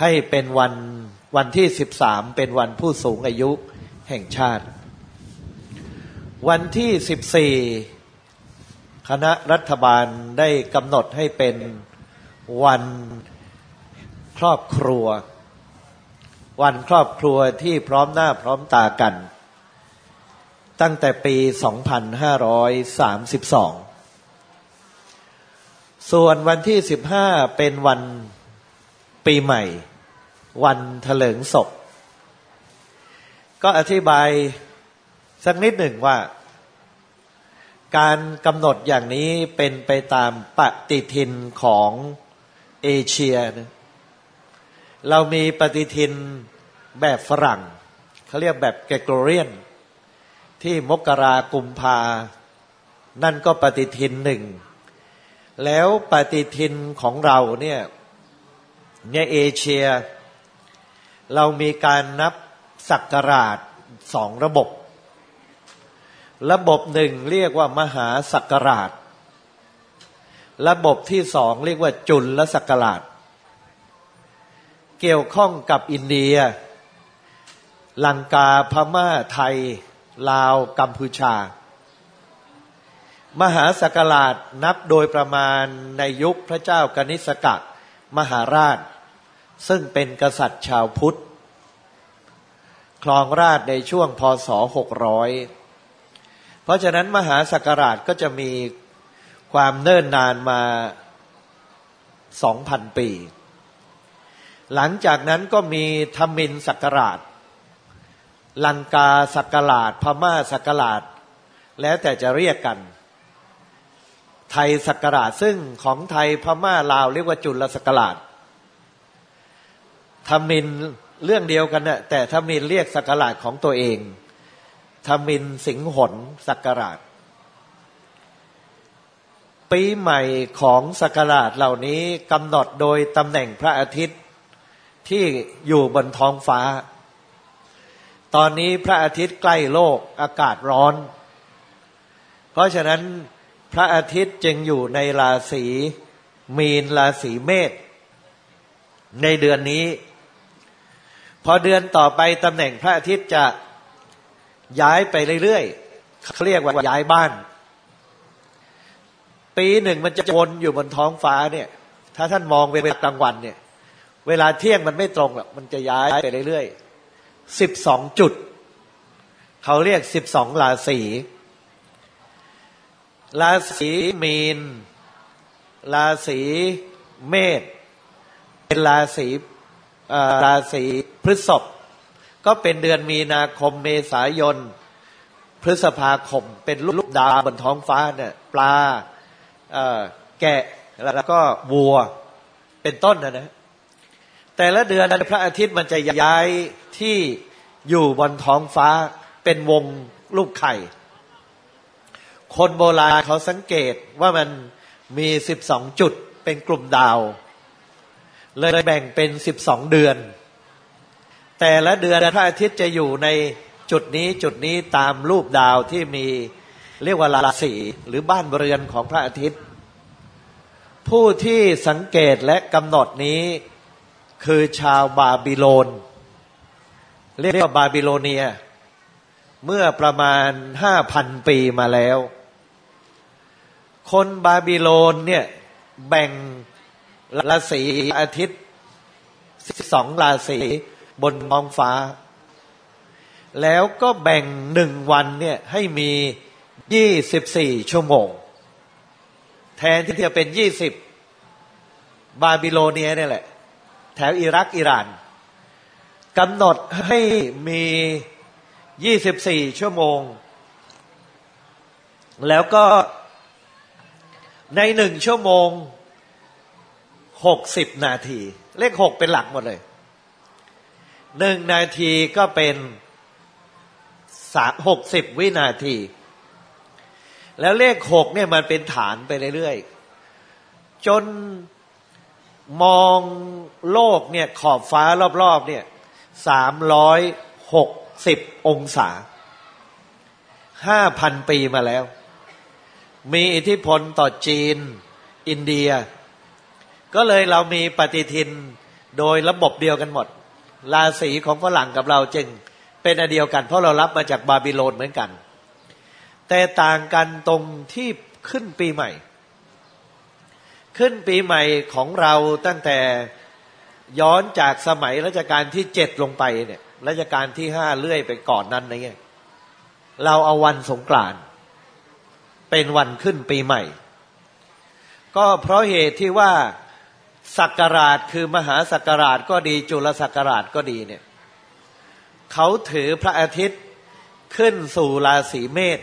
ให้เป็นวันวันที่สิบสามเป็นวันผู้สูงอายุแห่งชาติ วันที่สิบสี่คณะรัฐบาลได้กำหนดให้เป็นวันครอบครัว วันครอบครัวที่พร้อมหน้าพร้อมตากัน ตั้งแต่ปี 2532 ส่วนวันที่ 15 เป็นวันปีใหม่ วันเถลิงศพ ก็อธิบายสักนิดหนึ่งว่า การกำหนดอย่างนี้เป็นไปตามปฏิทินของเอเชียนะเรามีปฏิทินแบบฝรั่งเขาเรียกแบบแกโกเรียน ที่มกรากุมภา นั่นก็ปฏิทินหนึ่ง แล้วปฏิทินของเราเนี่ยในเอเชีย เรามีการนับศักราชสองระบบ ระบบหนึ่งเรียกว่ามหาศักราช ระบบที่สองเรียกว่าจุลศักราช เกี่ยวข้องกับอินเดีย ลังกาพม่าไทย ลาว กัมพูชา มหาสกราชนับโดยประมาณในยุคพระเจ้ากนิสกะมหาราช ซึ่งเป็นกษัตริย์ชาวพุทธครองราชในช่วงพศ 600 เพราะฉะนั้นมหาสกราชก็จะมีความเนิ่นนานมา 2,000 ปี หลังจากนั้นก็มีธมินสักราช ลังกาสักราช พม่าสักราช แล้วแต่จะเรียกกันไทยสักราชซึ่งของไทยพม่าลาวเรียกว่าจุลสักราช ธมินเรื่องเดียวกันนะแต่ธมินเรียกสักราชของตัวเองธมินสิงหนสักราชปีใหม่ของสักราชเหล่านี้กำหนดโดยตำแหน่งพระอาทิตย์ที่อยู่บนท้องฟ้า ตอนนี้พระอาทิตย์ใกล้โลกอากาศร้อน เพราะฉะนั้นพระอาทิตย์จึงอยู่ในราศีมีนราศีเมษในเดือนนี้ อเดือนต่อไปตำแหน่งพระอาทิตย์จะย้ายไปเรื่อยๆเขาเรียกว่าย้ายบ้าน ปีหนึ่งมันจะวนอยู่บนท้องฟ้าเนี่ย ถ้าท่านมองเวลากลางวันเนี่ย เวลาเที่ยงมันไม่ตรงหรอกมันจะย้ายไปเรื่อยๆสิบสองจุด เขาเรียกสิบสองราศีราศีมีนราศีเมษเป็นราศี ราศีพฤษภก็เป็นเดือนมีนาคมเมษายน พฤษภาคม เป็นลูกดาวบนท้องฟ้าเนี่ยปลาแกะแล้วก็วัวเป็นต้นนะนะแต่ละเดือนพระอาทิตย์มันจะย้ายที่อยู่บนท้องฟ้าเป็นวงลูกไข่ คนโบราณเขาสังเกตว่ามันมีสิบสองจุดเป็นกลุ่มดาว เลยแบ่งเป็นสิบสองเดือน แต่ละเดือนพระอาทิตย์จะอยู่ในจุดนี้จุดนี้ตามรูปดาวที่มีเรียกว่าราศีหรือบ้านเรือนของพระอาทิตย์ ผู้ที่สังเกตและกำหนดนี้คือชาวบาบิโลน เรียกว่าบาบิโลเนีย เมื่อประมาณห้าพันปีมาแล้ว คนบาบิโลนเนี่ยแบ่ง ราศีอาทิตย์สองราศีบนท้องฟ้า แล้วก็แบ่งหนึ่งวันเนี่ยให้มียี่สิบสี่ชั่วโมง แทนที่จะเป็นยี่สิบบาบิโลเนียเนี่ยแหละ แถวอิรักอิหร่านกำหนดให้มี24ชั่วโมง แล้วก็ในหนึ่งชั่วโมง 60นาที เลขหกเป็นหลักหมดเลยหนึ่งนาทีก็เป็นสามหกสิบวินาที แล้วเลขหกเนี่ยมันเป็นฐานไปเรื่อยๆจนมองโลกเนี่ยขอบฟ้ารอบๆเนี่ยสามร้อยหกสิบองศาห้าพันปีมาแล้ว มีอิทธิพลต่อจีน อินเดีย ก็เลยเรามีปฏิทินโดยระบบเดียวกันหมด ราศีของฝรั่งกับเราจึงเป็นอันเดียวกัน เพราะเรารับมาจากบาบิโลนเหมือนกัน แต่ต่างกันตรงที่ขึ้นปีใหม่ ขึ้นปีใหม่ของเราตั้งแต่ย้อนจากสมัยรัชกาลที่เจ็ดลงไปเนี่ยรัชกาลที่ห้าเลื่อยไปก่อนนั้นนะเนี่ยเราเอาวันสงกรานต์เป็นวันขึ้นปีใหม่ ก็เพราะเหตุที่ว่า สักการาชคือมหาสักการาชก็ดีจุลสักการาชก็ดีเนี่ยเขาถือพระอาทิตย์ขึ้นสู่ราศีเมษ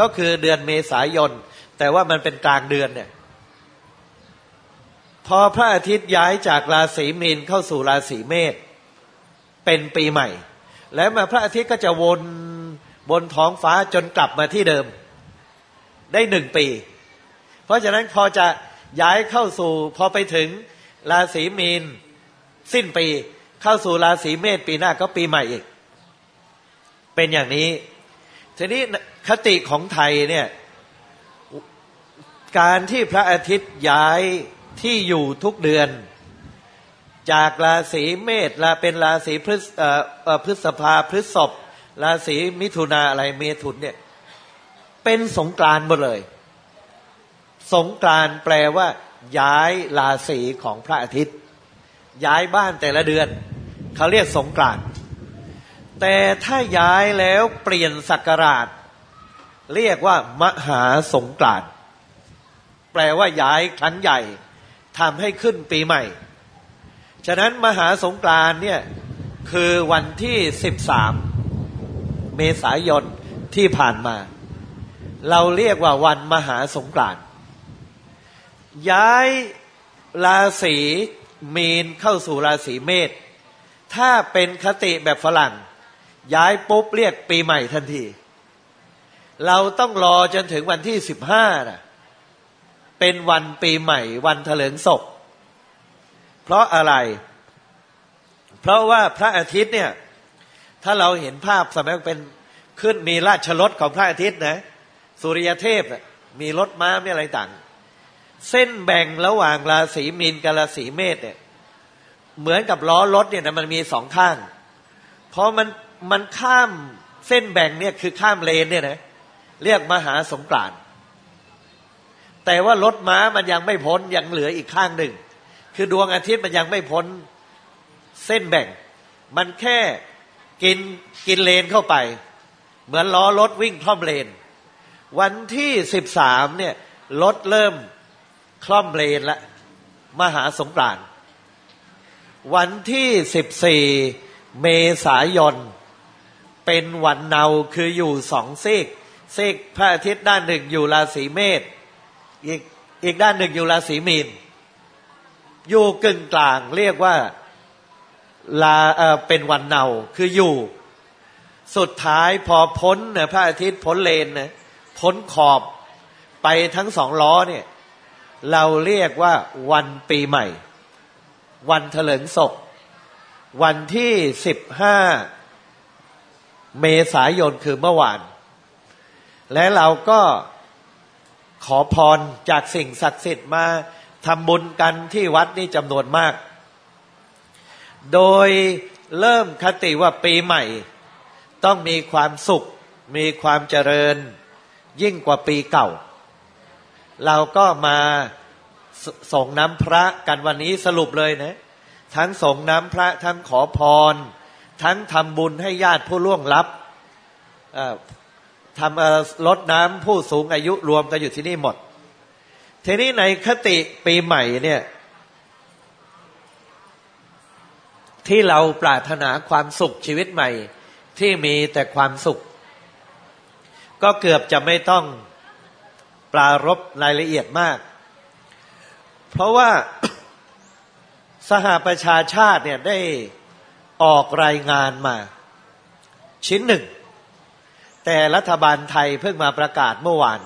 ก็คือเดือนเมษายน แต่ว่ามันเป็นกลางเดือนเนี่ยพอพระอาทิตย์ย้ายจากราศีมีนเข้าสู่ราศีเมษเป็นปีใหม่ แล้วมาพระอาทิตย์ก็จะวนบนท้องฟ้าจนกลับมาที่เดิม ได้หนึ่งปี เพราะฉะนั้นพอจะ ย้ายเข้าสู่พอไปถึงราศีมีนสิ้นปี เข้าสู่ราศีเมษปีหน้าก็ปีใหม่อีก เป็นอย่างนี้ ทีนี้คติของไทยเนี่ยการที่พระอาทิตย์ย้ายที่อยู่ทุกเดือน จากราศีเมษลาเป็นราศีพฤษพฤษภาพฤษภราศีมิถุนาอะไรเมถุนเนี่ยเป็นสงกรานหมดเลย สงกรานแปลว่า ย้ายราศีของพระอาทิตย์ ย้ายบ้านแต่ละเดือน เขาเรียกสงกรานแต่ถ้าย้ายแล้วเปลี่ยนศักราช เรียกว่ามหาสงกรานแปลว่าย้ายครั้งใหญ่ทำให้ขึ้นปีใหม่ ฉะนั้นมหาสงกรานเนี่ยคือวันที่สิบสามเมษายนที่ผ่านมา เราเรียกว่าวันมหาสงกราน ย้ายราศีมีนเข้าสู่ราศีเมษถ้าเป็นคติแบบฝรั่ง ย้ายปุ๊บเรียกปีใหม่ทันที เราต้องรอจนถึงวันที่สิบห้านะเป็นวันปีใหม่ วันเถลิงศพ เพราะอะไร เพราะว่าพระอาทิตย์เนี่ย ถ้าเราเห็นภาพสมัยเป็นขึ้นมีราชรถของพระอาทิตย์นะ สุริยเทพมีรถม้ามีอะไรต่าง เส้นแบ่งระหว่างราศีมีนกับราศีเมษเนี่ย เหมือนกับล้อรถเนี่ยนะมันมีสองข้างเพราะมันมันข้ามเส้นแบ่งเนี่ยคือข้ามเลนเนี่ยนะเรียกมหาสงกรานแต่ว่ารถม้ามันยังไม่พ้นยังเหลืออีกข้างหนึ่ง คือดวงอาทิตย์มันยังไม่พ้นเส้นแบ่ง มันแค่กินกินเลนเข้าไป เหมือนล้อรถวิ่งคล่อมเลน วันที่สิบสามเนี่ยรถเริ่ม คล่อมเลนละ มหาสงกรานต์วันที่สิบสี่เมษายน เป็นวันเนาคืออยู่สองซีกซีกพระอาทิตย์ด้านหนึ่งอยู่ราศีเมษอีกอีกด้านหนึ่งอยู่ราศีมีน อยู่กึ่งกลางเรียกว่าลาเออเป็นวันเนาคืออยู่ สุดท้ายพอพ้นเนี่ยพระอาทิตย์พ้นเลนนะพ้นขอบไปทั้งสองล้อเนี่ย เราเรียกว่าวันปีใหม่ วันเถลิงศก วันที่สิบห้าเมษายนคือเมื่อวาน และเราก็ขอพรจากสิ่งศักดิ์สิทธิ์มาทำบุญกันที่วัดนี่จำนวนมาก โดยเริ่มคติว่าปีใหม่ ต้องมีความสุข มีความเจริญ ยิ่งกว่าปีเก่า เราก็มาส่งน้ำพระกันวันนี้สรุปเลยนะ ทั้งส่งน้ำพระทั้งขอพร ทั้งทำบุญให้ญาติผู้ล่วงลับทำลดน้ำผู้สูงอายุรวมกันอยู่ที่นี่หมด ทีนี้ในคติปีใหม่เนี่ย ที่เราปรารถนาความสุขชีวิตใหม่ ที่มีแต่ความสุข ก็เกือบจะไม่ต้อง ปรารบรายละเอียดมาก เพราะว่าสหประชาชาติเนี่ยได้ออกรายงานมา ชิ้นหนึ่ง แต่รัฐบาลไทยเพิ่งมาประกาศเมื่อวาน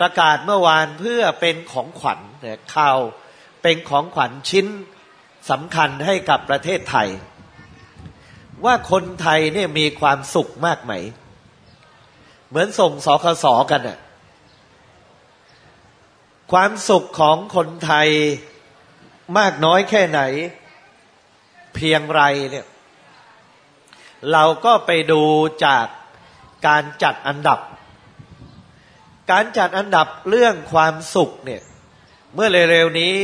ประกาศเมื่อวานเพื่อเป็นของขวัญเนี่ยข่าวเป็นของขวัญชิ้นสำคัญให้กับประเทศไทย ว่าคนไทยเนี่ยมีความสุขมากไหม เหมือนส่งสคสกันน่ะความสุขของคนไทยมากน้อยแค่ไหน เพียงไรเนี่ย เราก็ไปดูจากการจัดอันดับ การจัดอันดับเรื่องความสุขเนี่ย เมื่อเร็วๆนี้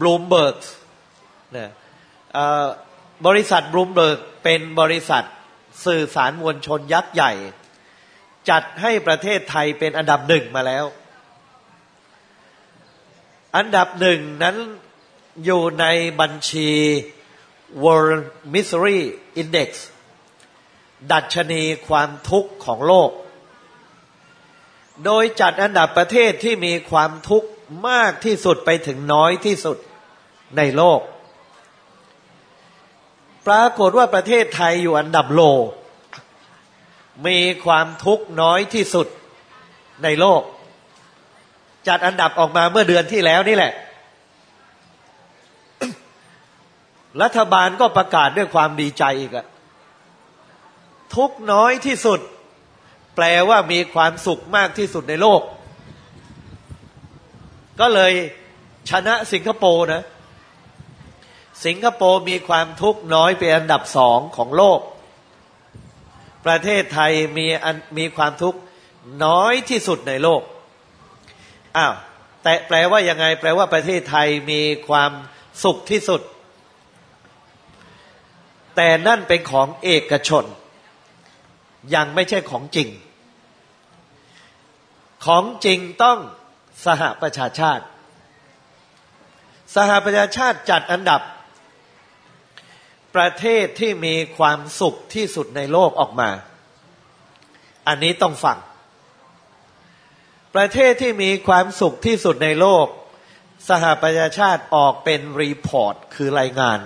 บลูมเบิร์กเนี่ยบริษัทบลูมเบิร์กเป็นบริษัทสื่อสารมวลชนยักษ์ใหญ่ จัดให้ประเทศไทยเป็นอันดับหนึ่งมาแล้ว อันดับหนึ่งนั้นอยู่ในบัญชี World Misery Index ดัชนีความทุกข์ของโลก โดยจัดอันดับประเทศที่มีความทุกข์มากที่สุดไปถึงน้อยที่สุดในโลก ปรากฏว่าประเทศไทยอยู่อันดับโล มีความทุกข์น้อยที่สุดในโลก จัดอันดับออกมาเมื่อเดือนที่แล้วนี่แหละ รัฐบาลก็ประกาศด้วยความดีใจอีกอะทุกน้อยที่สุด แปลว่ามีความสุขมากที่สุดในโลก ก็เลยชนะสิงคโปร์นะ สิงคโปร์มีความทุกข์น้อยเป็นอันดับสองของโลก ประเทศไทยมีมีความทุกข์น้อยที่สุดในโลกอ้าวแต่แปลว่ายังไง แปลว่าประเทศไทยมีความสุขที่สุด แต่นั่นเป็นของเอกชน ยังไม่ใช่ของจริง ของจริงต้องสหประชาชาติ สหประชาชาติจัดอันดับ ประเทศที่มีความสุขที่สุดในโลกออกมา อันนี้ต้องฟัง ประเทศที่มีความสุขที่สุดในโลก สหประชาชาติออกเป็นรีพอร์ตคือรายงาน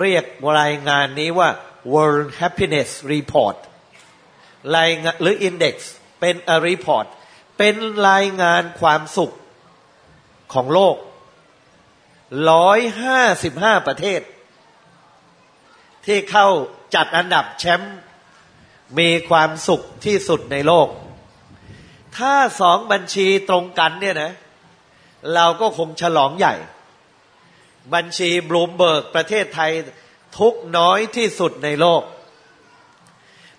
เรียกรายงานนี้ว่า World Happiness Report รายงานหรือ Index เป็น a report เป็นรายงานความสุขของโลกร้อยห้าสิบห้าประเทศ ที่เขาจัดอันดับแชมป์มีความสุขที่สุดในโลก ถ้าสองบัญชีตรงกันเนี่ยนะ เราก็คงฉลองใหญ่ บัญชีบลูมเบิร์กประเทศไทยทุกข์น้อยที่สุดในโลก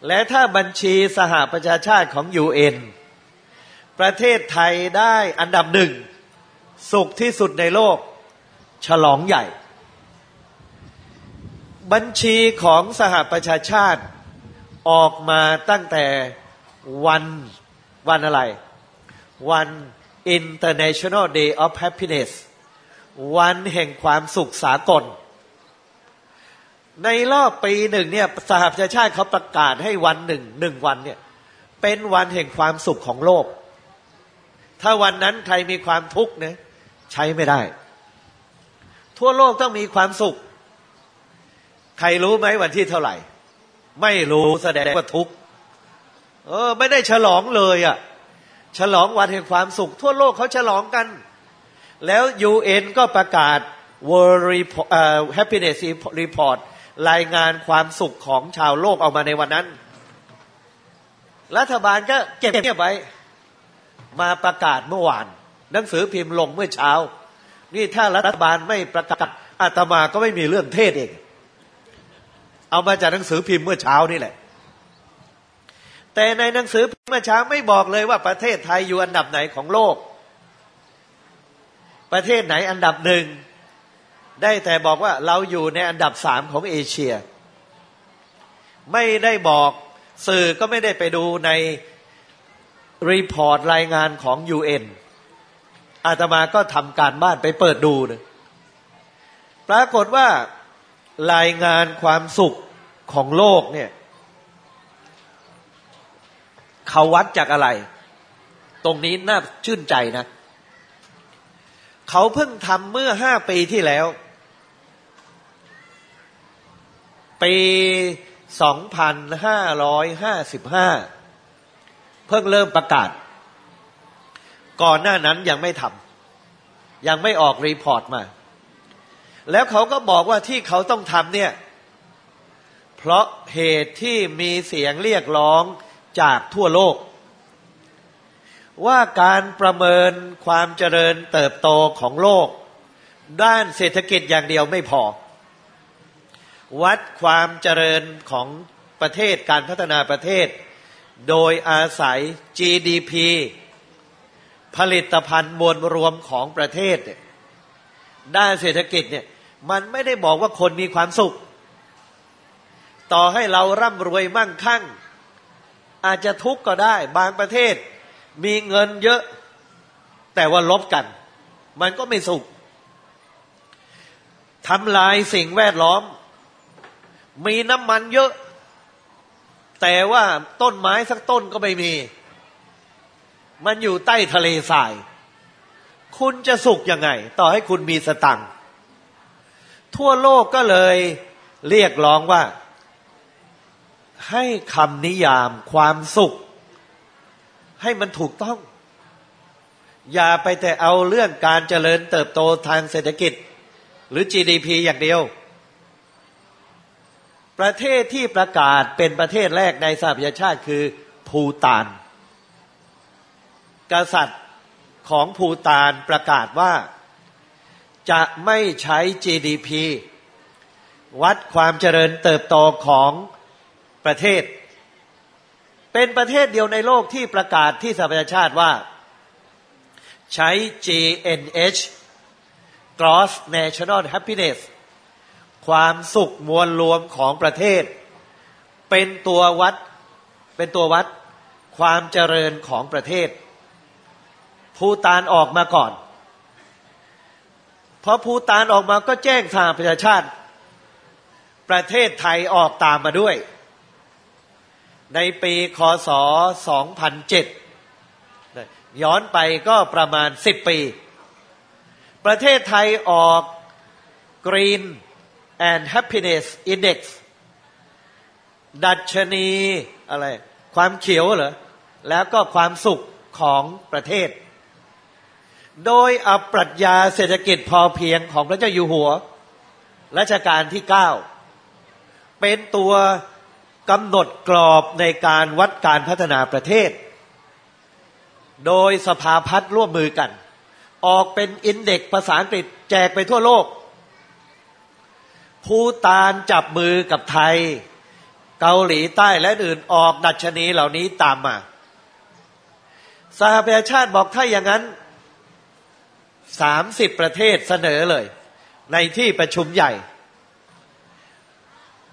และถ้าบัญชีสหประชาชาติของ UN ประเทศไทยได้อันดับหนึ่ง สุขที่สุดในโลก ฉลองใหญ่ บัญชีของสหประชาชาติออกมาตั้งแต่วันวันอะไร วัน International Day of Happiness วันแห่งความสุขสากล ในรอบปีหนึ่งเนี่ยสหประชาชาติเขาประกาศให้วันหนึ่งหนึ่งวันเนี่ยเป็นวันแห่งความสุขของโลก ถ้าวันนั้นใครมีความทุกข์เนี่ยใช้ไม่ได้ ทั่วโลกต้องมีความสุข ใครรู้ไหมวันที่เท่าไหร่ ไม่รู้แสดงว่าทุกข์เออ ไม่ได้ฉลองเลยอะ่ะ ฉลองวันแห่งความสุข ทั่วโลกเขาฉลองกัน แล้วยูเอ็นก็ประกาศ World Happiness Report รายงานความสุขของชาวโลกออกมาในวันนั้น รัฐบาลก็เก็บเงียบไว้ มาประกาศเมื่อวาน หนังสือพิมพ์ลงเมื่อเช้า นี่ถ้ารัฐบาลไม่ประกาศอาตมาก็ไม่มีเรื่องเทศเอง เอามาจากหนังสือพิมพ์เมื่อเช้านี่แหละ แต่ในหนังสือพิมพ์เมื่อเช้าไม่บอกเลยว่าประเทศไทยอยู่อันดับไหนของโลก ประเทศไหนอันดับหนึ่งได้แต่บอกว่าเราอยู่ในอันดับสามของเอเชีย ไม่ได้บอกสื่อก็ไม่ได้ไปดูในรีพอร์ตรายงานของ UN อาตมาก็ทำการบ้านไปเปิดดูนะปรากฏว่า รายงานความสุขของโลกเนี่ย เขาวัดจากอะไร ตรงนี้น่าชื่นใจนะ เขาเพิ่งทำเมื่อห้าปีที่แล้ว ปี2555เพิ่งเริ่มประกาศ ก่อนหน้านั้นยังไม่ทำยังไม่ออกรีพอร์ตมา แล้วเขาก็บอกว่าที่เขาต้องทำเนี่ย เพราะเหตุที่มีเสียงเรียกร้องจากทั่วโลก ว่าการประเมินความเจริญเติบโตของโลก ด้านเศรษฐกิจอย่างเดียวไม่พอ วัดความเจริญของประเทศการพัฒนาประเทศ โดยอาศัย GDP ผลิตภัณฑ์มวลรวมของประเทศ ด้านเศรษฐกิจเนี่ย มันไม่ได้บอกว่าคนมีความสุข ต่อให้เราร่ำรวยมั่งคั่ง อาจจะทุกข์ก็ได้ บางประเทศ มีเงินเยอะ แต่ว่าลบกัน มันก็ไม่สุขทำลายสิ่งแวดล้อม มีน้ำมันเยอะ แต่ว่าต้นไม้สักต้นก็ไม่มี มันอยู่ใต้ทะเลทราย คุณจะสุขยังไง ต่อให้คุณมีสตังค์ ทั่วโลกก็เลยเรียกร้องว่า ให้คำนิยามความสุข ให้มันถูกต้อง อย่าไปแต่เอาเรื่องการเจริญเติบโตทางเศรษฐกิจ หรือ GDP อย่างเดียว ประเทศที่ประกาศเป็นประเทศแรกในสหประชาชาติคือภูตาน กษัตริย์ของภูตานประกาศว่า จะไม่ใช้ GDP วัดความเจริญเติบโตของประเทศ เป็นประเทศเดียวในโลกที่ประกาศที่สหประชาชาติว่า ใช้ GNH Gross National Happiness ความสุขมวลรวมของประเทศ เป็นตัววัดเป็นตัววัดความเจริญของประเทศภูตานออกมาก่อน พอภูตานออกมาก็แจ้งสหประชาชาติ ประเทศไทยออกตามมาด้วย ในปีคศ 2007 ย้อนไปก็ประมาณ 10 ปี ประเทศไทยออก Green and Happiness Index ดัชนีอะไร ความเขียวเหรอ แล้วก็ความสุขของประเทศ โดยอปรัชญาเศรษฐกิจพอเพียงของพระเจ้าอยู่หัวรัชกาลที่เก้าเป็นตัวกำหนดกรอบในการวัดการพัฒนาประเทศ โดยสภาพัฒน์ร่วมมือกัน ออกเป็นอินเด็กภาษาอังกฤษแจกไปทั่วโลก ภูตานจับมือกับไทย เกาหลีใต้และอื่นออกดัชนีเหล่านี้ตามมาสหประชาชาติบอกถ้าอย่างนั้น สามสิบประเทศเสนอเลย ในที่ประชุมใหญ่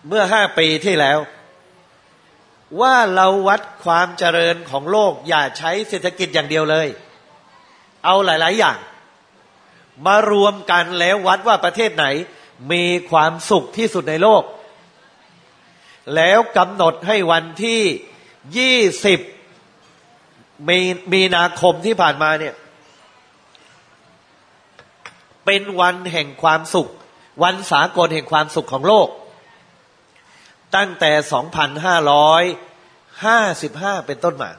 เมื่อห้าปีที่แล้ว ว่าเราวัดความเจริญของโลกอย่าใช้เศรษฐกิจอย่างเดียวเลย เอาหลาย ๆ อย่าง มารวมกันแล้ววัดว่าประเทศไหน มีความสุขที่สุดในโลก แล้วกำหนดให้วันที่ยี่สิบมีมีนาคมที่ผ่านมาเนี่ย เป็นวันแห่งความสุข วันสากลแห่งความสุขของโลก ตั้งแต่ 2,555 เป็นต้นมา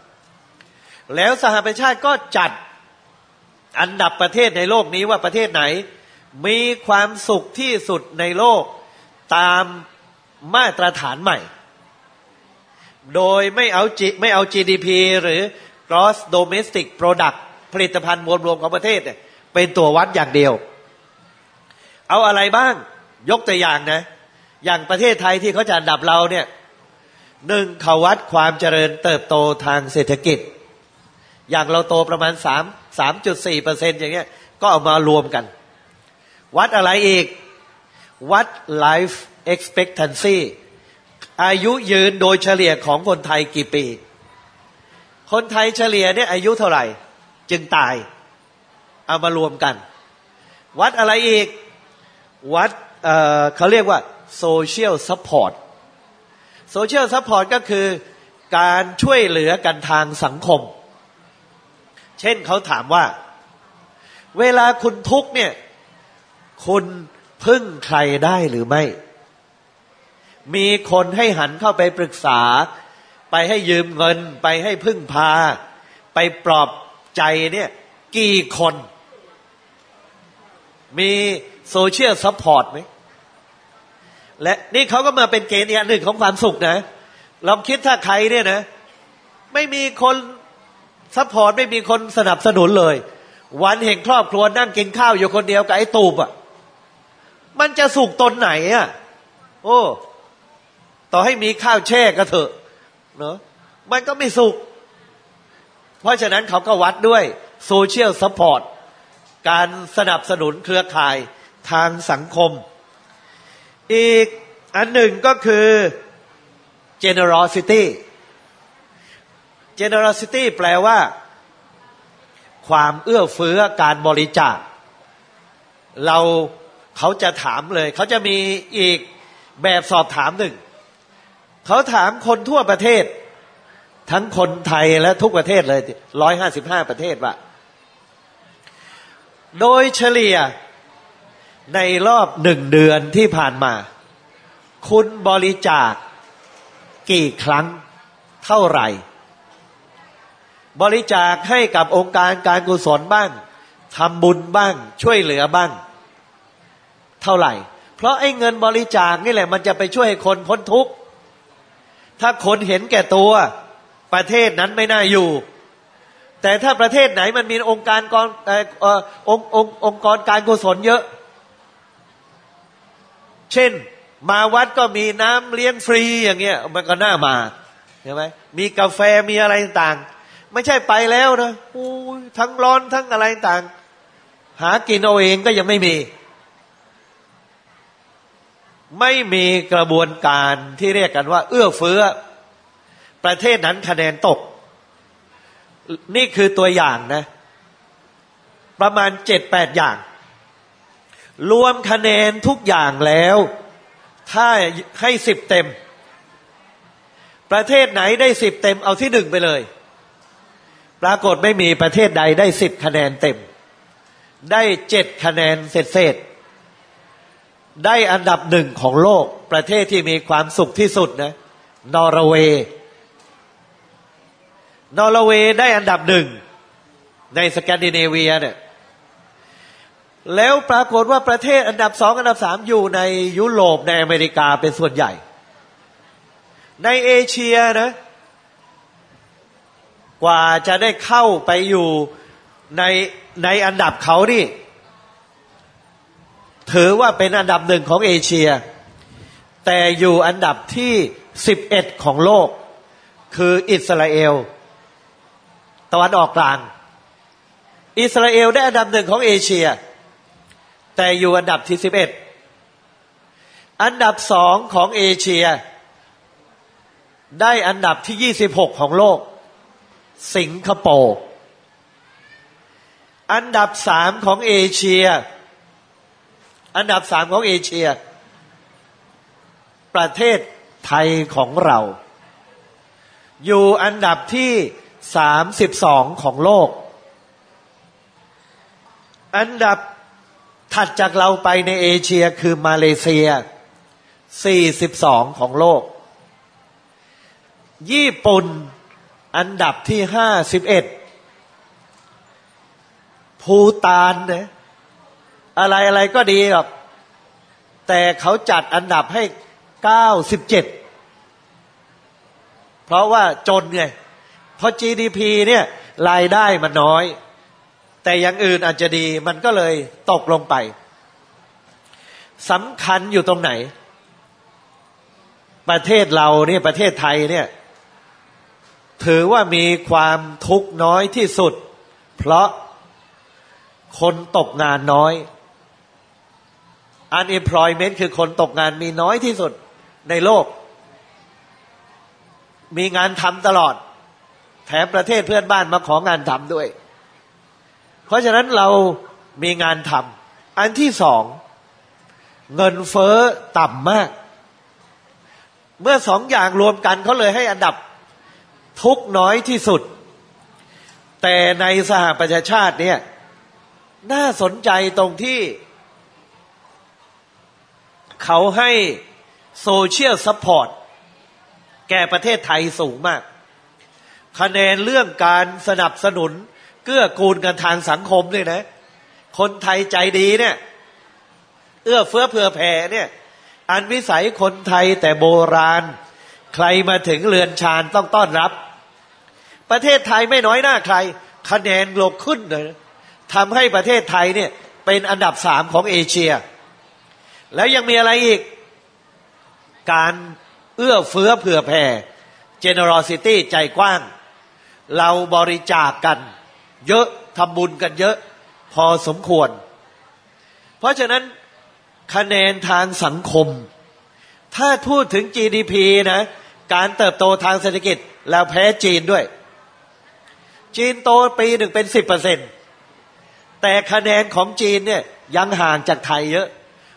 แล้วสหประชาติก็จัดอันดับประเทศในโลกนี้ว่าประเทศไหน มีความสุขที่สุดในโลกตามมาตรฐานใหม่ โดยไม่เอาจีไม่เอา GDP หรือ gross domestic product ผลิตภัณฑ์มวลรวมของประเทศ เป็นตัววัดอย่างเดียว เอาอะไรบ้าง ยกตัวอย่างนะ อย่างประเทศไทยที่เขาจะดับเราเนี่ยหนึ่งเขาวัดความเจริญเติบโตทางเศรษฐกิจ อย่างเราโตประมาณสามสามจุดสี่เปอร์เซ็นต์อย่างเงี้ย ก็เอามารวมกัน วัดอะไรอีก วัด life expectancy อายุยืนโดยเฉลี่ยของคนไทยกี่ปี คนไทยเฉลี่ยเนี่ยอายุเท่าไหร่ จึงตาย เอามารวมกัน วัดอะไรอีก วัดเขาเรียกว่า social support social support ก็คือการช่วยเหลือกันทางสังคม เช่นเขาถามว่า เวลาคุณทุกข์เนี่ย คุณพึ่งใครได้หรือไม่ มีคนให้หันเข้าไปปรึกษา ไปให้ยืมเงิน ไปให้พึ่งพา ไปปลอบใจเนี่ย กี่คน มี social support ไหมและนี่เขาก็มาเป็นเกณฑ์อีกหนึ่งของความสุขนะลองคิดถ้าใครเนี่ยนะ ไม่มีคน support ไม่มีคนสนับสนุนเลย วันแห่งครอบครัวนั่งกินข้าวอยู่คนเดียวกับไอ้ตูบอะมันจะสุขตรงไหนอะ โอ้ ต่อให้มีข้าวแช่ก็เถอะเนอะมันก็ไม่สุขเพราะฉะนั้นเขาก็วัดด้วย social supportการสนับสนุนเครือข่าย ทางสังคม อีกอันหนึ่งก็คือ generosity generosity แปลว่า ความเอื้อเฟื้อการบริจาค เราเขาจะถามเลย เขาจะมีอีกแบบสอบถามหนึ่ง เขาถามคนทั่วประเทศ ทั้งคนไทยและทุกประเทศเลยร้อยห้าสิบห้าประเทศว่า โดยเฉลี่ย ในรอบหนึ่งเดือนที่ผ่านมา คุณบริจาคกี่ครั้งเท่าไหร่ บริจาคให้กับองค์การการกุศลบ้างทำบุญบ้าง ช่วยเหลือบ้าง เท่าไหร่ เพราะไอ้เงินบริจาคนี่แหละ มันจะไปช่วยคนพ้นทุกข์ถ้าคนเห็นแก่ตัว ประเทศนั้นไม่น่าอยู่ แต่ถ้าประเทศไหนมันมีองค์การกองอองององค์กรการกุศลเยอะ เช่น มาวัดก็มีน้ำเลี้ยงฟรีอย่างเงี้ยมันก็น่ามาเห็นไหมมีกาแฟมีอะไรต่างไม่ใช่ไปแล้วนะโอ้ทั้งร้อนทั้งอะไรต่างหากินเอาเองก็ยังไม่มี ไม่มีกระบวนการที่เรียกกันว่า เอื้อเฟื้อ ประเทศนั้นคะแนนตก นี่คือตัวอย่างนะ ประมาณเจ็ดแปดอย่าง รวมคะแนนทุกอย่างแล้ว ถ้าให้สิบเต็ม ประเทศไหนได้สิบเต็มเอาที่หนึ่งไปเลย ปรากฏไม่มีประเทศใดได้สิบคะแนนเต็ม ได้เจ็ดคะแนนเศษเศษได้อันดับหนึ่งของโลก ประเทศที่มีความสุขที่สุดนะนอร์เวย์นอร์เวย์ได้อันดับหนึ่งในสแกนดิเนเวียเนี่ย แล้วปรากฏว่าประเทศอันดับสองอันดับสามอยู่ในยุโรปในอเมริกาเป็นส่วนใหญ่ ในเอเชียนะ กว่าจะได้เข้าไปอยู่ในในอันดับเขานี่ถือว่าเป็นอันดับหนึ่งของเอเชีย แต่อยู่อันดับที่สิบเอ็ดของโลก คืออิสราเอล ตะวันออกกลาง อิสราเอลได้อันดับหนึ่งของเอเชีย แต่อยู่อันดับที่สิบเอ็ดอันดับสองของเอเชีย ได้อันดับที่ยี่สิบหกของโลก สิงคโปร์อันดับสามของเอเชีย อันดับสามของเอเชีย ประเทศไทยของเรา อยู่อันดับที่สามสิบสองของโลก อันดับ ถัดจากเราไปในเอเชียคือมาเลเซีย 42 ของโลก ญี่ปุ่นอันดับที่ 51 ภูตานเนี่ยอะไรอะไรก็ดีหรอกแต่เขาจัดอันดับให้ 97 เพราะว่าจนไง เพราะ GDP เนี่ยรายได้มันน้อย แต่อย่างอื่นอาจจะดีมันก็เลยตกลงไปสำคัญอยู่ตรงไหน ประเทศเราเนี่ยประเทศไทยเนี่ย ถือว่ามีความทุกข์น้อยที่สุด เพราะคนตกงานน้อย unemployment คือคนตกงานมีน้อยที่สุดในโลก มีงานทำตลอด แถมประเทศเพื่อนบ้านมาของานทำด้วย เพราะฉะนั้นเรามีงานทำอันที่สองเงินเฟ้อต่ำมาก เมื่อสองอย่างรวมกันเขาเลยให้อันดับทุกข์น้อยที่สุด แต่ในสหประชาชาติเนี่ยน่าสนใจตรงที่ เขาให้ social support แก่ประเทศไทยสูงมาก คะแนนเรื่องการสนับสนุน กื้อกูลกันทางสังคมเลยนะ คนไทยใจดีเนี่ย เอื้อเฟื้อเผื่อแผ่เนี่ย อันวิสัยคนไทยแต่โบราณ ใครมาถึงเรือนชานต้องต้อนรับ ประเทศไทยไม่น้อยหน้าใคร คะแนนลงขึ้นเลยทำให้ประเทศไทยเนี่ย เป็นอันดับสามของเอเชีย แล้วยังมีอะไรอีก การเอื้อเฟื้อเผื่อแผ่ generosity ใจกว้าง เราบริจาคกกัน เยอะทำบุญกันเยอะ พอสมควร เพราะฉะนั้นคะแนนทางสังคม ถ้าพูดถึง GDP นะ การเติบโตทางเศรษฐกิจแล้วแพ้จีนด้วย จีนโตปีหนึ่งเป็นสิบเปอร์เซ็นแต่คะแนนของจีนเนี่ยยังห่างจากไทยเยอะ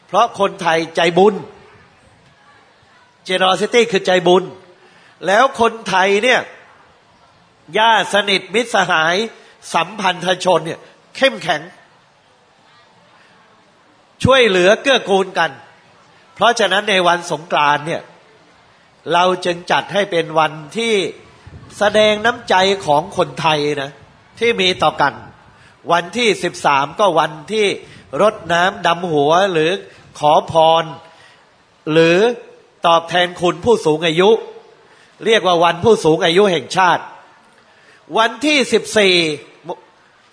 เพราะคนไทยใจบุญ generosity คือใจบุญ แล้วคนไทยเนี่ยญาติสนิทมิตรสหาย สัมพันธชนเนี่ยเข้มแข็ง ช่วยเหลือเกื้อกูลกัน เพราะฉะนั้นในวันสงกรานเนี่ยเราจึงจัดให้เป็นวันที่แสดงน้ำใจของคนไทยนะที่มีต่อกัน วันที่สิบสามก็วันที่รดน้ำดำหัวหรือขอพร หรือตอบแทนคุณผู้สูงอายุ เรียกว่าวันผู้สูงอายุแห่งชาติ วันที่สิบสี่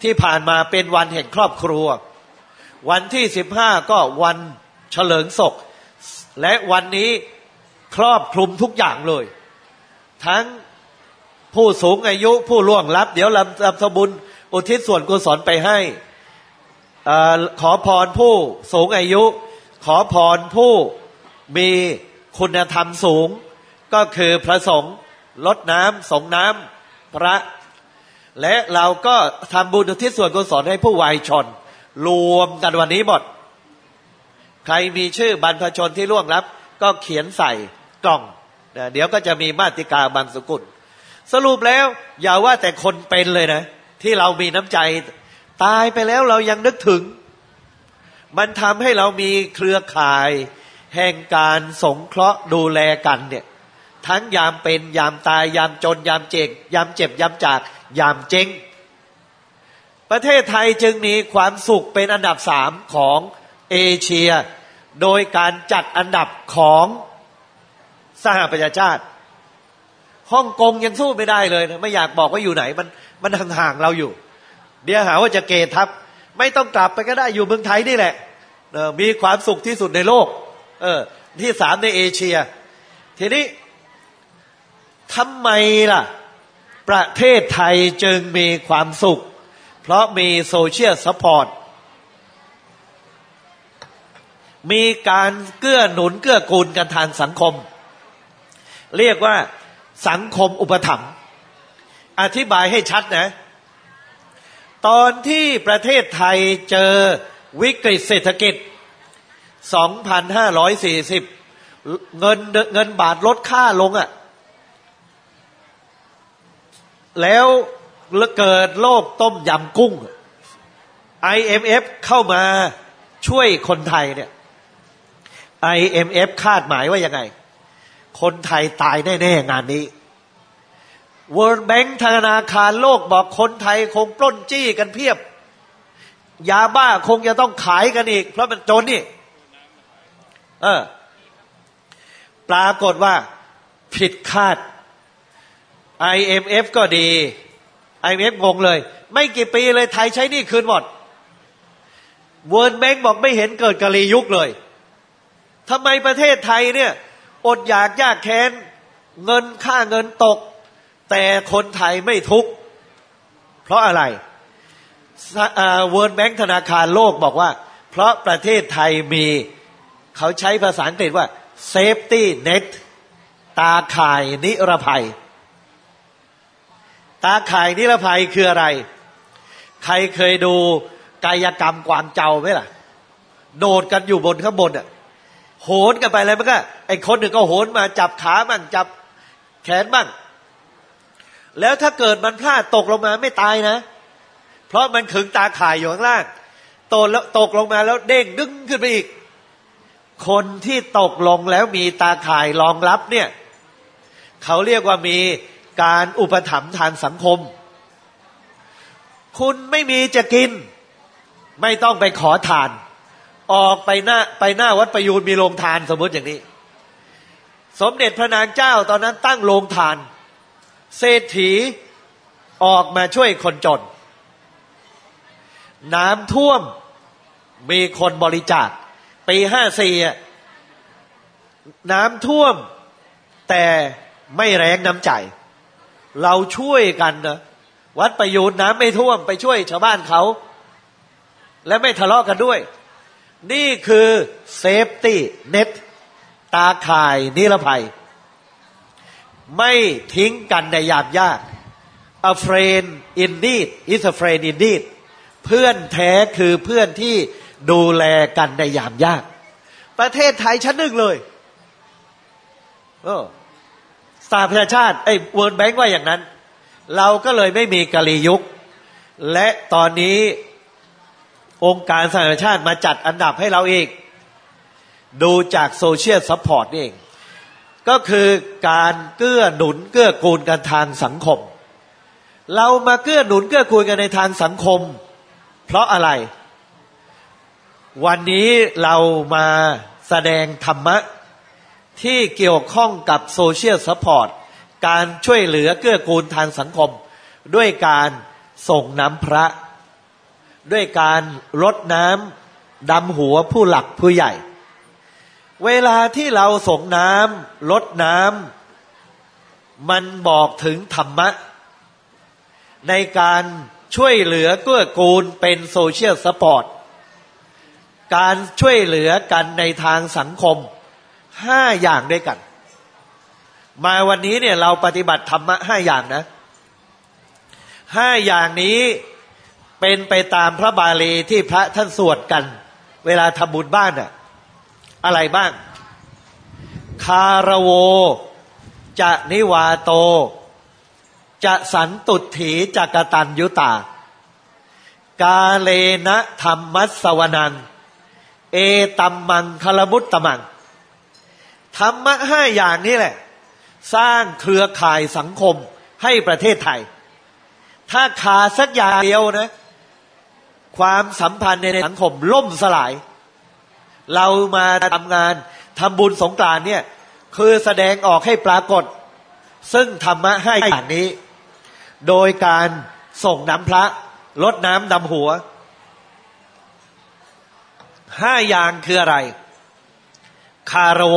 ที่ผ่านมาเป็นวันแห่งครอบครัว วันที่สิบห้าก็วันเฉลิงศก และวันนี้ครอบคลุมทุกอย่างเลย ทั้งผู้สูงอายุผู้ล่วงลับ เดี๋ยวลำลำทบุญอุทิศส่วนกุศลไปให้อขอพรผู้สูงอายุ ขอพรผู้มีคุณธรรมสูง ก็คือพระสงฆ์ลดน้ำสงน้ำพระ และเราก็ทำบุญอุทิศส่วนกุศลให้ผู้วายชน รวมกันวันนี้หมด ใครมีชื่อบรรพชนที่ล่วงลับ ก็เขียนใส่กล่องเดี๋ยวก็จะมีมาติกาบางสกุล สรุปแล้วอย่าว่าแต่คนเป็นเลยนะ ที่เรามีน้ำใจ ตายไปแล้วเรายังนึกถึง มันทำให้เรามีเครือข่าย แห่งการสงเคราะห์ดูแลกันเนี่ย ทั้งยามเป็นยามตาย ยามจน ยามเจ็บยามเจ็บ ยามจาก ยามเจ๊งประเทศไทยจึงมีความสุขเป็นอันดับสามของเอเชีย โดยการจัดอันดับของสหประชาชาติฮ่องกงยังสู้ไม่ได้เลยนะไม่อยากบอกว่าอยู่ไหน มันมันห่างๆเราอยู่ เดี๋ยวหาว่าจะเกทับ ไม่ต้องกลับไปก็ได้อยู่เมืองไทยนี่แหละมีความสุขที่สุดในโลก เออ ที่สามในเอเชีย ทีนี้ ทำไมล่ะ ประเทศไทยจึงมีความสุข เพราะมี social support มีการเกื้อหนุนเกื้อกูลกันทางสังคม เรียกว่าสังคมอุปถัมภ์อธิบายให้ชัดนะ ตอนที่ประเทศไทยเจอวิกฤตเศรษฐกิจ 2,540 เงินเงินบาทลดค่าลงอะ่ะ แล้วเกิดโรคต้มยำกุ้ง IMF เข้ามาช่วยคนไทยเนี่ย IMF คาดหมายว่ายังไง คนไทยตายแน่ ๆ งานนี้ World Bank ธนาคารโลกบอกคนไทยคงปล้นจี้กันเพียบ ยาบ้าคงจะต้องขายกันอีก เพราะมันจนนี่ เออ ปรากฏว่าผิดคาด IMF ก็ดี IMF งงเลย ไม่กี่ปีเลยไทยใช้หนี้คืนหมด World Bank บอกไม่เห็นเกิดกลียุคเลยทำไมประเทศไทยเนี่ย อดอยากยากแค้น เงินค่าเงินตก แต่คนไทยไม่ทุกข์เพราะอะไร World Bank ธนาคารโลกบอกว่า เพราะประเทศไทยมีเขาใช้ภาษาอังกฤษว่า safety net ตาข่ายนิรภัย ตาข่ายนิรภัยคืออะไร ใครเคยดูกายกรรมกวางเจ้าไหมล่ะ โดดกันอยู่บนข้างบนอะโหนกันไปอะไรมันก็ไอ้คนหนึ่งก็โหนมาจับขาบ้างจับแขนบ้าง แล้วถ้าเกิดมันพลาดตกลงมาไม่ตายนะ เพราะมันขึงตาข่ายอยู่ข้างล่างตกแล้วตกลงมาแล้วเด้งดึงขึ้นไปอีก คนที่ตกลงแล้วมีตาข่ายรองรับเนี่ย เขาเรียกว่ามี การอุปถัมภ์ทางสังคม คุณไม่มีจะกิน ไม่ต้องไปขอทาน ออกไปหน้าไปหน้าวัดประยูนมีโรงทานสมมติอย่างนี้ สมเด็จพระนางเจ้าตอนนั้นตั้งโรงทาน เศรษฐีออกมาช่วยคนจน น้ำท่วมมีคนบริจาคปีห้าสี่น้ำท่วมแต่ไม่แล้งน้ำใจ เราช่วยกันนะวัดประยูรน้ำไม่ท่วมไปช่วยชาวบ้านเขา และไม่ทะเลาะกันด้วย นี่คือ safety netตาข่ายนิรภัย ไม่ทิ้งกันในยามยาก a friend in need is a friend indeed เพื่อนแท้คือเพื่อนที่ดูแลกันในยามยาก ประเทศไทยชั้นหนึ่งเลย เออ สหประชาชาติไอ้ World Bank ว่าอย่างนั้น เราก็เลยไม่มีกลียุค และตอนนี้องค์การสหประชาชาติมาจัดอันดับให้เราอีก ดูจาก social support นี่เอง ก็คือการเกื้อหนุนเกื้อกูลกันทางสังคม เรามาเกื้อหนุนเกื้อกูลกันในทางสังคม เพราะอะไร วันนี้เรามาแสดงธรรมะ ที่เกี่ยวข้องกับ social support การช่วยเหลือเกื้อกูลทางสังคม ด้วยการสรงน้ำพระ ด้วยการรดน้ำดำหัวผู้หลักผู้ใหญ่ เวลาที่เราสรงน้ำรดน้ำมันบอกถึงธรรมะ ในการช่วยเหลือเกื้อกูลเป็น social support การช่วยเหลือกันในทางสังคม ห้าอย่างด้วยกัน มาวันนี้เนี่ยเราปฏิบัติธรรมะห้าอย่างนะห้าอย่างนี้เป็นไปตามพระบาลีที่พระท่านสวดกัน เวลาทำบุญบ้านอะอะไรบ้าง คารโว จะนิวาโต จะสันตุถีจักตันยุตา กาเลนะธรรมัสวนัน เอตัมมังคลมุตตมัง ธรรมะห้าอย่างนี้แหละ สร้างเครือข่ายสังคมให้ประเทศไทย ถ้าขาดสักอย่างเดียวนะ ความสัมพันธ์ในสังคมล่มสลาย เรามาทำงานทำบุญสงกรานเนี่ย คือแสดงออกให้ปรากฏ ซึ่งธรรมะให้อย่างนี้ โดยการส่งน้ำพระลดน้ำดำหัวห้าอย่างคืออะไร คารโว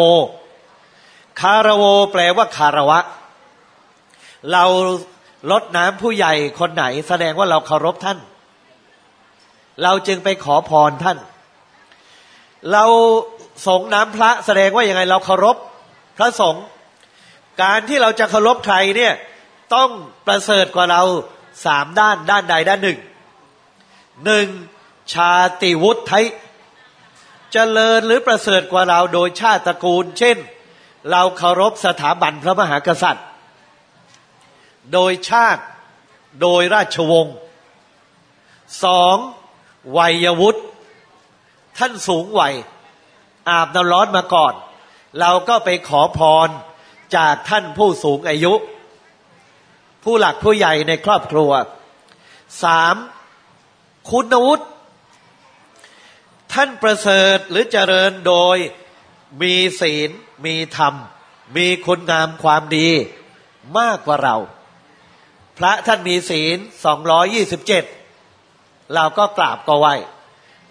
คาราโวแปลว่าคารวะ เราลดน้ำผู้ใหญ่คนไหน แสดงว่าเราเคารพท่าน เราจึงไปขอพรท่าน เราสงน้ำพระแสดงว่ายังไงเราเคารพพระสงฆ์การที่เราจะเคารพใครเนี่ยต้องประเสริฐกว่าเราสามด้านด้านใดด้านหนึ่งหนึ่งชาติวุฒิไทยเจริญหรือประเสริฐกว่าเราโดยชาติตระกูล เช่น เราเคารพสถาบันพระมหากษัตริย์ โดยชาติโดยราชวงศ์สองวัยวุฒิท่านสูงวัยอาบน้ำร้อนมาก่อน เราก็ไปขอพรจากท่านผู้สูงอายุ ผู้หลักผู้ใหญ่ในครอบครัวสามคุณวุฒิท่านประเสริฐหรือเจริญโดยมีศีล มีธรรม มีคุณงามความดีมากกว่าเรา พระท่านมีศีลสองร้อยี่สิบเจ็ดเราก็กราบก็ไหว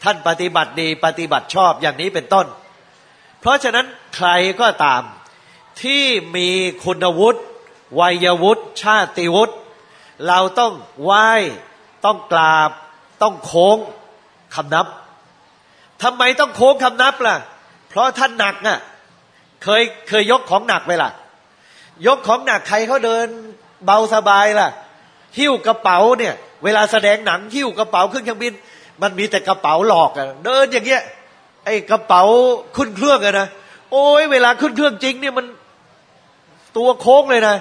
ท่านปฏิบัติดีปฏิบัติชอบอย่างนี้เป็นต้น เพราะฉะนั้นใครก็ตามที่มีคุณวุฒิวัยวุฒิชาติวุฒิเราต้องไหว้ต้องกราบ ต้องโค้งคำนับทำไมต้องโค้งคำนับล่ะ เพราะท่านหนักน่ะ เคยเคยยกของหนักไปล่ะ ยกของหนักใครเขาเดินเบาสบายล่ะ หิ้วกระเป๋าเนี่ย เวลาแสดงหนังหิ้วกระเป๋าขึ้นเครื่องบิน มันมีแต่กระเป๋าหลอกอะเดินอย่างเงี้ยไอ้กระเป๋าขึ้นเครื่องอะนะโอ้ยเวลาขึ้นเครื่องจริงเนี่ยมันตัวโค้งเลยนะ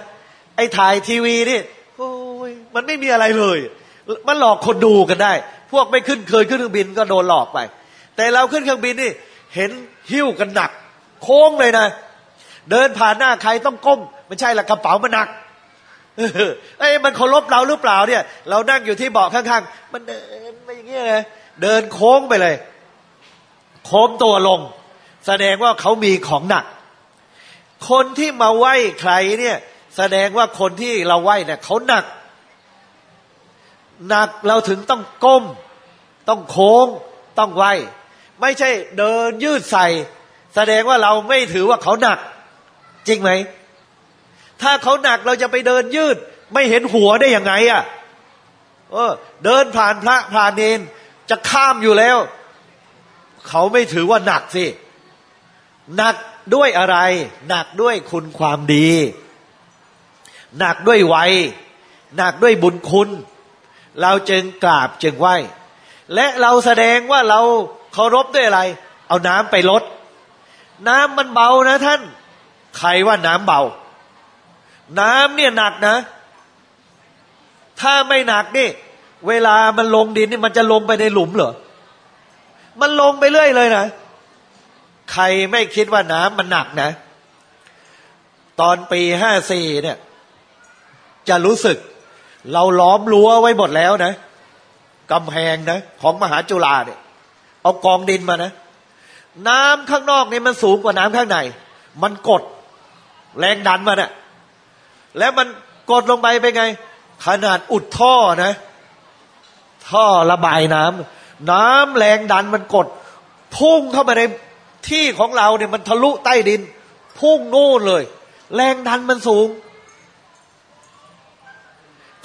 ไอ้ถ่ายทีวีนี่โอ้ยมันไม่มีอะไรเลย มันหลอกคนดูกันได้ พวกไม่ขึ้นเคยขึ้นเครื่องบินก็โดนหลอกไป แต่เราขึ้นเครื่องบินนี่ เห็นหิ้วกันหนัก โค้งเลยนะ เดินผ่านหน้าใครต้องก้มไม่ใช่ละกระเป๋ามันหนักเอ้ยมันเคารพเราหรือเปล่าเนี่ย เรานั่งอยู่ที่เบาะข้างๆ มันเดินไปอย่างเงี้ยเลยเดินโค้งไปเลย โค้งตัวลง แสดงว่าเขามีของหนัก คนที่มาไหว้ใครเนี่ย แสดงว่าคนที่เราไหว้เนี่ยเขาหนัก หนักเราถึงต้องก้ม ต้องโค้ง ต้องไหวไม่ใช่เดินยืดใส่ แสดงว่าเราไม่ถือว่าเขาหนัก จริงไหม ถ้าเขาหนักเราจะไปเดินยืด ไม่เห็นหัวได้ยังไงอะ่ะ เออ เดินผ่านพระผ่านเนนจะข้ามอยู่แล้ว เขาไม่ถือว่าหนักสิ หนักด้วยอะไร หนักด้วยคุณความดี หนักด้วยวัย หนักด้วยบุญคุณ เราจึงกราบจึงไหวและเราแสดงว่าเราเคารพด้วยอะไร เอาน้ำไปลด น้ำมันเบานะท่าน ใครว่าน้ำเบา น้ำเนี่ยหนักนะ ถ้าไม่หนักนี่ เวลามันลงดินนี่มันจะลงไปในหลุมเหรอ มันลงไปเรื่อยเลยนะ ใครไม่คิดว่าน้ำมันหนักนะ ตอนปีห้าสี่เนี่ย จะรู้สึก เราล้อมรั้วไว้หมดแล้วนะกำแพงนะ ของมหาจุฬาเนี่ย เอากองดินมานะ น้ำข้างนอกนี่มันสูงกว่าน้ำข้างใน มันกดแรงดันมันอะแล้วมันกดลงไปเป็นไง ขนาดอุดท่อนะ ท่อระบายน้ำน้ำแรงดันมันกด พุ่งเข้ามาในที่ของเราเนี่ยมันทะลุใต้ดิน พุ่งนู่นเลย แรงดันมันสูง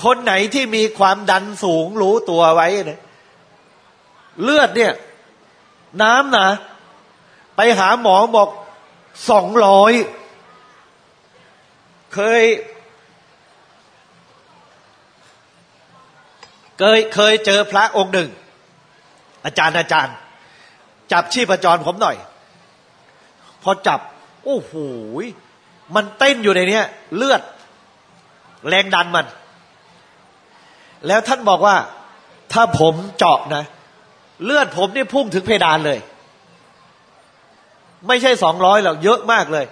คนไหนที่มีความดันสูงรู้ตัวไว้เนี่ยเลือดเนี่ย น้ำนะ ไปหาหมอบอกสองร้อยเคย เคยเคยเจอพระองค์หนึ่ง อาจารย์อาจารย์ จับชีพจรผมหน่อย พอจับ โอ้โหมันเต้นอยู่ในนี้เลือด แรงดันมัน แล้วท่านบอกว่า ถ้าผมเจาะนะ เลือดผมนี่พุ่งถึงเพดานเลย ไม่ใช่สองร้อยหรอกเยอะมากเลย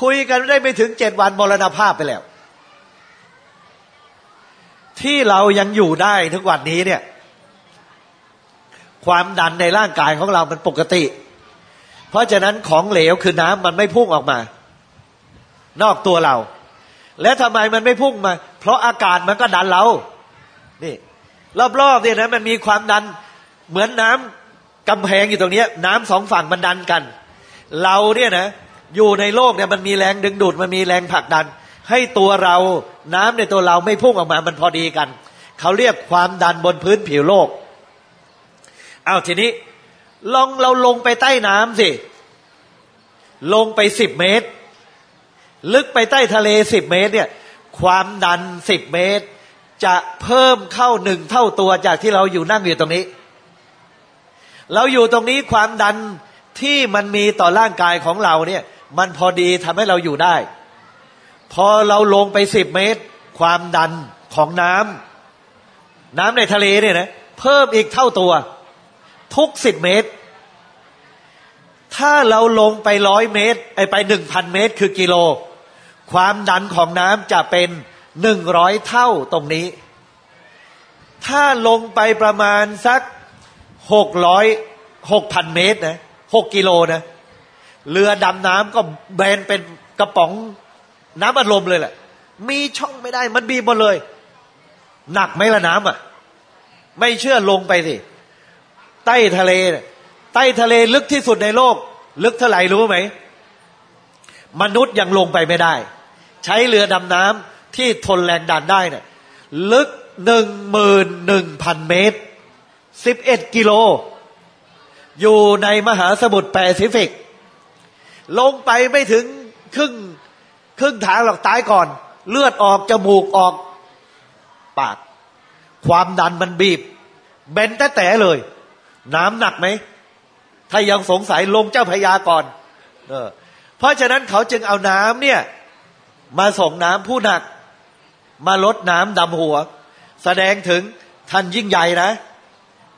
คุยกันได้ไม่ถึงเจ็ดวันมรณภาพไปแล้ว ที่เรายังอยู่ได้ทุกวันนี้เนี่ย ความดันในร่างกายของเรามันปกติ เพราะฉะนั้นของเหลวคือน้ำมันไม่พุ่งออกมา นอกตัวเรา และทำไมมันไม่พุ่งมา เพราะอากาศมันก็ดันเรา นี่ รอบๆเนี่ยนะมันมีความดันเหมือนน้ำกำแพงอยู่ตรงนี้น้ำสองฝั่งมันดันกัน เราเนี่ยนะอยู่ในโลกเนี่ยมันมีแรงดึงดูดมันมีแรงผลักดัน ให้ตัวเราน้ำในตัวเราไม่พุ่งออกมามันพอดีกัน เขาเรียกความดันบนพื้นผิวโลก เอาทีนี้ ลองเราลงไปใต้น้ำสิ ลงไปสิบเมตร ลึกไปใต้ทะเลสิบเมตรเนี่ยความดันสิบเมตร จะเพิ่มเข้าหนึ่งเท่าตัวจากที่เราอยู่นั่งอยู่ตรงนี้ เราอยู่ตรงนี้ความดัน ที่มันมีต่อร่างกายของเราเนี่ย มันพอดีทำให้เราอยู่ได้ พอเราลงไปสิบเมตร ความดันของน้ำน้ำในทะเลเนี่ยนะเพิ่มอีกเท่าตัว ทุกสิบเมตร ถ้าเราลงไปร้อยเมตร ไอไปหนึ่งพันเมตร คือกิโล ความดันของน้ำจะเป็นหนึ่งร้อยเท่าตรงนี้ ถ้าลงไปประมาณสักหกร้อยหกพันเมตรนะ หกกิโลนะ เรือดำน้ำก็แบนเป็นกระป๋องน้ำอัดลมเลยแหละ มีช่องไม่ได้ มันบีบหมดเลย หนักไหมละน้ำอะ ไม่เชื่อลงไปสิ ใต้ทะเลใต้ทะเลลึกที่สุดในโลก ลึกเท่าไหร่รู้ไหม มนุษย์ยังลงไปไม่ได้ ใช้เรือดำน้ำที่ทนแรงดันได้เนะี่ยลึกหนึ่งหมื่นหนึ่งพันเมตรสิบเอ็ดกิโล อยู่ในมหาสมุทรแปซิฟิก ลงไปไม่ถึงครึ่งครึ่งทางหรอกตายก่อน เลือดออกจมูกออกปาก ความดันมันบีบ เบนแต่แต่เลย น้ำหนักไหม ถ้ายังสงสัยลงเจ้าพยาก่อนเออเพราะฉะนั้นเขาจึงเอาน้ำเนี่ย มาส่งน้ำผู้หนัก มาลดน้ำดำหัว แสดงถึงท่านยิ่งใหญ่นะ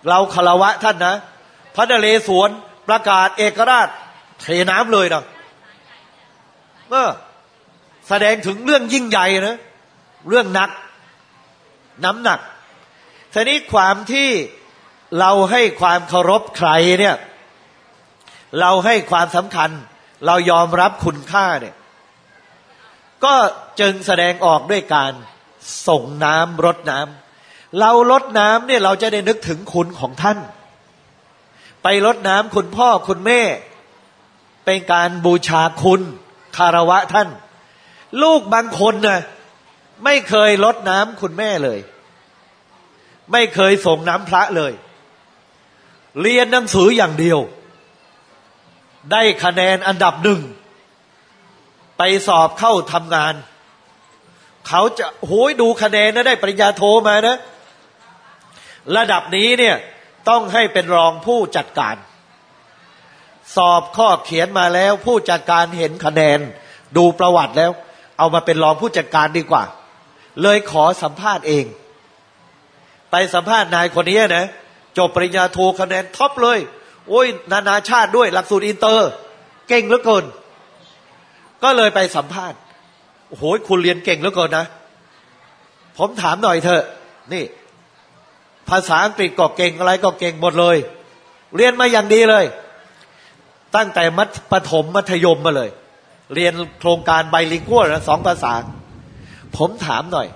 เราคารวะท่านนะ พระนเรศวรประกาศเอกราชเทน้ำเลยนะเออแสดงถึงเรื่องยิ่งใหญ่นะเรื่องหนัก น้ำหนักทีนี้ความที่เราให้ความเคารพใครเนี่ย เราให้ความสำคัญ เรายอมรับคุณค่าเนี่ย ก็จึงแสดงออกด้วยการส่งน้ำรดน้ำเราลดน้ำเนี่ยเราจะได้นึกถึงคุณของท่าน ไปรดน้ำคุณพ่อคุณแม่ เป็นการบูชาคุณคารวะท่าน ลูกบางคนนะไม่เคยรดน้ำคุณแม่เลย ไม่เคยส่งน้ำพระเลย เรียนหนังสืออย่างเดียว ได้คะแนนอันดับหนึ่ง ไปสอบเข้าทำงาน เขาจะโหยดูคะแนนนะได้ปริญญาโทมานะ ระดับนี้เนี่ย ต้องให้เป็นรองผู้จัดการ สอบข้อเขียนมาแล้ว ผู้จัดการเห็นคะแนน ดูประวัติแล้ว เอามาเป็นรองผู้จัดการดีกว่า เลยขอสัมภาษณ์เอง ไปสัมภาษณ์นายคนนี้นะจบปริญญาโทคะแนน top เลย โอ้ย นานาชาติด้วยหลักสูตรอินเตอร์ เก่งเหลือเกิน ก็เลยไปสัมภาษณ์โอ้โหคุณเรียนเก่งเหลือเกินนะ ผมถามหน่อยเถอะ นี่ ภาษาอังกฤษก็เก่งอะไรก็เก่งหมดเลย เรียนมาอย่างดีเลย ตั้งแต่มัธปฐมมัธยมมาเลย เรียนโครงการ bilingual นะสองภาษา ผมถามหน่อย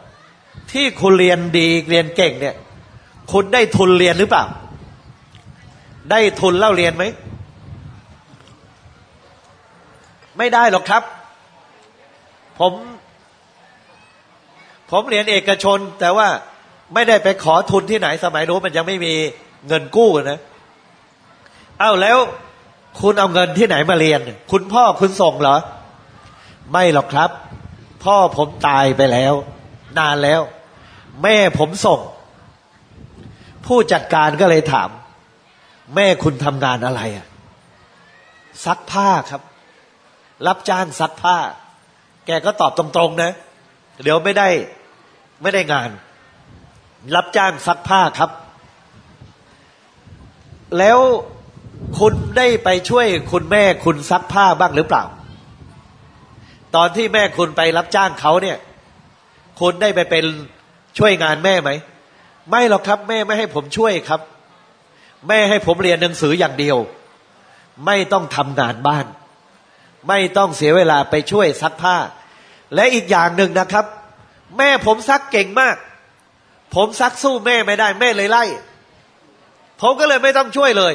ที่คุณเรียนดีเรียนเก่งเนี่ย คุณได้ทุนเรียนหรือเปล่า ได้ทุนเล่าเรียนไหมไม่ได้หรอกครับ ผม ผมเรียนเอกชนแต่ว่า ไม่ได้ไปขอทุนที่ไหนสมัยโน้นมันยังไม่มีเงินกู้นะเอ้าแล้วคุณเอาเงินที่ไหนมาเรียน คุณพ่อคุณส่งเหรอ ไม่หรอกครับ พ่อผมตายไปแล้ว นานแล้ว แม่ผมส่ง ผู้จัดการก็เลยถาม แม่คุณทำงานอะไรอะซักผ้าครับ รับจ้างซักผ้า แกก็ตอบตรงๆนะ เดี๋ยวไม่ได้ไม่ได้งาน รับจ้างซักผ้าครับ แล้วคุณได้ไปช่วยคุณแม่คุณซักผ้าบ้างหรือเปล่า ตอนที่แม่คุณไปรับจ้างเขาเนี่ย คุณได้ไปเป็นช่วยงานแม่ไหม ไม่หรอกครับ แม่ไม่ให้ผมช่วยครับ แม่ให้ผมเรียนหนังสืออย่างเดียว ไม่ต้องทำงานบ้าน ไม่ต้องเสียเวลาไปช่วยซักผ้า และอีกอย่างหนึ่งนะครับ แม่ผมซักเก่งมาก ผมซักสู้แม่ไม่ได้แม่เลยไล่ ผมก็เลยไม่ต้องช่วยเลย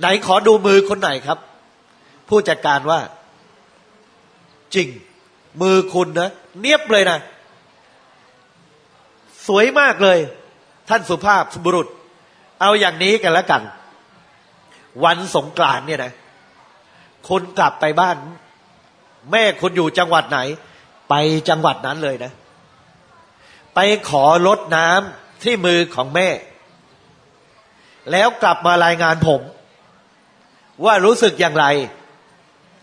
ไหนขอดูมือคนไหนครับ ผู้จัดการว่า จริง มือคุณนะเนียบเลยนะ สวยมากเลย ท่านสุภาพบุรุษ เอาอย่างนี้กันแล้วกัน วันสงกรานต์เนี่ยนะคุณกลับไปบ้าน แม่คุณอยู่จังหวัดไหน ไปจังหวัดนั้นเลยนะ ไปขอลดน้ำที่มือของแม่ แล้วกลับมารายงานผม ว่ารู้สึกอย่างไร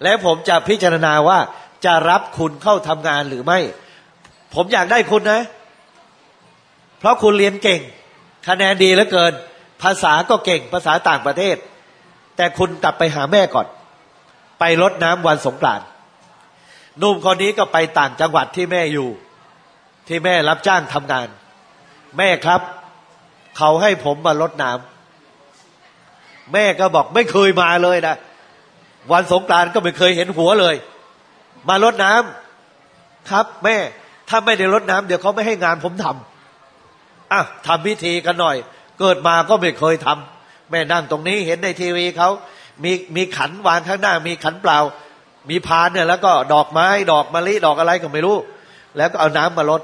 แล้วผมจะพิจารณาว่าจะรับคุณเข้าทำงานหรือไม่ ผมอยากได้คุณนะ เพราะคุณเรียนเก่ง คะแนนดีเหลือเกิน ภาษาก็เก่งภาษาต่างประเทศ แต่คุณกลับไปหาแม่ก่อน ไปรดน้ำวันสงกรานต์นุ่มคนนี้ก็ไปต่างจังหวัดที่แม่อยู่ ที่แม่รับจ้างทำงาน แม่ครับ เขาให้ผมมารดน้ำแม่ก็บอกไม่เคยมาเลยนะวันสงกรานต์ก็ไม่เคยเห็นหัวเลย มารดน้ำครับ แม่ ถ้าไม่ได้รดน้ำเดี๋ยวเขาไม่ให้งานผมทำอะทำพิธีกันหน่อย เกิดมาก็ไม่เคยทำแม่นั่งตรงนี้เห็นในทีวีเขามีมีขันวางข้างหน้า มีขันเปล่า มีพานเนี่ยแล้วก็ดอกไม้ ดอกมะลิดอกอะไรก็ไม่รู้ แล้วก็เอาน้ำมาลด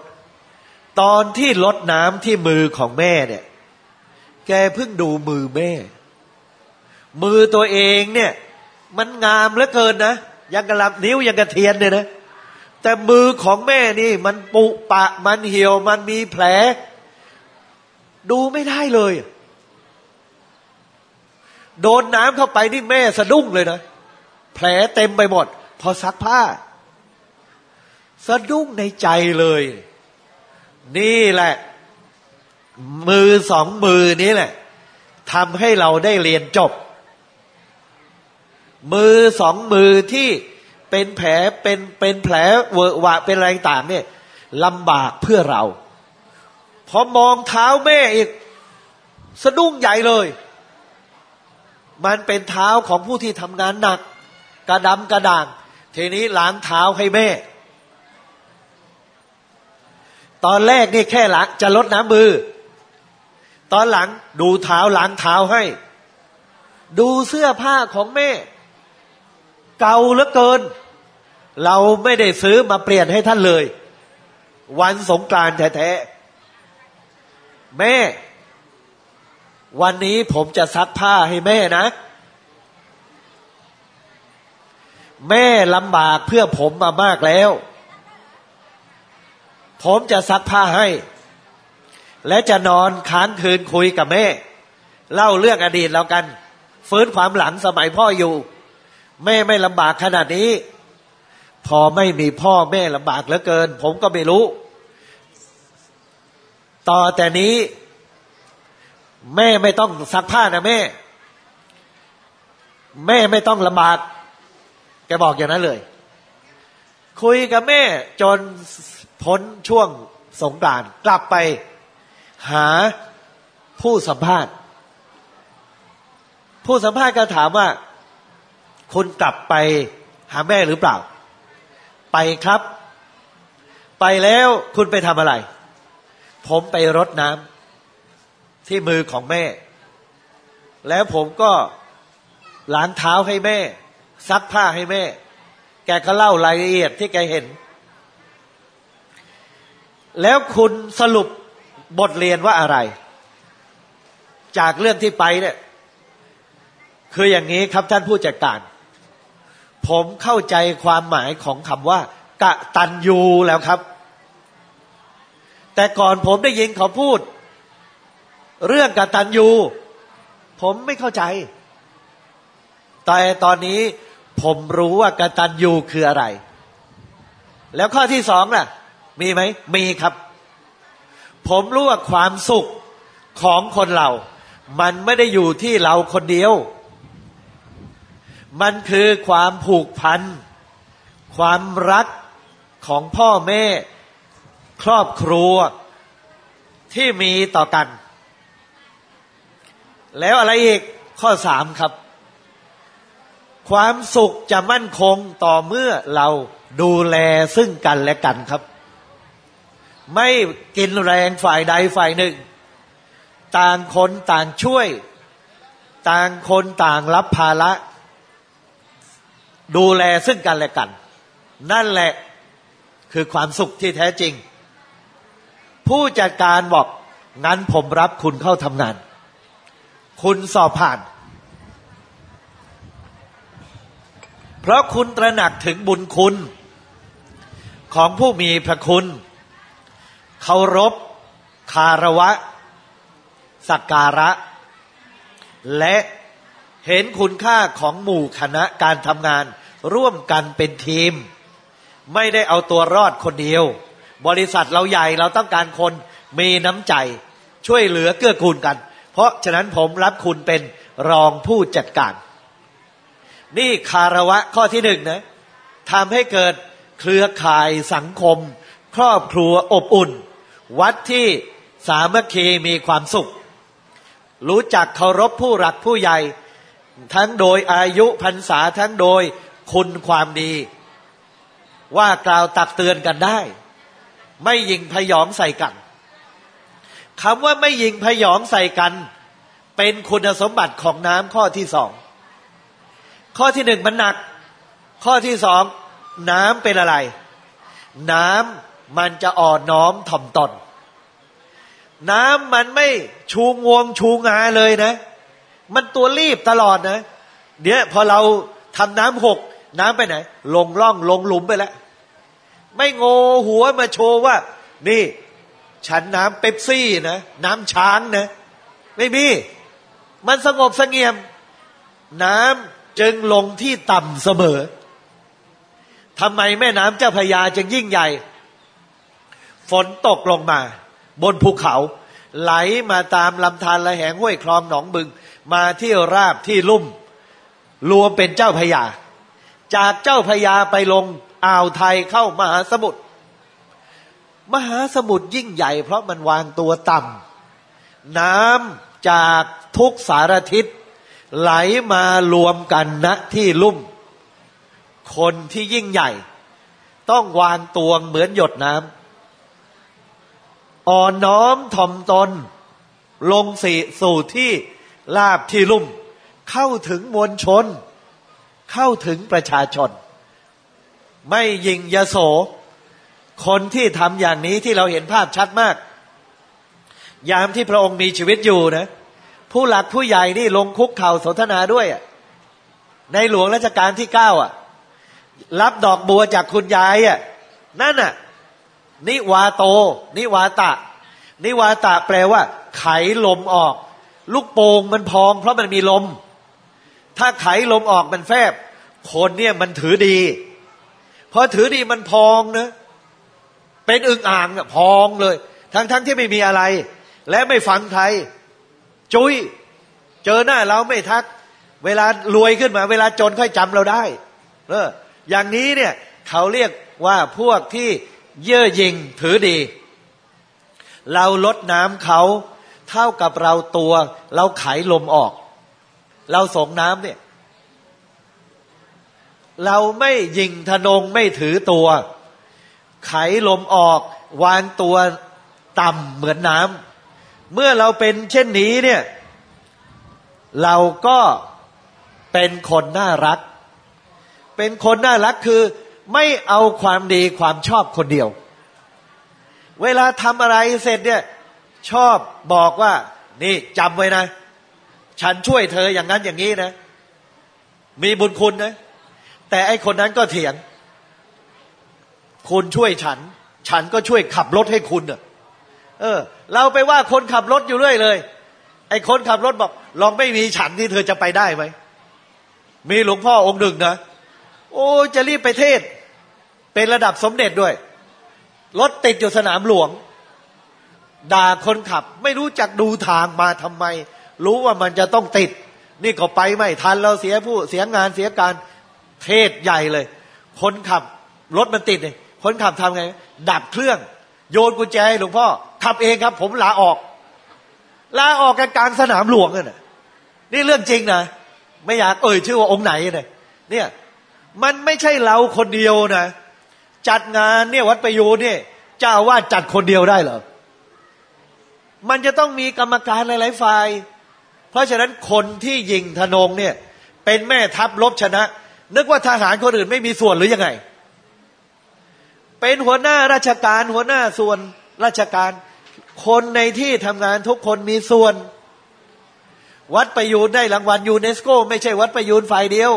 ตอนที่ลดน้ำที่มือของแม่เนี่ย แกเพิ่งดูมือแม่ มือตัวเองเนี่ย มันงามเหลือเกินนะยังกระลับนิ้วยังกระเทียนเนี่ยนะแต่มือของแม่นี่ มันปุปะมันเหี่ยว มันมีแผล ดูไม่ได้เลย โดนน้ำเข้าไปนี่แม่สะดุ้งเลยนะ แผลเต็มไปหมด พอซักผ้า สะดุ้งในใจเลย นี่แหละ มือสองมือนี้แหละทำให้เราได้เรียนจบ มือสองมือที่เป็นแผลเป็นเป็นแผลเวอะหวะเป็นอะไรต่างเนี่ยลำบากเพื่อเราพอมองเท้าแม่อีกสะดุ้งใหญ่เลย มันเป็นเท้าของผู้ที่ทำงานหนัก กระดำกระด่าง ทีนี้ล้างเท้าให้แม่ ตอนแรกนี่แค่ล้างจะลดน้ำมือ ตอนหลังดูเท้าล้างเท้าให้ ดูเสื้อผ้าของแม่ เก่าเหลือเกิน เราไม่ได้ซื้อมาเปลี่ยนให้ท่านเลย วันสงกรานต์แท้ๆแม่ วันนี้ผมจะซักผ้าให้แม่นะ แม่ลำบากเพื่อผมมามากแล้ว ผมจะซักผ้าให้ และจะนอนค้างคืนคุยกับแม่ เล่าเรื่องอดีตแล้วกัน ฟื้นความหลังสมัยพ่ออยู่ แม่ไม่ลำบากขนาดนี้ พอไม่มีพ่อแม่ลำบากเหลือเกิน ผมก็ไม่รู้ ต่อแต่นี้ แม่ไม่ต้องซักผ้านะแม่ แม่ไม่ต้องลำบากแกบอกอย่างนั้นเลย คุยกับแม่จน พ้นช่วงสงกรานต์กลับไปหาผู้สัมภาษณ์ ผู้สัมภาษณ์ก็ถามว่าคุณกลับไปหาแม่หรือเปล่า ไปครับ ไปแล้วคุณไปทำอะไร ผมไปรดน้ำที่มือของแม่ แล้วผมก็ล้างเท้าให้แม่ ซักผ้าให้แม่ แกก็เล่ารายละเอียดที่แกเห็น แล้วคุณสรุปบทเรียนว่าอะไร จากเรื่องที่ไปเนี่ย คืออย่างนี้ครับท่านผู้จัดการ ผมเข้าใจความหมายของคำว่า กะตันยูแล้วครับ แต่ก่อนผมได้ยินเขาพูด เรื่องกะตันยู ผมไม่เข้าใจ แต่ตอนนี้ผมรู้ว่ากตัญญูคืออะไร แล้วข้อที่สองล่ะ มีไหมมีครับ ผมรู้ว่าความสุขของคนเรา มันไม่ได้อยู่ที่เราคนเดียว มันคือความผูกพัน ความรักของพ่อแม่ ครอบครัวที่มีต่อกัน แล้วอะไรอีกข้อสามครับ ความสุขจะมั่นคงต่อเมื่อเราดูแลซึ่งกันและกันครับ ไม่กินแรงฝ่ายใดฝ่ายหนึ่ง ต่างคนต่างช่วย ต่างคนต่างรับภาระ ดูแลซึ่งกันและกัน นั่นแหละคือความสุขที่แท้จริง ผู้จัดการบอก งั้นผมรับคุณเข้าทำงาน คุณสอบผ่าน เพราะคุณตระหนักถึงบุญคุณ ของผู้มีพระคุณ เคารพ คารวะ สักการะ และเห็นคุณค่าของหมู่คณะการทำงาน ร่วมกันเป็นทีม ไม่ได้เอาตัวรอดคนเดียว บริษัทเราใหญ่เราต้องการคนมีน้ำใจ ช่วยเหลือเกื้อกูลกัน เพราะฉะนั้นผมรับคุณเป็นรองผู้จัดการ นี่คารวะข้อที่หนึ่งนะทำให้เกิดเครือข่ายสังคม ครอบครัวอบอุ่น วัดที่สามัคคีมีความสุข รู้จักเคารพผู้หลักผู้ใหญ่ ทั้งโดยอายุพรรษาทั้งโดยคุณความดี ว่ากล่าวตักเตือนกันได้ ไม่ยิงพยองใส่กันคำว่าไม่ยิงพยองใส่กัน เป็นคุณสมบัติของน้ำข้อที่สองข้อที่หนึ่งมันหนัก ข้อที่สองน้ำเป็นอะไร น้ำ มันจะอ่อนน้อมถ่อมตน น้ำมันไม่ชูงวงชูงาเลยนะ มันตัวรีบตลอดนะ เดี๋ยวพอเราทำน้ำหก น้ำไปไหน ลงล่องลงหลุมไปแล้ว ไม่โงหัวมาโชว์ว่า นี่ ฉันน้ำเป๊ปซี่นะ น้ำช้างนะ ไม่มี มันสงบสงเงียม น้ำจึงลงที่ต่ำเสมอทำไมแม่น้ำเจ้าพยาจึงยิ่งใหญ่ ฝนตกลงมา บนภูเขา ไหลมาตามลำธารละแหงห้วยคลองหนองบึง มาที่ราบที่ลุ่ม รวมเป็นเจ้าพยา จากเจ้าพยาไปลงอ่าวไทยเข้ามหาสมุทรมหาสมุทรยิ่งใหญ่ เพราะมันวางตัวต่ำน้ำจากทุกสารทิศ ไหลมารวมกันณที่ลุ่ม คนที่ยิ่งใหญ่ ต้องวางตัวเหมือนหยดน้ำ อ่อนน้อมถ่อมตน ลงสีสู่ที่ลาบที่ลุ่ม เข้าถึงมวลชน เข้าถึงประชาชน ไม่ยิงยโส คนที่ทำอย่างนี้ที่เราเห็นภาพชัดมาก ยามที่พระองค์มีชีวิตอยู่นะ ผู้หลักผู้ใหญ่นี่ลงคุกเข่าสนทนาด้วย ในหลวงรัชกาลที่เก้าอะ รับดอกบัวจากคุณยายอะนั่นอะ นิวาโต นิวาตะ นิวาตะแปลว่า ไขลมออก ลูกโป่งมันพอง เพราะมันมีลม ถ้าไขลมออกมันแฟบ คนเนี่ยมันถือดีพอถือดีมันพองนะเป็นอึ่งอ่างอะพองเลย ทั้งทั้งที่ไม่มีอะไร และไม่ฟังใคร จุ้ยเจอหน้าเราไม่ทัก เวลารวยขึ้นมา เวลาจนค่อยจำเราได้ เออ อย่างนี้เนี่ย เขาเรียกว่าพวกที่ เย่อหยิ่งถือดี เราลดน้ำเขาเท่ากับเราตัว เราไขลมออก เราส่งน้ำเนี่ย เราไม่ยิงทนงไม่ถือตัว ไขลมออก วางตัวต่ำเหมือนน้ำเมื่อเราเป็นเช่นนี้เนี่ย เราก็เป็นคนน่ารัก เป็นคนน่ารักคือ ไม่เอาความดีความชอบคนเดียว เวลาทำอะไรเสร็จเนี่ย ชอบบอกว่า นี่จำไว้นะ ฉันช่วยเธออย่างนั้นอย่างนี้นะ มีบุญคุณนะ แต่ไอคนนั้นก็เถียง คุณช่วยฉัน ฉันก็ช่วยขับรถให้คุณเเออ เราไปว่าคนขับรถอยู่เรื่อยเลย ไอคนขับรถบอก ลองไม่มีฉันที่เธอจะไปได้ไหมมีหลวงพ่อองค์หนึ่งนะโอ้จะรีบไปเทศ เป็นระดับสมเด็จด้วย รถติดอยู่สนามหลวง ด่าคนขับ ไม่รู้จักดูทางมาทำไม รู้ว่ามันจะต้องติด นี่ก็ไปไม่ทันเราเสียผู้เสียงานเสียการเทศใหญ่เลย คนขับ รถมันติดเลยคนขับทำไง ดับเครื่อง โยนกุญแจให้หลวงพ่อขับเองครับ ผมลาออกลาออกกันกลางสนามหลวงเนี่ยนี่เรื่องจริงนะไม่อยากเอ่ยชื่อว่าองค์ไหนเนี่ยเนี่ย มันไม่ใช่เราคนเดียวนะ จัดงานเนี่ยวัดประยูนเนี่ยเจ้าว่าจัดคนเดียวได้เหรอมันจะต้องมีกรรมการหลาย ๆ ฝ่าย เพราะฉะนั้นคนที่ยิงธนงเนี่ย เป็นแม่ทัพลบชนะ นึกว่าทหารคนอื่นไม่มีส่วนหรือยังไง เป็นหัวหน้าราชการหัวหน้าส่วนราชการ คนในที่ทำงานทุกคนมีส่วน วัดประยูนได้รางวัลยูเนสโก ไม่ใช่วัดประยูนฝ่ายเดียว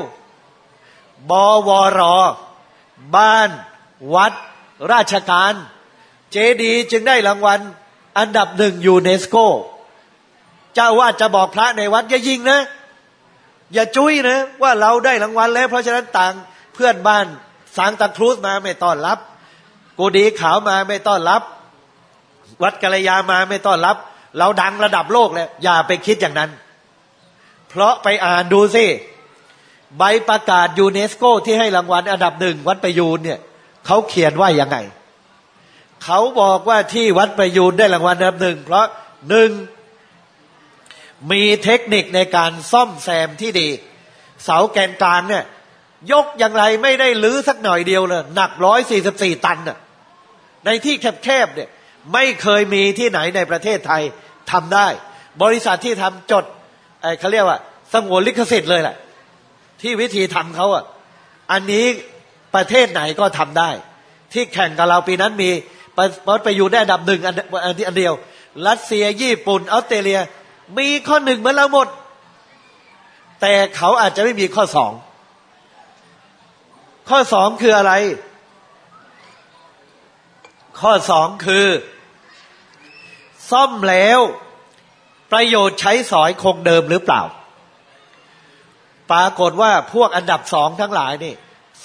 บวร บ้าน วัดราชการ เจดีจึงได้รางวัล อันดับหนึ่งยูเนสโก เจ้าว่าจะบอกพระในวัดอย่ายิงนะ อย่าจุ้ยนะ ว่าเราได้รางวัลแล้ว เพราะฉะนั้นต่างเพื่อนบ้านสังตะครูสมาไม่ต้อนรับกูดีขาวมาไม่ต้อนรับ วัดกัลยามาไม่ต้อนรับ เราดังระดับโลกแล้ว อย่าไปคิดอย่างนั้น เพราะไปอ่านดูสิใบประกาศยูเนสโกที่ให้รางวัลอันดับหนึ่งวัดประยูนเนี่ย เขาเขียนว่ายังไง เขาบอกว่าที่วัดประยูนได้รางวัลอันดับหนึ่งเพราะหนึ่งมีเทคนิคในการซ่อมแซมที่ดี เสาแกนกลางเนี่ย ยกอย่างไรไม่ได้ลื้อสักหน่อยเดียวเลยหนักร้อยสี่สิบสี่ตันน่ะในที่แคบๆเนี่ยไม่เคยมีที่ไหนในประเทศไทยทำได้ บริษัทที่ทำจดเขาเรียกว่าสงวนลิขสิทธิ์เลยแหละที่วิธีทำเขาอะอันนี้ ประเทศไหนก็ทำได้ ที่แข่งกับเราปีนั้นมีไปไปอยู่ได้อันดับหนึ่งอันอันเดียว รัสเซียญี่ปุ่นออสเตรเลีย มีข้อหนึ่งเหมือนเราหมด แต่เขาอาจจะไม่มีข้อสองข้อสองคืออะไร ข้อสองคือ ซ่อมแล้ว ประโยชน์ใช้สอยคงเดิมหรือเปล่า ปรากฏว่าพวกอันดับสองทั้งหลายนี่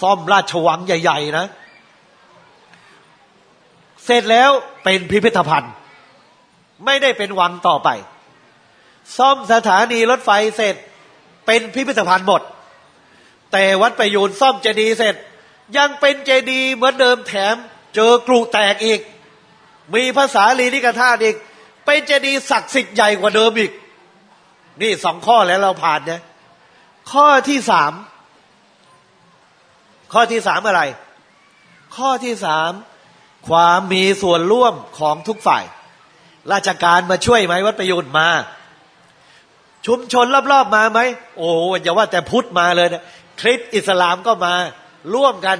ซ่อมราชวังใหญ่ ๆ นะ เสร็จแล้วเป็นพิพิธภัณฑ์ ไม่ได้เป็นวังต่อไป ซ่อมสถานีรถไฟเสร็จเป็นพิพิธภัณฑ์หมด แต่วัดประยูนซ่อมเจดีย์เสร็จ ยังเป็นเจดีย์เหมือนเดิมแถม เจอกรุแตกอีก มีภาษาลีนิกธาตุอีก เป็นเจดีย์ศักดิ์สิทธิ์ใหญ่กว่าเดิมอีก นี่สองข้อแล้วเราผ่านเนี่ยข้อที่สาม ข้อที่สามอะไร ข้อที่สามความมีส่วนร่วมของทุกฝ่าย ราชการมาช่วยไหมวัดประยุนมา ชุมชนรอบๆมาไหมโอ้อย่าว่าแต่พุทธมาเลยนะคริสต์อิสลามก็มาร่วมกัน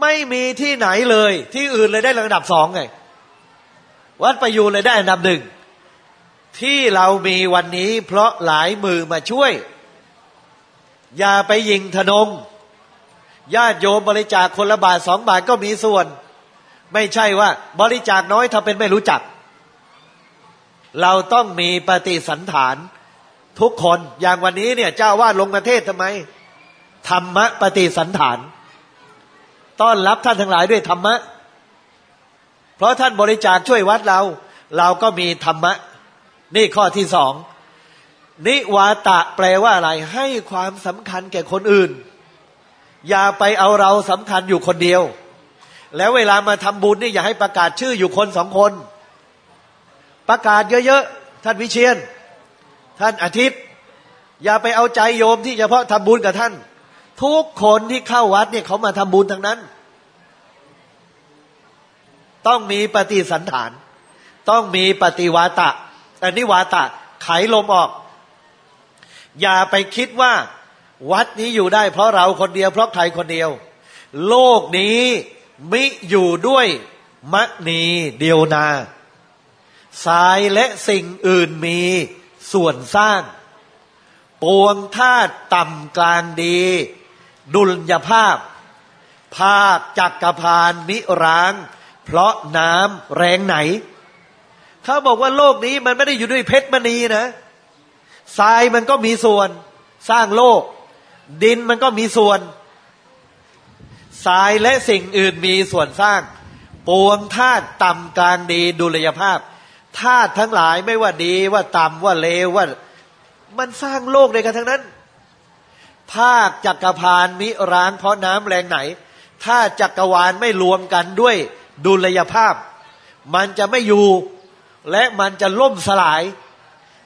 ไม่มีที่ไหนเลย ที่อื่นเลยได้ระดับสองไง วัดประยูนเลยได้อันดับหนึ่งที่เรามีวันนี้เพราะหลายมือมาช่วย อย่าไปยิงทนง ญาติโยมบริจาคคนละบาทสองบาทก็มีส่วน ไม่ใช่ว่าบริจาคน้อยถ้าเป็นไม่รู้จัก เราต้องมีปฏิสันฐานทุกคนอย่างวันนี้เนี่ยเจ้าวาดลงประเทศทำไม ธรรมะปฏิสันฐาน ต้อนรับท่านทั้งหลายด้วยธรรมะ เพราะท่านบริจาคช่วยวัดเรา เราก็มีธรรมะ นี่ข้อที่สองนิวาตะแปลว่าอะไรให้ความสำคัญแก่คนอื่น อย่าไปเอาเราสำคัญอยู่คนเดียว แล้วเวลามาทำบุญนี่อย่าให้ประกาศชื่ออยู่คนสองคน ประกาศเยอะๆ ท่านวิเชียน ท่านอาทิตย์ อย่าไปเอาใจโยมที่เฉพาะทำบุญกับท่าน ทุกคนที่เข้าวัดเนี่ยเขามาทำบุญทั้งนั้น ต้องมีปฏิสันฐาน ต้องมีปฏิวาตะอันนี้วาตะไขลมออก อย่าไปคิดว่า วัดนี้อยู่ได้เพราะเราคนเดียวเพราะใครคนเดียว โลกนี้มิอยู่ด้วยมะนีเดียวนา สายและสิ่งอื่นมีส่วนสร้าง ปวงธาตุต่ำกลางดี ดุลยภาพ ภาคจักกรพานมิร้าง เพราะน้ำแรงไหน เขาบอกว่าโลกนี้มันไม่ได้อยู่ด้วยเพชรมณีนะทรายมันก็มีส่วนสร้างโลก ดินมันก็มีส่วน ทรายและสิ่งอื่นมีส่วนสร้าง ปวงธาตุต่ำกลางดีดุลยภาพธาตุทั้งหลายไม่ว่าดีว่าต่ำว่าเลวว่า มันสร้างโลกเลยกันทั้งนั้น ภาคจักรพานมิร้างเพราะน้ำแรงไหน ถ้าจักรวาลไม่รวมกันด้วยดุลยภาพ มันจะไม่อยู่ และมันจะล่มสลาย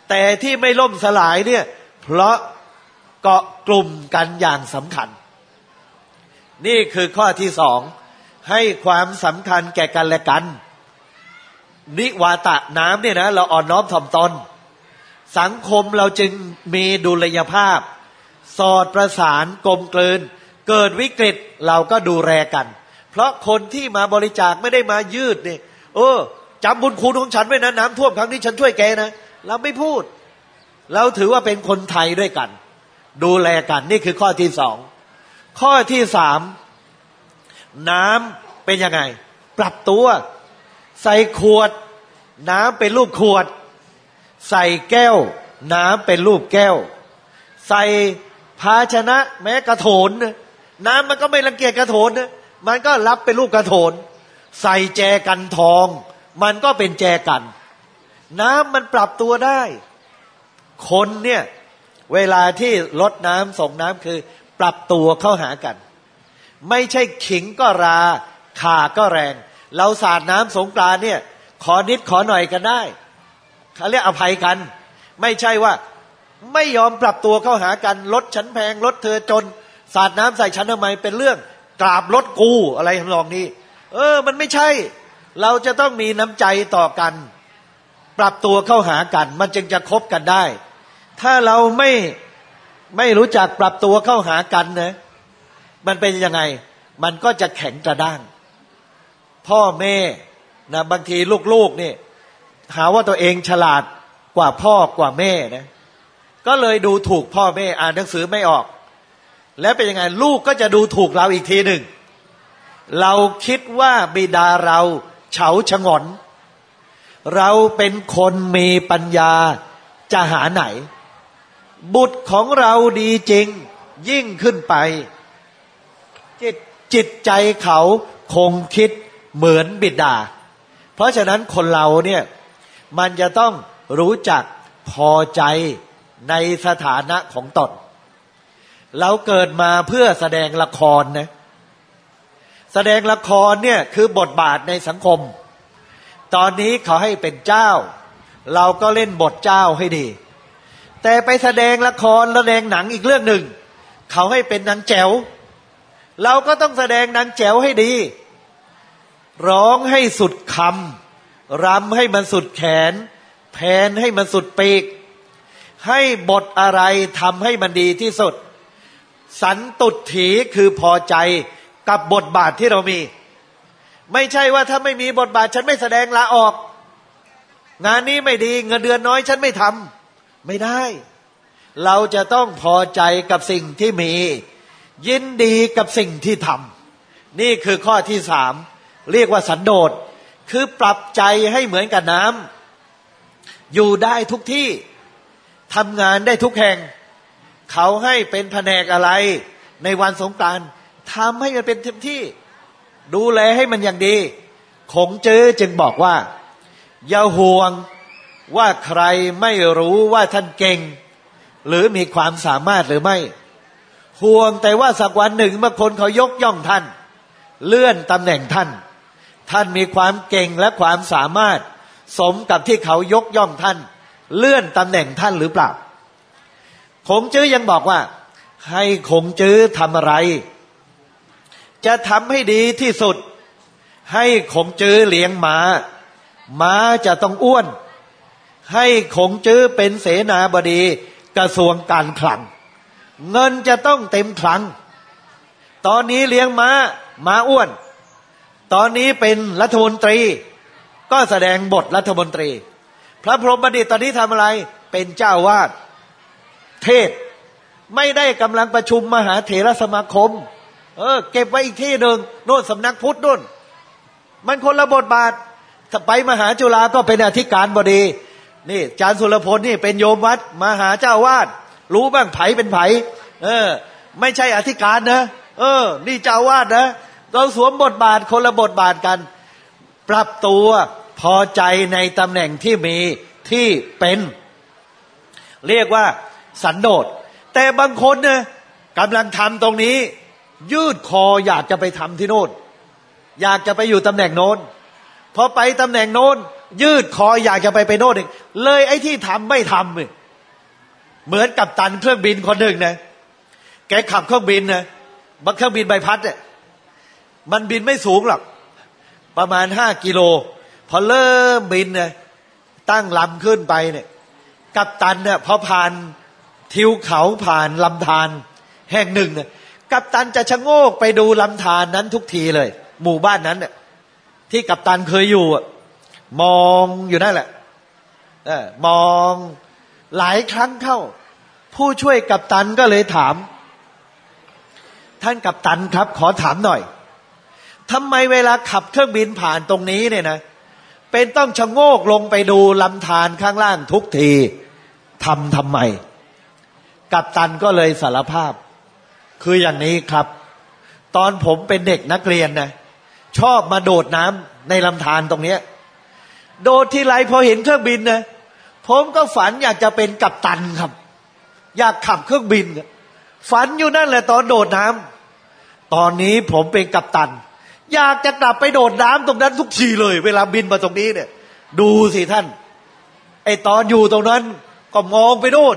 แต่ที่ไม่ล่มสลายเนี่ย เพราะ เกาะกลุ่มกันอย่างสำคัญ นี่คือข้อที่สองให้ความสำคัญแก่กันและกัน นิวาตะน้ำเนี่ยนะเราอ่อนน้อมถ่อมตน สังคมเราจึงมีดุลยภาพ สอดประสานกลมกลืน เกิดวิกฤตเราก็ดูแลกัน เพราะคนที่มาบริจาคไม่ได้มายืดเนี่ยเออจำบุญคุณของฉันไว้นะน้ำท่วมครั้งนี้ฉันช่วยแกนะ เราไม่พูด เราถือว่าเป็นคนไทยด้วยกัน ดูแลกัน นี่คือข้อที่สอง ข้อที่สามน้ำเป็นยังไง ปรับตัว ใส่ขวด น้ำเป็นรูปขวด ใส่แก้ว น้ำเป็นรูปแก้ว ใส่ภาชนะแม้กระโถน น้ำมันก็ไม่รังเกียจกระโถนนะมันก็รับเป็นรูปกระโถน ใส่แจกันทอง มันก็เป็นแจกัน น้ำมันปรับตัวได้ คนเนี่ย เวลาที่ลดน้ำส่งน้ำคือ ปรับตัวเข้าหากัน ไม่ใช่ขิงก็ราขาก็แรง เราสาดน้ำสงกรานเนี่ย ขอนิดขอหน่อยกันได้เขาเรียกอภัยกัน ไม่ใช่ว่าไม่ยอมปรับตัวเข้าหากันลดฉันแพงลดเธอจน สาดน้ำใส่ฉันทำไมเป็นเรื่องกราบลดกูอะไรทำนองนี้ เออ มันไม่ใช่ เราจะต้องมีน้ำใจต่อกัน ปรับตัวเข้าหากัน มันจึงจะคบกันได้ ถ้าเราไม่ไม่รู้จักปรับตัวเข้าหากันนะมันเป็นยังไง มันก็จะแข็งกระด้าง พ่อแม่นะบางทีลูกๆนี่หาว่าตัวเองฉลาดกว่าพ่อกว่าแม่นะก็เลยดูถูกพ่อแม่อ่านหนังสือไม่ออก แล้วเป็นยังไงลูกก็จะดูถูกเราอีกทีหนึ่ง เราคิดว่าบิดาเราเฉาฉงน เราเป็นคนมีปัญญาจะหาไหน บุตรของเราดีจริง ยิ่งขึ้นไป จิตจิตใจเขาคงคิดเหมือนบิดา เพราะฉะนั้นคนเราเนี่ยมันจะต้องรู้จักพอใจในสถานะของตน เราเกิดมาเพื่อแสดงละครนะ แสดงละครเนี่ยคือบทบาทในสังคม ตอนนี้เขาให้เป็นเจ้า เราก็เล่นบทเจ้าให้ดี แต่ไปแสดงละครแสดงหนังอีกเรื่องหนึ่ง เขาให้เป็นนางแจ๋ว เราก็ต้องแสดงนางแจ๋วให้ดี ร้องให้สุดคำรำให้มันสุดแขน แผนให้มันสุดปีก ให้บทอะไรทำให้มันดีที่สุด สันตุถีคือพอใจกับบทบาทที่เรามี ไม่ใช่ว่าถ้าไม่มีบทบาทฉันไม่แสดงลาออก งานนี้ไม่ดีเงินเดือนน้อยฉันไม่ทำ ไม่ได้ เราจะต้องพอใจกับสิ่งที่มี ยินดีกับสิ่งที่ทำนี่คือข้อที่สามเรียกว่าสันโดษคือปรับใจให้เหมือนกับน้ำอยู่ได้ทุกที่ทำงานได้ทุกแห่ง เขาให้เป็นแผนกอะไร ในวันสงการทำให้มันเป็นเต็มที่ ดูแลให้มันอย่างดีคงเจอจึงบอกว่า อย่าห่วง ว่าใครไม่รู้ว่าท่านเก่ง หรือมีความสามารถหรือไม่ ห่วงแต่ว่าสักวันหนึ่งเมื่อคนเขายกย่องท่าน เลื่อนตำแหน่งท่าน ท่านมีความเก่งและความสามารถ สมกับที่เขายกย่องท่าน เลื่อนตำแหน่งท่านหรือเปล่าคงจื้อยังบอกว่า ให้คงจื้อทำอะไร จะทำให้ดีที่สุด ให้คงจื้อเลี้ยงมา้าม้าจะต้องอ้วน ให้คงจื้อเป็นเสนาบดีกระทรวงการคลัง เงินจะต้องเต็มคลัง ตอนนี้เลี้ยงมา้าม้าอ้วน ตอนนี้เป็นรัฐมนตรี ก็แสดงบทรัฐมนตรี พระพรหมบัณฑิตตอนนี้ทำอะไรเป็นเจ้าวาดเทศไม่ได้กำลังประชุมมหาเถรสมาคม เออ เก็บไว้อีกที่หนึ่งโน่นสำนักพุทธนู่น มันคนละบทบาทถ้าไปมหาจุฬาก็เป็นอธิการบดี นี่ จารย์สุรพลนี่เป็นโยมวัดมหาเจ้าวาดรู้บ้างไผเป็นไผเออ ไม่ใช่อธิการนะเออ นี่เจ้าวาดนะเราสวมบทบาทคนละบทบาทกัน ปรับตัวพอใจในตำแหน่งที่มีที่เป็น เรียกว่าสันโดษแต่บางคนเนี่ยกำลังทำตรงนี้ ยืดคออยากจะไปทำที่โน่นอยากจะไปอยู่ตำแหน่งโน้นพอไปตำแหน่งโน้น ยืดคออยากจะไปไปโน่นอีกเลยไอ้ที่ทำไม่ทำเลยเหมือนกับตันเครื่องบินคนหนึ่งนะแกขับเครื่องบินนะบังเครื่องบินใบพัดเนี่ยมันบินไม่สูงหรอกประมาณห้ากิโล พอเริ่มบินเนี่ยตั้งลำขึ้นไปเนี่ย กับตันเนี่ยพอผ่านทิวเขาผ่านลำธารแห่งหนึ่งเนี่ยกับตันจะชะโงกไปดูลำธารนนั้นทุกทีเลย หมู่บ้านนั้นเนี่ยที่กับตันเคยอยู่อะ มองอยู่นั่นแหละเออมองหลายครั้งเข้า ผู้ช่วยกับตันก็เลยถาม ท่านกับตันครับ ขอถามหน่อยทำไมเวลาขับเครื่องบินผ่านตรงนี้เนี่ยนะ เป็นต้องชะโงกลงไปดูลำธารข้างล่างทุกทีทำทำไม กับตันก็เลยสารภาพ คืออย่างนี้ครับ ตอนผมเป็นเด็กนักเรียนนะชอบมาโดดน้ำในลำธารตรงเนี้ย โดดที่ไรพอเห็นเครื่องบินนะผมก็ฝันอยากจะเป็นกัปตันครับ อยากขับเครื่องบิน ฝันอยู่นั่นแหละตอนโดดน้ำตอนนี้ผมเป็นกัปตัน อยากจะกลับไปโดดน้ำตรงนั้นทุกทีเลย เวลาบินมาตรงนี้เนี่ย ดูสิท่าน ไอตอนอยู่ตรงนั้นก็มองไปโน่น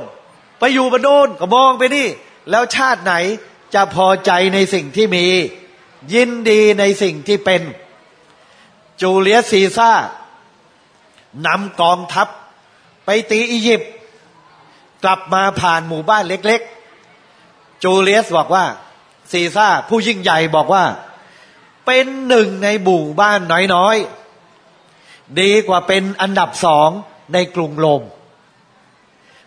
ไปอยู่บนโน่นก็มองไปนี่ แล้วชาติไหนจะพอใจในสิ่งที่มี ยินดีในสิ่งที่เป็น จูเลียสซีซ่า นำกองทัพ ไปตีอียิปต์กลับมาผ่านหมู่บ้านเล็กๆ จูเลียสบอกว่าซีซ่าผู้ยิ่งใหญ่บอกว่า เป็นหนึ่งในหมู่บ้านน้อยๆ ดีกว่าเป็นอันดับสองในกรุงโรม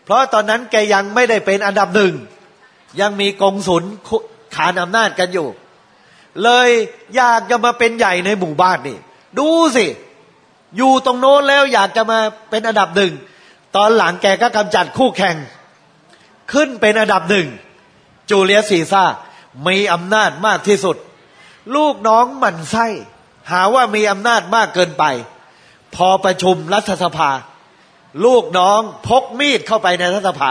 เพราะตอนนั้นแกยังไม่ได้เป็นอันดับหนึ่ง ยังมีกองสุนขานอำนาจกันอยู่ เลยอยากจะมาเป็นใหญ่ในหมู่บ้านนี่ ดูสิ อยู่ตรงโน้นแล้วอยากจะมาเป็นอันดับหนึ่ง ตอนหลังแกก็กำจัดคู่แข่ง ขึ้นเป็นอันดับหนึ่ง จูเลียสซีซ่ามีอำนาจมากที่สุด ลูกน้องหมั่นไส้ หาว่ามีอำนาจมากเกินไป พอประชุมรัฐสภา ลูกน้องพกมีดเข้าไปในรัฐสภา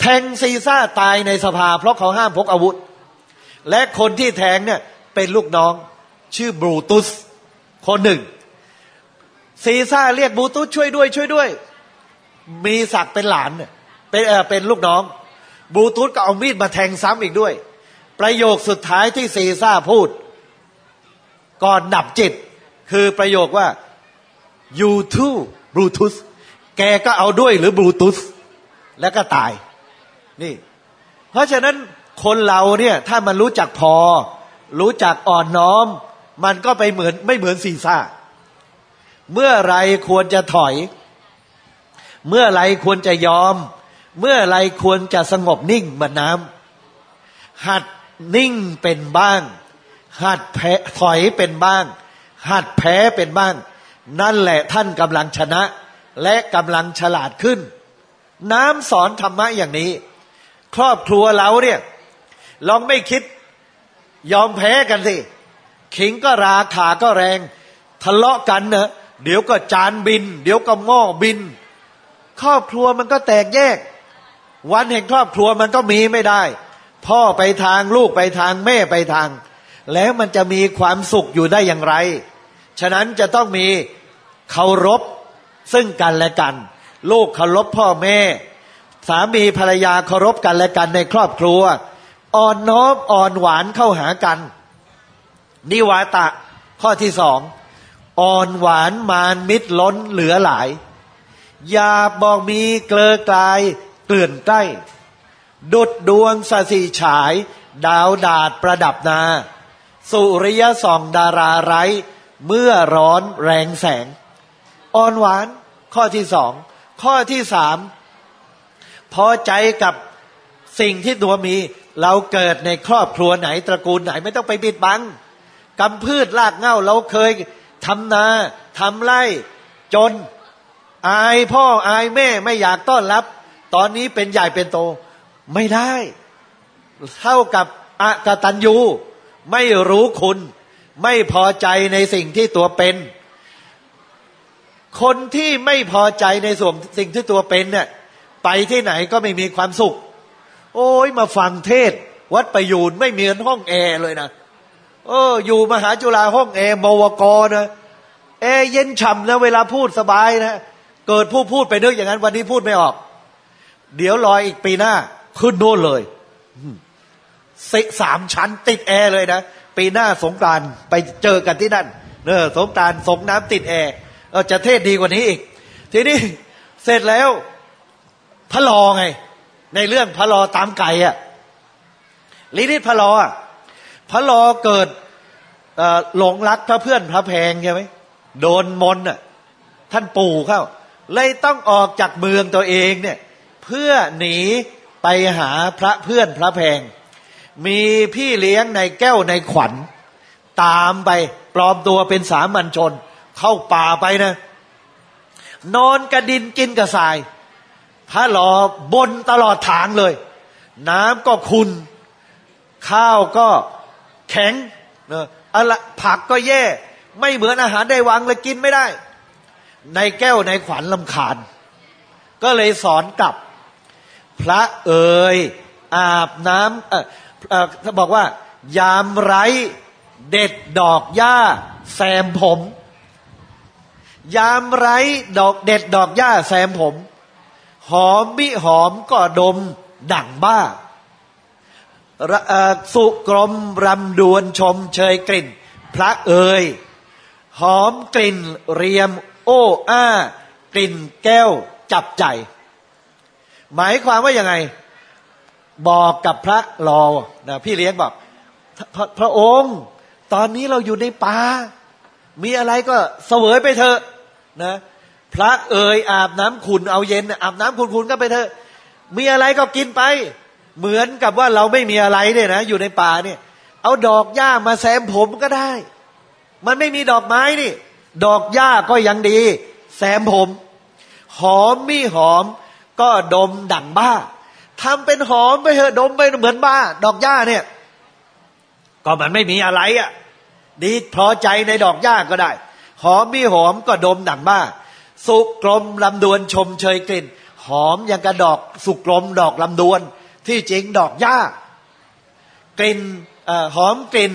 แทงซีซ่าตายในสภา เพราะเขาห้ามพกอาวุธ และคนที่แทงเนี่ยเป็นลูกน้องชื่อบรูตุส คนหนึ่ง ซีซ่าเรียกบูตุสช่วยด้วยช่วยด้วย มีศักดิ์เป็นหลานเนี่ยเป็นเออเป็นลูกน้อง บูตุสก็เอามีดมาแทงซ้ำอีกด้วย ประโยคสุดท้ายที่ซีซ่าพูด ก่อนดับจิต คือประโยคว่า you too Brutus แกก็เอาด้วยหรือบลูทูธแล้วก็ตาย นี่ เพราะฉะนั้นคนเราเนี่ย ถ้ามันรู้จักพอ รู้จักอ่อนน้อม มันก็ไปเหมือนไม่เหมือนซีซ่า เมื่อไรควรจะถอย เมื่อไรควรจะยอม เมื่อไรควรจะสงบนิ่งเหมือนน้ำหัดนิ่งเป็นบ้าง หัดแพ้ถอยเป็นบ้าง หัดแพ้เป็นบ้าง นั่นแหละท่านกำลังชนะ และกำลังฉลาดขึ้น น้ำสอนธรรมะอย่างนี้ ครอบครัวเราเนี่ยลองไม่คิด ยอมแพ้กันสิ ขิงก็ราขาก็แรง ทะเลาะกันเนะเดี๋ยวก็จานบิน เดี๋ยวก็หม้อบิน ครอบครัวมันก็แตกแยก วันแห่งครอบครัวมันก็มีไม่ได้ พ่อไปทางลูกไปทางแม่ไปทาง แล้วมันจะมีความสุขอยู่ได้อย่างไร ฉะนั้นจะต้องมีเคารพซึ่งกันและกัน ลูกเคารพพ่อแม่ สามีภรรยาเคารพกันและกันในครอบครัว อ่อนน้อมอ่อนหวานเข้าหากัน นิวาตะ ข้อที่สองอ่อนหวานมานมิตรล้นเหลือหลายอย่าบอกมีเกลอกลายเกลื่อนใกล้ ดุดดวงสสีฉาย ดาวดาดประดับนา สุริยส่องดาราไร้ เมื่อร้อนแรงแสง อ่อนหวาน ข้อที่สอง ข้อที่สาม พอใจกับสิ่งที่ตัวมี เราเกิดในครอบครัวไหนตระกูลไหนไม่ต้องไปปิดบัง กำพืชลากเง่าเราเคยทำนาทำไร่จน อายพ่ออายแม่ไม่อยากต้อนรับ ตอนนี้เป็นใหญ่เป็นโต ไม่ได้ เท่ากับอะกตัญญูไม่รู้คุณ ไม่พอใจในสิ่งที่ตัวเป็น คนที่ไม่พอใจในส่วนสิ่งที่ตัวเป็นเนี่ยไปที่ไหนก็ไม่มีความสุข โอ้ยมาฟังเทศ วัดประยูนไม่มีห้องแอร์เลยนะ เออ อยู่มหาจุฬาห้องแอร์มวกนะแอร์เย็นฉ่ำนะเวลาพูดสบายนะเกิดผู้พูดไปนึกอย่างนั้น วันนี้พูดไม่ออก เดี๋ยวรออีกปีหน้า ขึ้นโน่นเลยสิสามชั้นติดแอร์เลยนะปีหน้าสงกานไปเจอกันที่นั่นเออสงกานสงน้ำติดแอร์เออจะเทศดีกว่านี้อีก ทีนี้เสร็จแล้วพระลอไง ในเรื่องพระลอตามไก่อะลินิตพระลออะ พระลอเกิดหลงรักพระเพื่อนพระแพงใช่ไหมโดนมนอะท่านปู่เข้า เลยต้องออกจากเมืองตัวเองเนี่ย เพื่อหนีไปหาพระเพื่อนพระแพง มีพี่เลี้ยงในแก้วในขวัญ ตามไปปลอมตัวเป็นสามัญชน เข้าป่าไปนะ นอนกระดินกินกระสาย พระหลอบนตลอดทางเลย น้ำก็คุณ ข้าวก็ แข็งเนอะอะไรผักก็แย่ ไม่เหมือนอาหารได้วางเลยกินไม่ได้ ในแก้วในขวัญลำคาญ ก็เลยสอนกลับ พระเอ๋ยอาบน้ำเออเออบอกว่ายามไรเด็ดดอกหญ้าแซมผม ยามไรดอกเด็ดดอกหญ้าแซมผม หอมมิหอมก็ดมดั่งบ้า สุกรมรำดวนชมเชยกลิ่น พระเอ๋ยหอมกลิ่นเรียม โอ้อ้ากลิ่นแก้วจับใจ หมายความว่ายังไง บอกกับพระรอนะพี่เลี้ยงบอกพพระองค์ ตอนนี้เราอยู่ในป่ามีอะไรก็เสวยไปเถอะนะพระเอ๋ยอาบน้ำขุนเอาเย็นอาบน้ำขุนขุนก็ไปเถอะมีอะไรก็กินไป เหมือนกับว่าเราไม่มีอะไรเนี่ยนะอยู่ในป่าเนี่ย เอาดอกหญ้ามาแซมผมก็ได้ มันไม่มีดอกไม้นี่ ดอกหญ้าก็ยังดี แซมผม หอมมีหอม ก็ดมดั่งบ้าทำเป็นหอมไปเถอะดมไปเหมือนบ้า ดอกหญ้าเนี่ย ก็มันไม่มีอะไรอะ่ะ ดีพอใจในดอกหญ้าก็ได้ หอมมีหอมก็ดมดั่งบ้า สุกลมลำดวนชมเชยกลิ่น หอมอย่างกระดอกสุกลมดอกลำดวน ที่จริงดอกหญ้ากลิ่นหอมกลิ่น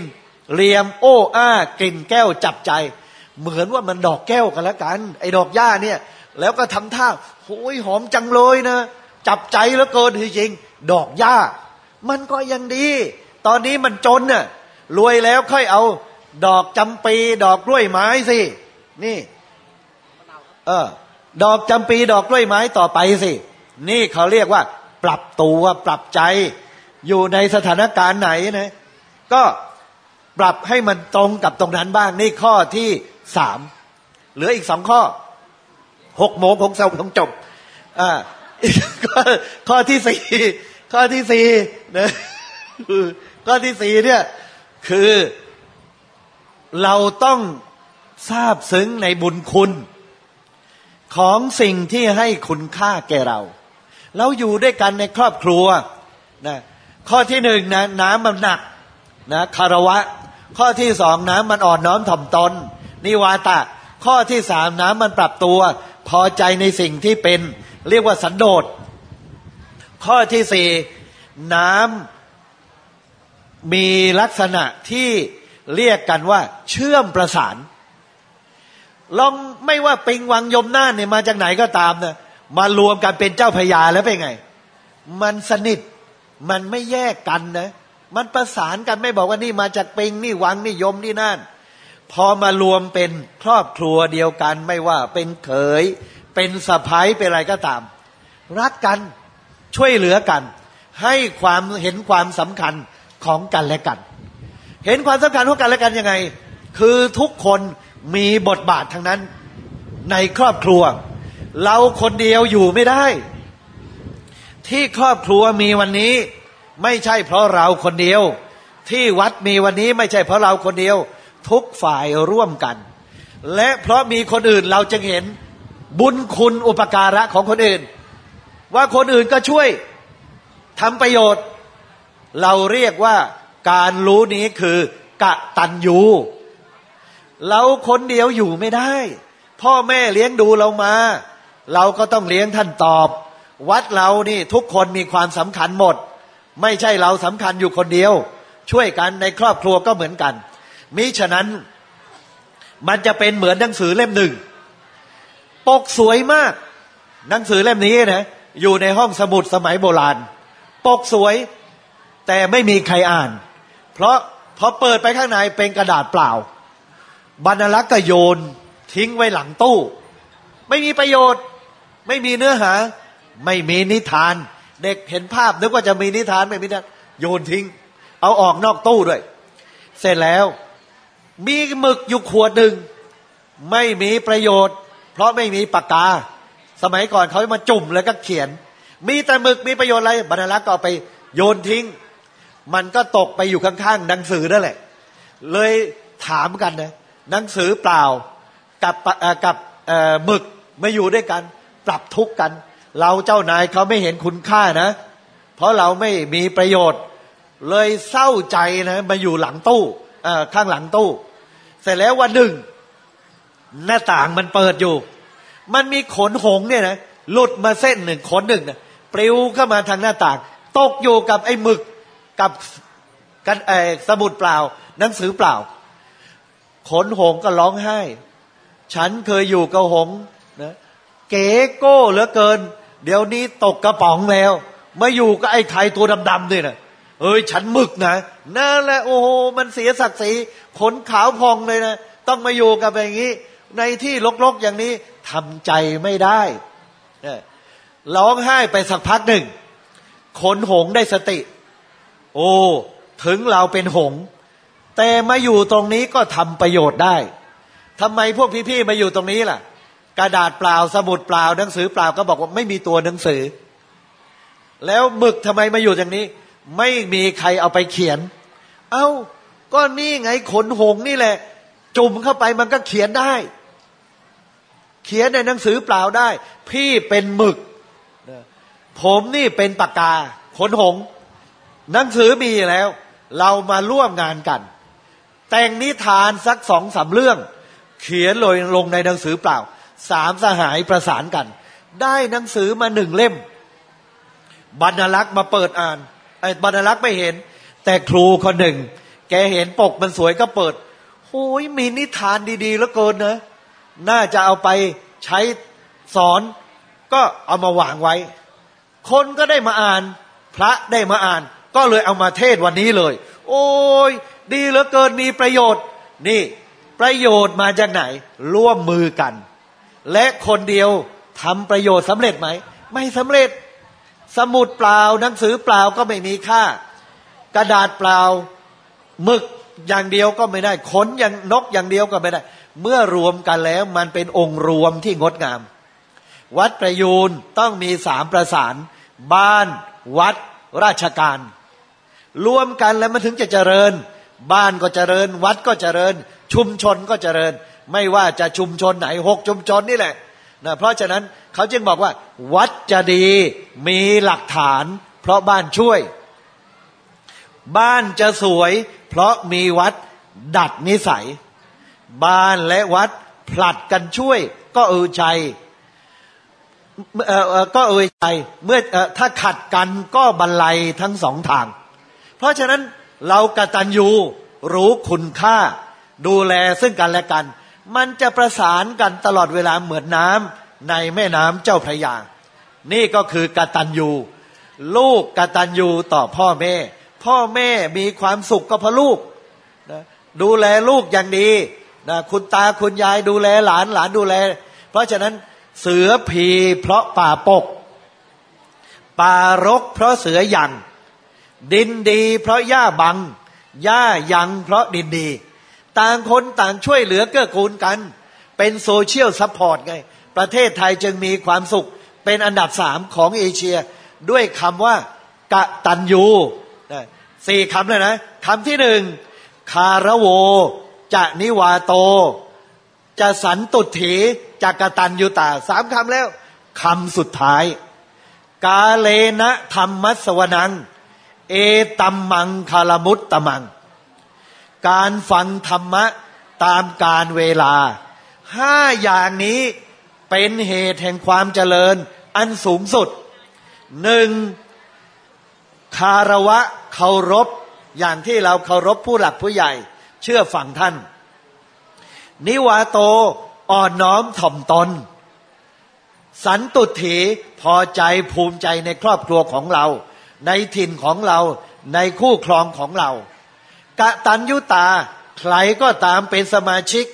เรียมโอ้อ้ากลิ่นแก้วจับใจ เหมือนว่ามันดอกแก้วกันล้วกัน ไอ้ดอกหญ้าเนี่ย แล้วก็ทำท่าโอ้ยหอมจังเลยนะ จับใจแล้วเกินที่จริง ดอกหญ้า มันก็ยังดี ตอนนี้มันจนน่ะรวยแล้วค่อยเอาดอกจำปีดอกกล้วยไม้สิ นี่ เออ ดอกจำปีดอกกล้วยไม้ต่อไปสิ นี่เขาเรียกว่า ปรับตัวปรับใจ อยู่ในสถานการณ์ไหนนะ ก็ปรับให้มันตรงกับตรงนั้นบ้างนี่ข้อที่สามเหลืออีกสองข้อหกโมงคงเศร้าต้องจบอ่าข้อที่สี่ข้อที่สี่นะข้อที่สี่เนี่ยคือเราต้องทราบซึ้งในบุญคุณ ของสิ่งที่ให้คุณค่าแก่เรา เราอยู่ด้วยกันในครอบครัวนะข้อที่หนึ่งนะน้ำมันหนักนะคารวะ ข้อที่สองน้ำมันอ่อนน้อมถ่อมตน นิวาตะ ข้อที่สามน้ำมันปรับตัว พอใจในสิ่งที่เป็น เรียกว่าสันโดษข้อที่สี่น้ำมีลักษณะที่เรียกกันว่า เชื่อมประสานลองไม่ว่าปิงวังยมน่าเนี่ยมาจากไหนก็ตามนะ มารวมกันเป็นเจ้าพญาแล้วเป็นไง มันสนิทมันไม่แยกกันนะ มันประสานกันไม่บอกว่านี่มาจากปิงนี่วังนี่ยมนี่นั่น พอมารวมเป็นครอบครัวเดียวกันไม่ว่าเป็นเขย เป็นสะพ้ายเป็นอะไรก็ตาม รักกันช่วยเหลือกัน ให้ความเห็นความสำคัญของกันและกัน เห็นความสำคัญของกันและกันยังไง คือทุกคนมีบทบาททั้งนั้นในครอบครัว เราคนเดียวอยู่ไม่ได้ ที่ครอบครัวมีวันนี้ ไม่ใช่เพราะเราคนเดียว ที่วัดมีวันนี้ไม่ใช่เพราะเราคนเดียว ทุกฝ่ายร่วมกัน และเพราะมีคนอื่นเราจึงเห็นบุญคุณอุปการะของคนอื่น ว่าคนอื่นก็ช่วยทำประโยชน์ เราเรียกว่าการรู้นี้คือกะตันยูเราคนเดียวอยู่ไม่ได้ พ่อแม่เลี้ยงดูเรามา เราก็ต้องเลี้ยงท่านตอบ วัดเรานี่ทุกคนมีความสำคัญหมด ไม่ใช่เราสำคัญอยู่คนเดียว ช่วยกันในครอบครัวก็เหมือนกัน มิฉะนั้นมันจะเป็นเหมือนหนังสือเล่มหนึ่ง ปกสวยมาก หนังสือเล่มนี้นะอยู่ในห้องสมุดสมัยโบราณ ปกสวย แต่ไม่มีใครอ่าน เพราะพอเปิดไปข้างในเป็นกระดาษเปล่า บรรลักษ์ก็โยนทิ้งไว้หลังตู้ ไม่มีประโยชน์ ไม่มีเนื้อหา ไม่มีนิทาน เด็กเห็นภาพนึกว่าจะมีนิทานไม่มีนิทานโยนทิ้ง เอาออกนอกตู้ด้วย เสร็จแล้ว มีหมึกอยู่ขวดหนึ่งไม่มีประโยชน์ เพราะไม่มีปากกา สมัยก่อนเขามาจุ่มแล้วก็เขียน มีแต่หมึกมีประโยชน์อะไรบรรลักษ์ก็ไปโยนทิ้ง มันก็ตกไปอยู่ข้างๆหนังสือนั่นแหละ เลยถามกันนะหนังสือเปล่ากับกับหมึกมาอยู่ด้วยกัน ปรับทุกข์กัน เราเจ้านายเขาไม่เห็นคุณค่านะ เพราะเราไม่มีประโยชน์ เลยเศร้าใจนะมาอยู่หลังตู้ข้างหลังตู้ เสร็จแล้ววันหนึ่ง หน้าต่างมันเปิดอยู่ มันมีขนหงเนี่ยนะหลุดมาเส้นหนึ่งขนหนึ่งนะปลิวเข้ามาทางหน้าต่าง ตกอยู่กับไอ้หมึกกับกันเอสมุดเปล่า หนังสือเปล่า ขนหงก็ร้องไห้ ฉันเคยอยู่กับหง เก๋โก้เหลือเกิน เดี๋ยวนี้ตกกระป๋องแล้ว มาอยู่กับไอ้ไทยตัวดำๆด้วยนะเอ้ยฉันมึกนะนั่นแหละโอ้โหมันเสียศักดิ์ศรีขนขาวพองเลยนะต้องมาอยู่กับอย่างนี้ ในที่ลกๆอย่างนี้ทำใจไม่ได้ร้องไห้ไปสักพักหนึ่ง ขนหงได้สติ โอ้ถึงเราเป็นหง แต่มาอยู่ตรงนี้ก็ทำประโยชน์ได้ทำไมพวกพี่ๆมาอยู่ตรงนี้ล่ะ กระดาษเปล่าสมุดเปล่าหนังสือเปล่าก็บอกว่าไม่มีตัวหนังสือ แล้วหมึกทำไมมาอยู่อย่างนี้ ไม่มีใครเอาไปเขียน เอา้าก็นี่ไงขนหงนี่แหละ จุ่มเข้าไปมันก็เขียนได้ เขียนในหนังสือเปล่าได้ พี่เป็นหมึก ผมนี่เป็นปากกา ขนหง หนังสือมีแล้ว เรามาร่วมงานกัน แต่งนิทานสักสองสาเรื่อง เขียนลงลงในหนังสือเปล่า สามสหายประสานกัน ได้หนังสือมาหนึ่งเล่ม บรรลักษ์มาเปิดอ่านไอ้บรรลักษ์ไม่เห็น แต่ครูคนหนึ่ง แกเห็นปกมันสวยก็เปิดโอ้ยมีนิทานดีๆแล้วเกินนะน่าจะเอาไปใช้สอนก็เอามาวางไว้ คนก็ได้มาอ่าน พระได้มาอ่าน ก็เลยเอามาเทศวันนี้เลย โอ้ย ดีเหลือเกินมีประโยชน์ นี่ ประโยชน์มาจากไหน ร่วมมือกัน และคนเดียวทำประโยชน์สำเร็จไหม ไม่สำเร็จ สมุดเปล่าหนังสือเปล่าก็ไม่มีค่า กระดาษเปล่าหมึกอย่างเดียวก็ไม่ได้ขนอย่างนกอย่างเดียวก็ไม่ได้ เมื่อรวมกันแล้วมันเป็นองค์รวมที่งดงาม วัดประยูนต้องมีสามประสาน บ้าน วัด ราชการ รวมกันแล้วมันถึงจะเจริญ บ้านก็เจริญ วัดก็เจริญ ชุมชนก็เจริญ ไม่ว่าจะชุมชนไหนหกชุมชนนี่แหละนะเพราะฉะนั้นเขาจึงบอกว่า วัดจะดีมีหลักฐาน เพราะบ้านช่วย บ้านจะสวย เพราะมีวัดดัดนิสัย บ้านและวัดผลัดกันช่วย ก็เออใจก็เอ่ยใจเมื่อถ้าขัดกันก็บรรลัยทั้งสองทาง เพราะฉะนั้นเรากตัญญูรู้คุณค่า ดูแลซึ่งกันและกัน มันจะประสานกันตลอดเวลาเหมือนน้ำในแม่น้ำเจ้าพระยา นี่ก็คือกตัญญู ลูกกตัญญูต่อพ่อแม่ พ่อแม่มีความสุขก็เพราะลูกนะดูแลลูกอย่างดีนะคุณตาคุณยายดูแลหลานหลานดูแล เพราะฉะนั้นเสือผีเพราะป่าปก ป่ารกเพราะเสือยังดินดีเพราะหญ้าบังหญ้ายังเพราะดินดี ต่างคนต่างช่วยเหลือเกื้อกูลกัน เป็น social support ไง ประเทศไทยจึงมีความสุขเป็นอันดับสามของเอเชีย ด้วยคำว่ากตัญญูสี่คำเลยนะคำที่หนึ่งคาระโว จะนิวาโต จะสันตุฏฐีจากกตันยุตาสามคำแล้วคำสุดท้าย กาเลนะธรรมัสวนัง เอตัมมังคารมุตตมัง การฟังธรรมะตามการเวลาห้าอย่างนี้เป็นเหตุแห่งความเจริญอันสูงสุดหนึ่งคารวะเคารพอย่างที่เราเคารพผู้หลักผู้ใหญ่ เชื่อฟังท่าน นิวาโตอ่อนน้อมถ่อมตน สันตุถีพอใจภูมิใจในครอบครัวของเรา ในถิ่นของเราในคู่ครองของเรา กะตันยุตา ใครก็ตามเป็นสมาชิก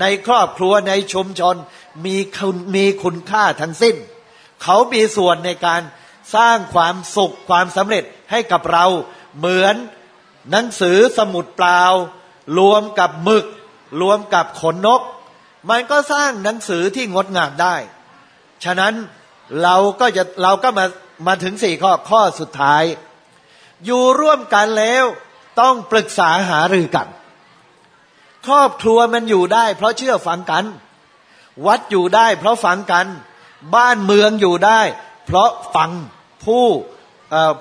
ในครอบครัวในชุมชนมีคุณมีคุณค่าทั้งสิ้น เขามีส่วนในการสร้างความสุขความสำเร็จให้กับเราเหมือนหนังสือสมุดเปล่า รวมกับหมึก รวมกับขนนก มันก็สร้างหนังสือที่งดงามได้ ฉะนั้นเราก็จะเราก็มามาถึงสี่ข้อข้อสุดท้าย อยู่ร่วมกันแล้ว ต้องปรึกษาหารือกัน ครอบครัวมันอยู่ได้ เพราะเชื่อฟังกัน วัดอยู่ได้ เพราะฟังกัน บ้านเมืองอยู่ได้ เพราะฟังผู้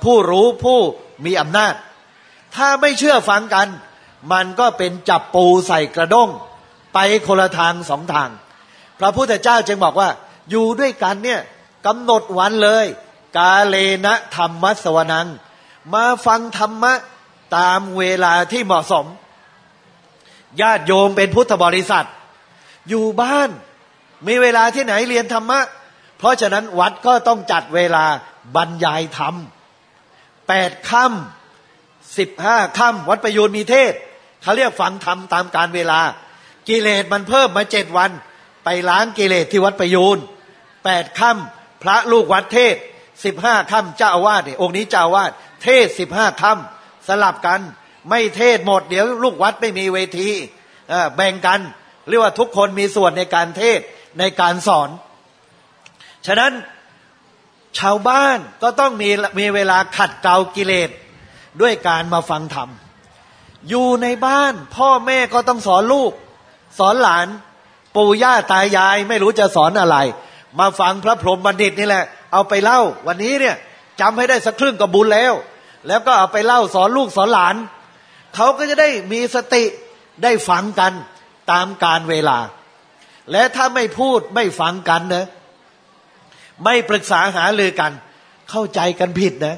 ผู้รู้ผู้มีอำนาจ ถ้าไม่เชื่อฟังกัน มันก็เป็นจับปูใส่กระด้ง ไปคนละทางสองทาง พระพุทธเจ้าจึงบอกว่า อยู่ด้วยกันเนี่ยกำหนดวันเลย กาเลนะธรรมสวนัง มาฟังธรรมะ ตามเวลาที่เหมาะสม ญาติโยมเป็นพุทธบริษัท อยู่บ้านมีเวลาที่ไหนเรียนธรรมะ เพราะฉะนั้นวัดก็ต้องจัดเวลาบรรยายธรรมแปดค่ำสิบห้าค่ำวัดประยูนมีเทศเขาเรียกฟังธรรมตามการเวลา กิเลสมันเพิ่มมาเจ็ดวัน ไปล้างกิเลสที่วัดประยูนแปดค่ำพระลูกวัดเทศสิบห้าค่ำเจ้าอาวาสเนี่ยองค์นี้เจ้าอาวาสเทศสิบห้าค่ำ สลับกัน ไม่เทศหมดเดี๋ยวลูกวัดไม่มีเวทีแบ่งกันเรียกว่าทุกคนมีส่วนในการเทศในการสอน ฉะนั้นชาวบ้านก็ต้องมีมีเวลาขัดเกลากิเลสด้วยการมาฟังธรรม อยู่ในบ้านพ่อแม่ก็ต้องสอนลูก สอนหลาน ปู่ย่าตายายไม่รู้จะสอนอะไร มาฟังพระพรหมบัณฑิตนี่แหละ เอาไปเล่า วันนี้เนี่ยจำให้ได้สักครึ่งก็บุญแล้ว แล้วก็เอาไปเล่าสอนลูกสอนหลาน เขาก็จะได้มีสติได้ฟังกันตามการเวลา และถ้าไม่พูดไม่ฟังกันนะไม่ปรึกษาหาเลือกัน เข้าใจกันผิดนะ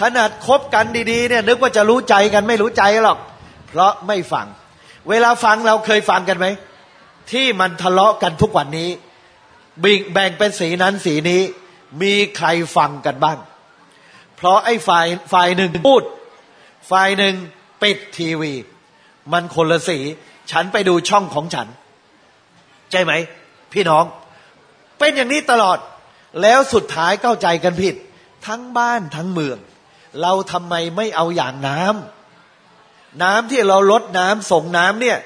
ขนาดคบกันดีๆเนี่ยนึกว่าจะรู้ใจกันไม่รู้ใจหรอก เพราะไม่ฟัง เวลาฟังเราเคยฟังกันไหม ที่มันทะเลาะกันทุกวันนี้ บิงแบ่งเป็นสีนั้นสีนี้ มีใครฟังกันบ้าง เพราะไอ้ฝ่ายฝ่ายหนึ่งพูด ฝ่ายหนึ่งปิดทีวี มันคนละสี ฉันไปดูช่องของฉัน ใช่ไหม พี่น้อง เป็นอย่างนี้ตลอด แล้วสุดท้ายเข้าใจกันผิด ทั้งบ้านทั้งเมือง เราทำไมไม่เอาอย่างน้ำน้ำที่เราลดน้ำส่งน้ำเนี่ย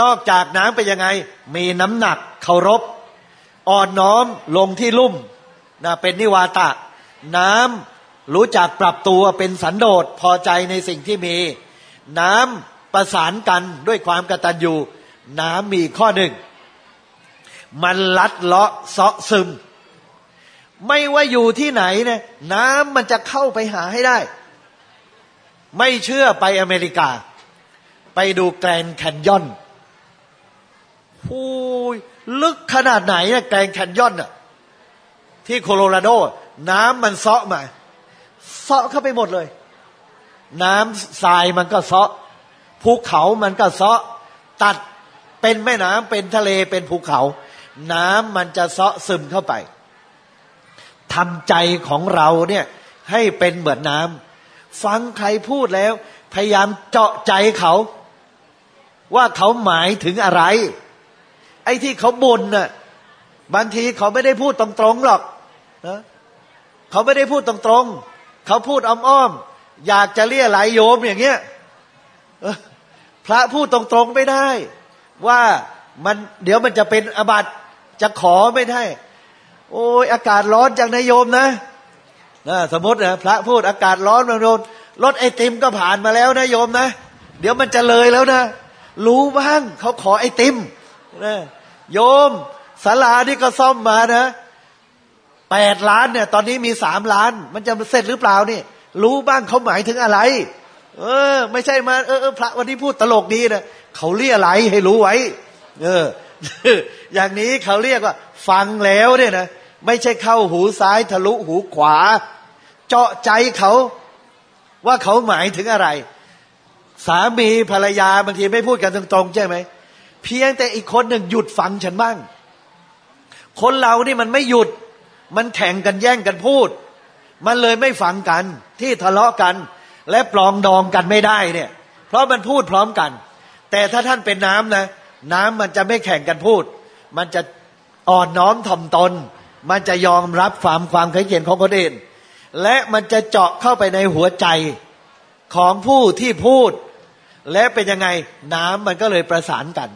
นอกจากน้ำไปยังไง มีน้ำหนักเคารพ อ่อนน้อมลงที่ลุ่มนะเป็นนิวาตะ น้ำ รู้จักปรับตัวเป็นสันโดษพอใจในสิ่งที่มี น้ำประสานกันด้วยความกตัญญูน้ำมีข้อหนึ่ง มันลัดเลาะเซาะซึม ไม่ว่าอยู่ที่ไหนเนี่ยน้ำมันจะเข้าไปหาให้ได้ ไม่เชื่อไปอเมริกา ไปดูแกรนแคนยอนหูยลึกขนาดไหนนะแกรนแคนยอนอะที่โคโลราโด น้ำมันเซาะมา เซาะเข้าไปหมดเลย น้ำทรายมันก็เซาะภูเขามันก็เซาะตัดเป็นแม่น้ำเป็นทะเลเป็นภูเขา น้ำมันจะเซาะซึมเข้าไปทำใจของเราเนี่ยให้เป็นเหมือนน้ำฟังใครพูดแล้ว พยายามเจาะใจเขา ว่าเขาหมายถึงอะไร ไอ้ที่เขาบ่นน่ะบางทีเขาไม่ได้พูดตรงๆหรอกนะเขาไม่ได้พูดตรงๆ เขาพูดอ้อมๆอยากจะเรียไหลโยมอย่างเงี้ยพระพูดตรงๆไม่ได้ ว่ามันเดี๋ยวมันจะเป็นอบัตจะขอไม่ได้ โอ้ยอากาศร้อนจังนายโยมนะนะสมมตินะพระพูดอากาศร้อนบางโดนรถไอติมก็ผ่านมาแล้วนะโยมนะ เดี๋ยวมันจะเลยแล้วนะ รู้บ้างเขาขอไอติมนะโยมศาลาที่ก็ซ่อมมานะ แปดล้านเนี่ย ตอนนี้มีสามล้าน มันจะเสร็จหรือเปล่านี่ รู้บ้างเขาหมายถึงอะไร เออ ไม่ใช่มาเออพระวันนี้พูดตลกดีนะเขาเรียอะไรให้รู้ไว้ เออ อย่างนี้เขาเรียกว่า ฟังแล้วเนี่ยนะไม่ใช่เข้าหูซ้ายทะลุหูขวา เจาะใจเขาว่าเขาหมายถึงอะไร สามีภรรยาบางทีไม่พูดกันตรงๆใช่ไหมเพียงแต่อีกคนหนึ่งหยุดฟังฉันบ้าง คนเรานี่มันไม่หยุด มันแข่งกันแย่งกันพูด มันเลยไม่ฟังกันที่ทะเลาะกัน และปลองดองกันไม่ได้เนี่ย เพราะมันพูดพร้อมกัน แต่ถ้าท่านเป็นน้ำนะ น้ำมันจะไม่แข่งกันพูด มันจะอ่อนน้อมถ่อมตน มันจะยอมรับความความขัดแย้งของคนอื่นและมันจะเจาะเข้าไปในหัวใจของผู้ที่พูด และเป็นยังไงน้ำมันก็เลยประสานกัน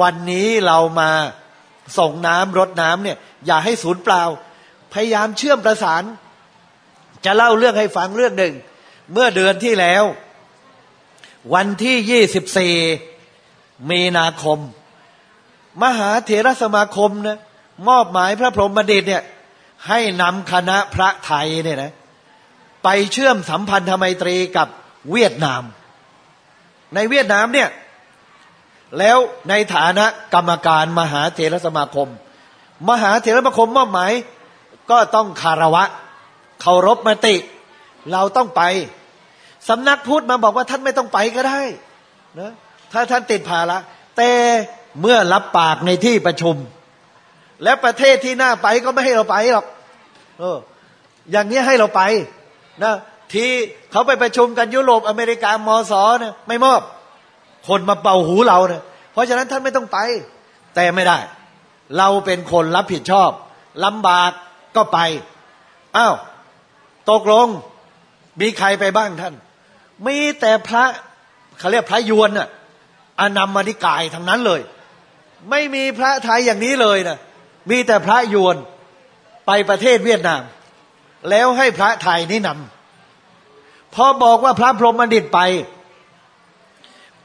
วันนี้เรามาส่งน้ำรดน้ำเนี่ย อย่าให้สูญเปล่า พยายามเชื่อมประสาน จะเล่าเรื่องให้ฟังเรื่องหนึ่ง เมื่อเดือนที่แล้ว วันที่ยี่สิบสี่มีนาคม มหาเถรสมาคมนะมอบหมายพระพรหมดิตเนี่ยให้นำคณะพระไทยเนี่ยนะไปเชื่อมสัมพันธไมตรีกับเวียดนาม ในเวียดนามเนี่ยแล้วในฐานะกรรมการมหาเถรสมาคม มหาเถรสมาคมมอบหมาย ก็ต้องคารวะเคารพมติ เราต้องไปสำนักพูดมาบอกว่าท่านไม่ต้องไปก็ได้นะถ้าท่านติดภาระแต่เมื่อรับปากในที่ประชุม และประเทศที่น่าไปก็ไม่ให้เราไปหรอกเออ อย่างนี้ให้เราไปนะที่เขาไปประชุมกันยุโรปอเมริกามอสอเนี่ยไม่มอบ คนมาเป่าหูเราเนี่ยเพราะฉะนั้นท่านไม่ต้องไป แต่ไม่ได้ เราเป็นคนรับผิดชอบลำบาก ก็ไปอ้าวตกลงมีใครไปบ้างท่าน มีแต่พระเขาเรียกพระยวนน่ะอนัมมณิกายทั้งนั้นเลย ไม่มีพระไทยอย่างนี้เลยนะมีแต่พระยวนไปประเทศเวียดนาม แล้วให้พระไทยนี่นำพอบอกว่าพระพรหมดิตไป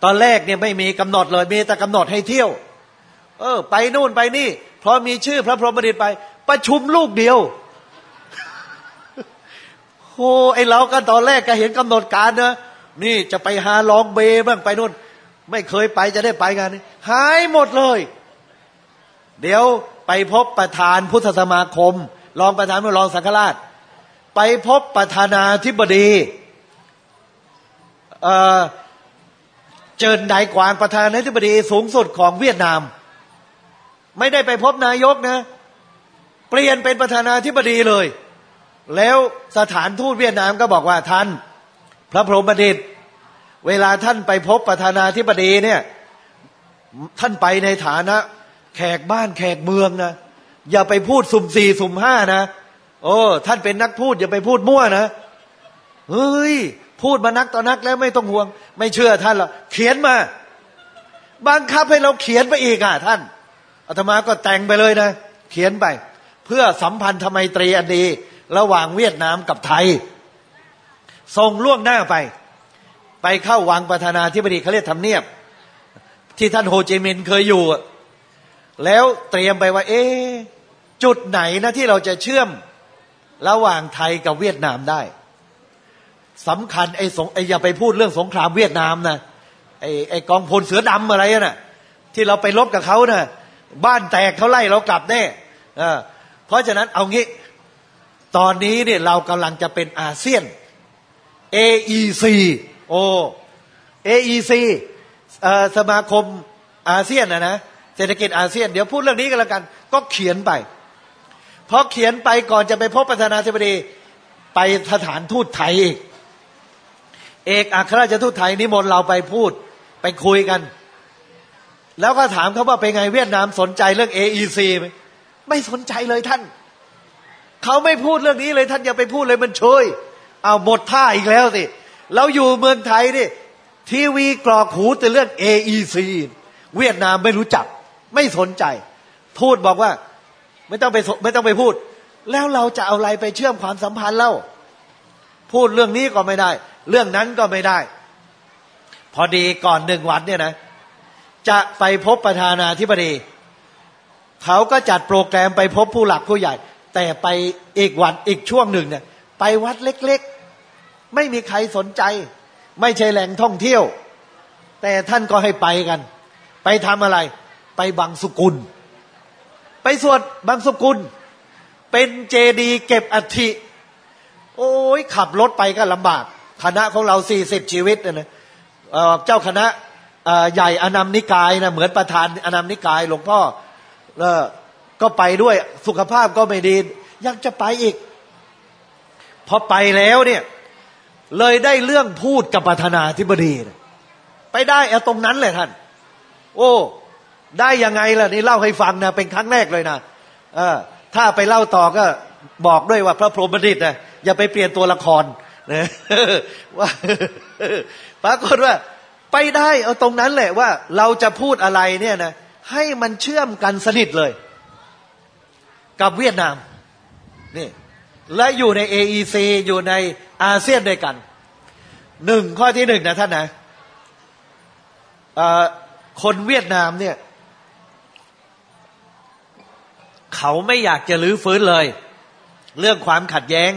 ตอนแรกเนี่ยไม่มีกำหนดเลย มีแต่กำหนดให้เที่ยว เออ ไปนู่นไปนี่ เพราะมีชื่อพระพรหมดิตไป ประชุมลูกเดียวโอ้ไอเรากันตอนแรกก็เห็นกำหนดการเนะนี่จะไปหาลองเบบ้างไปนู่น ไม่เคยไปจะได้ไปงานนี้หายหมดเลย เดี๋ยวไปพบประธานพุทธสมาคม รองประธานรองสังฆราช ไปพบประธานาธิบดีเอ่อเจินไดกวานประธานาธิบดีสูงสุดของเวียดนาม ไม่ได้ไปพบนายกนะ เปลี่ยนเป็นประธานาธิบดีเลย แล้วสถานทูตเวียดนามก็บอกว่าท่าน พระพรหมดิต เวลาท่านไปพบประธานาธิบดีเนี่ยท่านไปในฐานะ แขกบ้านแขกเมืองนะอย่าไปพูดสุ่มสี่สุ่มห้านะโอ้ท่านเป็นนักพูด อย่าไปพูดมั่วนะเฮ้ยพูดมานักต่อนักแล้วไม่ต้องห่วง ไม่เชื่อท่านหรอกเขียนมาบังคับให้เราเขียนไปอีกอะท่านอาตมาก็แต่งไปเลยนะ เขียนไป เพื่อสัมพันธไมตรีอันดี ระหว่างเวียดนามกับไทยส่งล่วงหน้าไป ไปเข้าวังประธานาธิบดีเขาเรียกทำเนียบ ที่ท่านโฮจิมินห์เคยอยู่ แล้วเตรียมไปว่า เอ๊จุดไหนนะที่เราจะเชื่อมระหว่างไทยกับเวียดนามได้สำคัญไอ้สงไอ้อย่าไปพูดเรื่องสงครามเวียดนามนะไอ้ไอ้กองพลเสือดำอะไรนะ่ะที่เราไปลบกับเขานะ่ะบ้านแตกเขาไล่เรากลับแน่ เพราะฉะนั้นเอางี้ ตอนนี้เนี่ยเรากำลังจะเป็นอาเซียน AEC โอ AEC สมาคมอาเซียนนะนะเศรษฐกิจอาเซียน เดี๋ยวพูดเรื่องนี้กันแล้วกัน ก็เขียนไปพอเขียนไปก่อนจะไปพบประธานาธิบดีไปสถานทูตไทยอีกเอกอัครราชทูตไทยนิมนต์เราไปพูดไปคุยกัน แล้วก็ถามเขาว่าเป็นไงเวียดนามสนใจเรื่อง AEC ไหม ไม่สนใจเลยท่าน เขาไม่พูดเรื่องนี้เลยท่านอย่าไปพูดเลยมันช่วยเอาหมดท่าอีกแล้วสิ เราอยู่เมืองไทยนี่ทีวีกรอกหูแต่เรื่อง AEC เวียดนามไม่รู้จัก ไม่สนใจ พูดบอกว่า ไม่ต้องไปไม่ต้องไปพูด แล้วเราจะเอาอะไรไปเชื่อมความสัมพันธ์เล่าพูดเรื่องนี้ก็ไม่ได้ เรื่องนั้นก็ไม่ได้ พอดีก่อนหนึ่งวันเนี่ยนะ จะไปพบประธานาธิบดี เขาก็จัดโปรแกรมไปพบผู้หลักผู้ใหญ่ แต่ไปอีกวันอีกช่วงหนึ่งเนี่ย ไปวัดเล็กๆ ไม่มีใครสนใจ ไม่ใช่แหล่งท่องเที่ยว แต่ท่านก็ให้ไปกัน ไปทำอะไร ไปบังสุกุล ไปสวดบังสุกุล เป็นเจดีเก็บอัฐิโอ้ยขับรถไปก็ลำบาก คณะของเราสี่สิบชีวิตนะเจ้าคณะใหญ่อนามนิกายนะเหมือนประธานอนามนิกายหลวงพ่อ ก็ไปด้วยสุขภาพก็ไม่ดียังจะไปอีก พอไปแล้วเนี่ย เลยได้เรื่องพูดกับประธานาธิบดี ไปได้เอาตรงนั้นเลยท่าน โอ้ ได้ยังไงล่ะนี่เล่าให้ฟังนะเป็นครั้งแรกเลยนะเออ ถ้าไปเล่าต่อก็บอกด้วยว่าพระพรหมดิตนะอย่าไปเปลี่ยนตัวละครนะว่าปรากฏว่า ไปได้เอาตรงนั้นแหละว่า เราจะพูดอะไรเนี่ยนะ ให้มันเชื่อมกันสนิทเลย กับเวียดนามนี่และอยู่ใน AEC อยู่ในอาเซียนด้วยกันหนึ่งข้อที่หนึ่งนะท่านนะคนเวียดนามเนี่ย เขาไม่อยากจะลื้อฟื้นเลย เรื่องความขัดแย้ง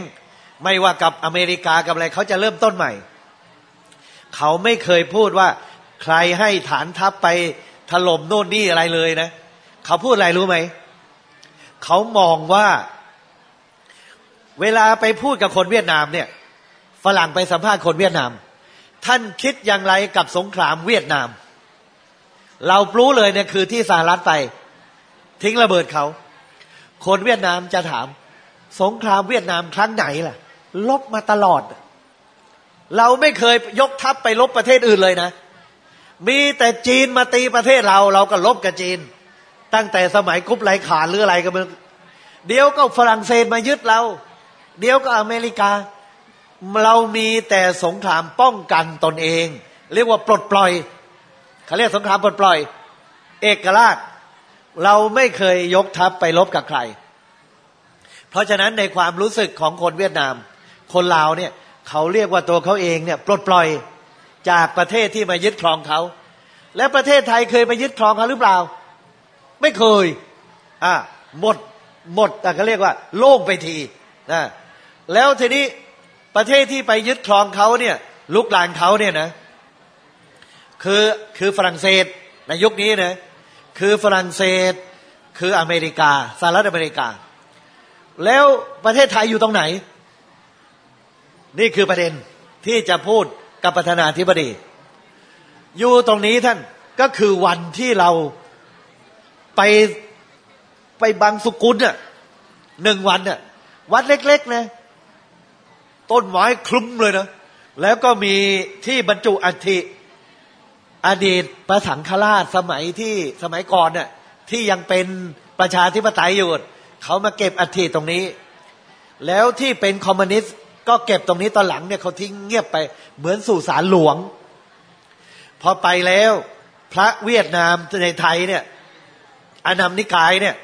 ไม่ว่ากับอเมริกากับอะไรเขาจะเริ่มต้นใหม่ เขาไม่เคยพูดว่าใครให้ฐานทัพไป ถล่มโน่นนี่อะไรเลยนะเขาพูดอะไรรู้ไหมเขามองว่า เวลาไปพูดกับคนเวียดนามเนี่ย ฝรั่งไปสัมภาษณ์คนเวียดนาม ท่านคิดอย่างไรกับสงครามเวียดนาม เรารู้เลยเนี่ยคือที่สหรัฐไป ทิ้งระเบิดเขา คนเวียดนามจะถาม สงครามเวียดนามครั้งไหนล่ะ ลบมาตลอด เราไม่เคยยกทัพไปลบประเทศอื่นเลยนะ มีแต่จีนมาตีประเทศเรา เราก็ลบกับจีน ตั้งแต่สมัยกุ๊บไรขาดหรืออะไรก็มึงเดี๋ยวก็ฝรั่งเศสมายึดเรา เดี๋ยวก็อเมริกา เรามีแต่สงครามป้องกันตนเอง เรียกว่าปลดปล่อยเขาเรียกสงครามปลดปล่อย เอกราช เราไม่เคยยกทัพไปลบกับใคร เพราะฉะนั้นในความรู้สึกของคนเวียดนาม คนลาวเนี่ยเขาเรียกว่าตัวเขาเองเนี่ยปลดปล่อย จากประเทศที่มายึดครองเขา และประเทศไทยเคยไปยึดครองเขาหรือเปล่า ไม่เคยอ่าหมดหมดแต่เขาเรียกว่า โล่งไปทีนะแล้วทีนี้ประเทศที่ไปยึดครองเขาเนี่ยลุกลานเขาเนี่ยนะคือคือฝรั่งเศสในยุคนี้นะคือฝรั่งเศสคืออเมริกาสหรัฐอเมริกา แล้วประเทศไทยอยู่ตรงไหน นี่คือประเด็นที่จะพูด กับประธานาธิบดี อยู่ตรงนี้ท่านก็คือวันที่เราไปไปบางสุกุลเนี่ยหนึ่งวันเนี่ยวัดเล็กๆนะต้นไม้คลุมเลยนะแล้วก็มีที่บรรจุอัฐิอดีตพระสังฆราชสมัยที่สมัยก่อนเนี่ยที่ยังเป็นประชาธิปไตยอยู่เขามาเก็บอัฐิตรงนี้ แล้วที่เป็นคอมมิวนิสต์ ก็เก็บตรงนี้ตอนหลังเนี่ยเขาทิ้งเงียบไปเหมือนสู่สารหลวง พอไปแล้ว พระเวียดนามในไทยเนี่ยอานามนิกายเนี่ย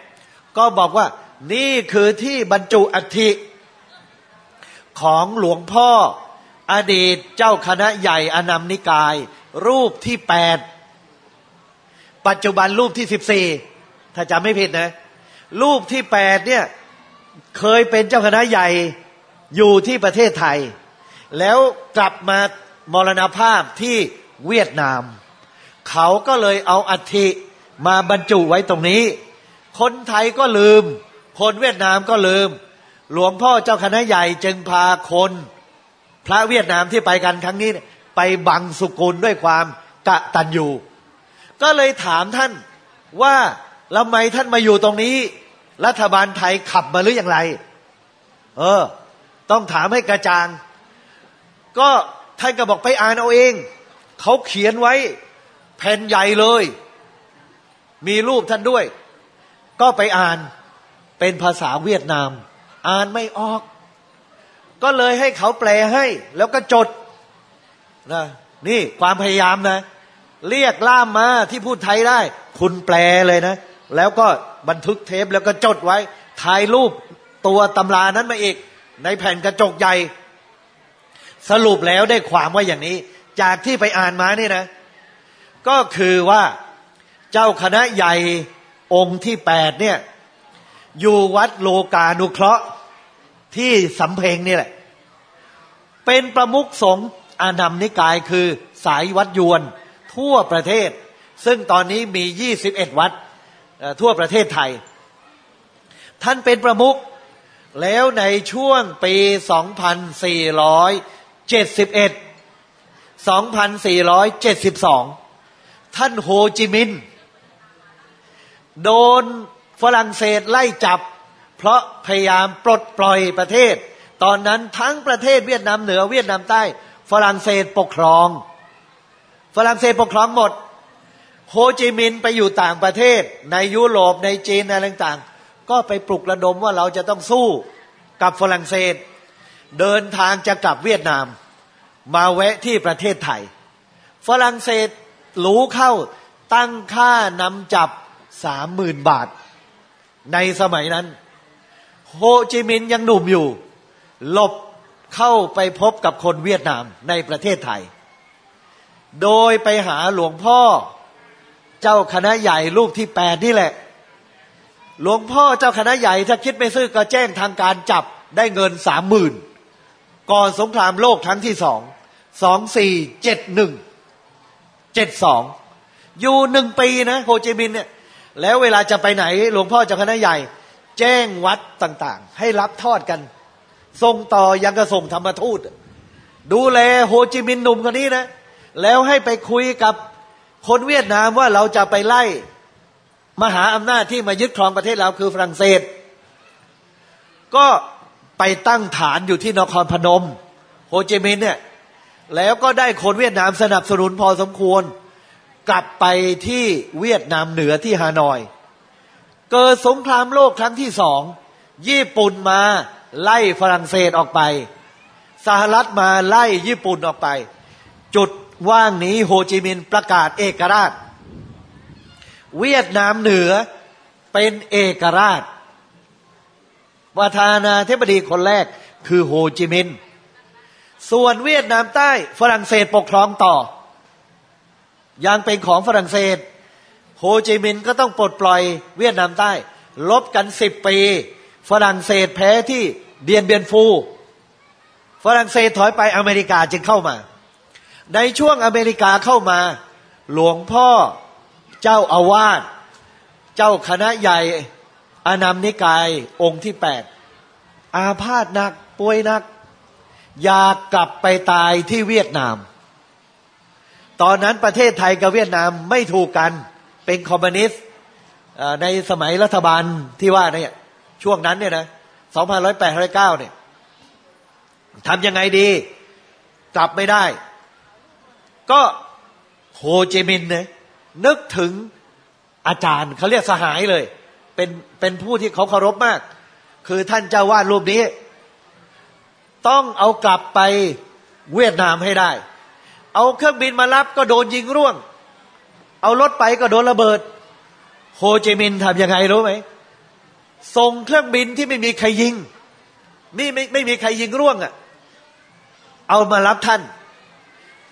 ก็บอกว่านี่คือที่บรรจุอัฐิของหลวงพ่ออดีตเจ้าคณะใหญ่อนามนิกาย รูปที่แปดปัจจุบันรูปที่สิบสี่ถ้าจำไม่ผิดนะ รูปที่แปดเนี่ย เคยเป็นเจ้าคณะใหญ่ อยู่ที่ประเทศไทย แล้วกลับมามรณภาพที่เวียดนาม เขาก็เลยเอาอัฐิมาบรรจุไว้ตรงนี้ คนไทยก็ลืม คนเวียดนามก็ลืม หลวงพ่อเจ้าคณะใหญ่จึงพาคน พระเวียดนามที่ไปกันครั้งนี้ไปบังสุกุลด้วยความกะตันอยู่ ก็เลยถามท่านว่าทำไมท่านมาอยู่ตรงนี้ รัฐบาลไทยขับมาหรืออย่างไร เออ ต้องถามให้กระจ่าง ก็ท่านก็บอกไปอ่านเอาเอง เขาเขียนไว้แผ่นใหญ่เลย มีรูปท่านด้วย ก็ไปอ่านเป็นภาษาเวียดนาม อ่านไม่ออก ก็เลยให้เขาแปลให้ แล้วก็จดนะนี่ความพยายามนะ เรียกล่ามมาที่พูดไทยได้ คุณแปลเลยนะ แล้วก็บันทึกเทปแล้วก็จดไว้ถ่ายรูปตัวตำรานั้นมาอีก ในแผ่นกระจกใหญ่ สรุปแล้วได้ความว่าอย่างนี้ จากที่ไปอ่านมานี่นะ ก็คือว่าเจ้าคณะใหญ่องค์ที่แปดเนี่ย อยู่วัดโลกานุเคราะห์ที่สำเพ็งนี่แหละ เป็นประมุขสงฆ์อานัมนิกายคือสายวัดยวน ทั่วประเทศ ซึ่งตอนนี้มี 21 วัดทั่วประเทศไทย ท่านเป็นประมุข แล้วในช่วงปี 2471 2472 ท่านโฮจิมินห์โดนฝรั่งเศสไล่จับ เพราะพยายามปลดปล่อยประเทศ ตอนนั้นทั้งประเทศเวียดนามเหนือเวียดนามใต้ ฝรั่งเศสปกครอง ฝรั่งเศสปกครองหมด โฮจิมินห์ไปอยู่ต่างประเทศ ในยุโรปในจีนอะไรต่างๆ ก็ไปปลุกระดมว่าเราจะต้องสู้กับฝรั่งเศส เดินทางจะกลับเวียดนาม มาแวะที่ประเทศไทย ฝรั่งเศสรู้เข้าตั้งค่านำจับสามหมื่นบาท ในสมัยนั้น โฮจิมินห์ยังหนุ่มอยู่ หลบเข้าไปพบกับคนเวียดนามในประเทศไทย โดยไปหาหลวงพ่อเจ้าคณะใหญ่รูปที่แปดนี่แหละ หลวงพ่อเจ้าคณะใหญ่ถ้าคิดไม่ซื่อก็แจ้งทางการจับได้เงินสามหมื่นก่อนสงครามโลกครั้งที่สองสองสี่เจ็ดหนึ่งเจ็ดสองอยู่หนึ่งปีนะโฮจิมินเนี่ยแล้วเวลาจะไปไหนหลวงพ่อเจ้าคณะใหญ่ แจ้งวัดต่างๆ ให้รับทอดกันส่งต่อยังกระส่งธรรมทูต ดูแลโฮจิมินหนุ่มคนนี้นะ แล้วให้ไปคุยกับคนเวียดนามว่าเราจะไปไล่ มหาอำนาจที่มายึดครองประเทศเราคือฝรั่งเศส ก็ไปตั้งฐานอยู่ที่นครพนม โฮจิมินห์เนี่ยแล้วก็ได้คนเวียดนามสนับสนุนพอสมควร กลับไปที่เวียดนามเหนือที่ฮานอย เกิดสงครามโลกครั้งที่สองญี่ปุ่นมาไล่ฝรั่งเศสออกไป สหรัฐมาไล่ญี่ปุ่นออกไป จุดว่างนี้โฮจิมินห์ประกาศเอกราช เวียดนามเหนือเป็นเอกราชประธานาธิบดีคนแรกคือโฮจิมินห์ส่วนเวียดนามใต้ฝรั่งเศสปกครองต่อ ยังเป็นของฝรั่งเศส โฮจิมินห์ก็ต้องปลดปล่อยเวียดนามใต้ลบกันสิบปี ฝรั่งเศสแพ้ที่เดียนเบียนฟู ฝรั่งเศสถอยไปอเมริกาจึงเข้ามา ในช่วงอเมริกาเข้ามา หลวงพ่อ เจ้าอาวาสเจ้าคณะใหญ่อานามนิกายองค์ที่แปดอาพาธหนักป่วยหนัก อยากกลับไปตายที่เวียดนาม ตอนนั้นประเทศไทยกับเวียดนามไม่ถูกกันเป็นคอมมิวนิสต์ในสมัยรัฐบาลที่ว่าเนี่ยช่วงนั้นเนี่ยนะ2108 9เนี่ยทำยังไงดี กลับไม่ได้ ก็โฮจิมินห์เนี่ย นึกถึงอาจารย์เขาเรียกสหายเลย เป็นเป็นผู้ที่เขาเคารพมาก คือท่านเจ้าวาดรูปนี้ ต้องเอากลับไปเวียดนามให้ได้ เอาเครื่องบินมารับก็โดนยิงร่วง เอารถไปก็โดนระเบิด โฮจิมินห์ทำยังไงรู้ไหมส่งเครื่องบินที่ไม่มีใครยิงนี่ไม่ไม่มีใครยิงร่วงอะ่ะ เอามารับท่าน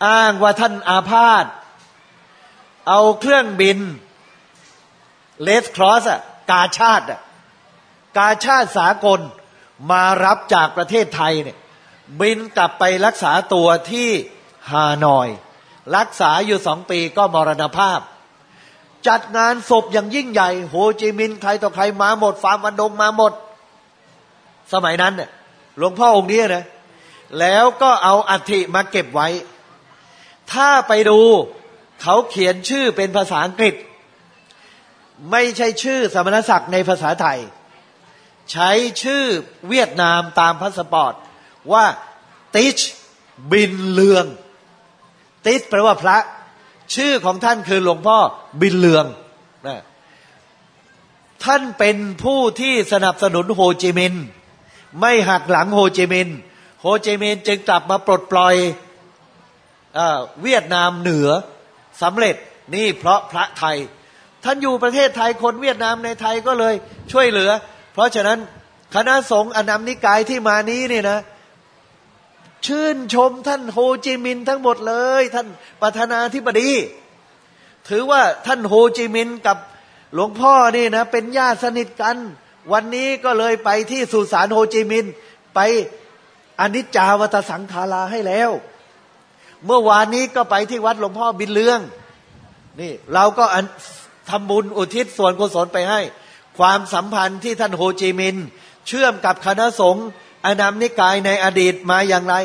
อ้างว่าท่านอาพาธ เอาเครื่องบินเลสครอสอะกาชาติอะกาชาติสากลมารับจากประเทศไทยเนี่ยบินกลับไปรักษาตัวที่ฮานอย รักษาอยู่สองปีก็มรณภาพ จัดงานศพอย่างยิ่งใหญ่ โฮจิมินห์ใครต่อใครมาหมด ฟาร์มวันดงมาหมด สมัยนั้นเนี่ยหลวงพ่อองค์นี้นะแล้วก็เอาอัฐิมาเก็บไว้ ถ้าไปดู เขาเขียนชื่อเป็นภาษาอังกฤษ ไม่ใช่ชื่อสมณศักดิ์ในภาษาไทย ใช้ชื่อเวียดนามตามพาสปอร์ต ว่าติชบินเลือง ติชแปลว่าพระ ชื่อของท่านคือหลวงพ่อบินเลืองนะท่านเป็นผู้ที่สนับสนุนโฮจิมินห์ไม่หักหลังโฮจิมินห์โฮจิมินห์จึงกลับมาปลดปล่อยเอเวียดนามเหนือ สำเร็จนี่เพราะพระไทย ท่านอยู่ประเทศไทยคนเวียดนามในไทยก็เลยช่วยเหลือ เพราะฉะนั้นคณะสงฆ์อนัมนิกายที่มานี้นี่นะ ชื่นชมท่านโฮจิมินห์ทั้งหมดเลย ท่านประธานาธิบดี ถือว่าท่านโฮจิมินห์กับหลวงพ่อนี่นะ เป็นญาติสนิทกัน วันนี้ก็เลยไปที่สุสานโฮจิมินห์ไปอนิจจาวะตะ สังขาราให้แล้ว เมื่อวานนี้ก็ไปที่วัดหลวงพ่อบินเลือง นี่เราก็ทำบุญอุทิศส่วนกุศลไปให้ ความสัมพันธ์ที่ท่านโฮจิมินห์ เชื่อมกับคณะสงฆ์อนัมนิกายในอดีตมาอย่างไร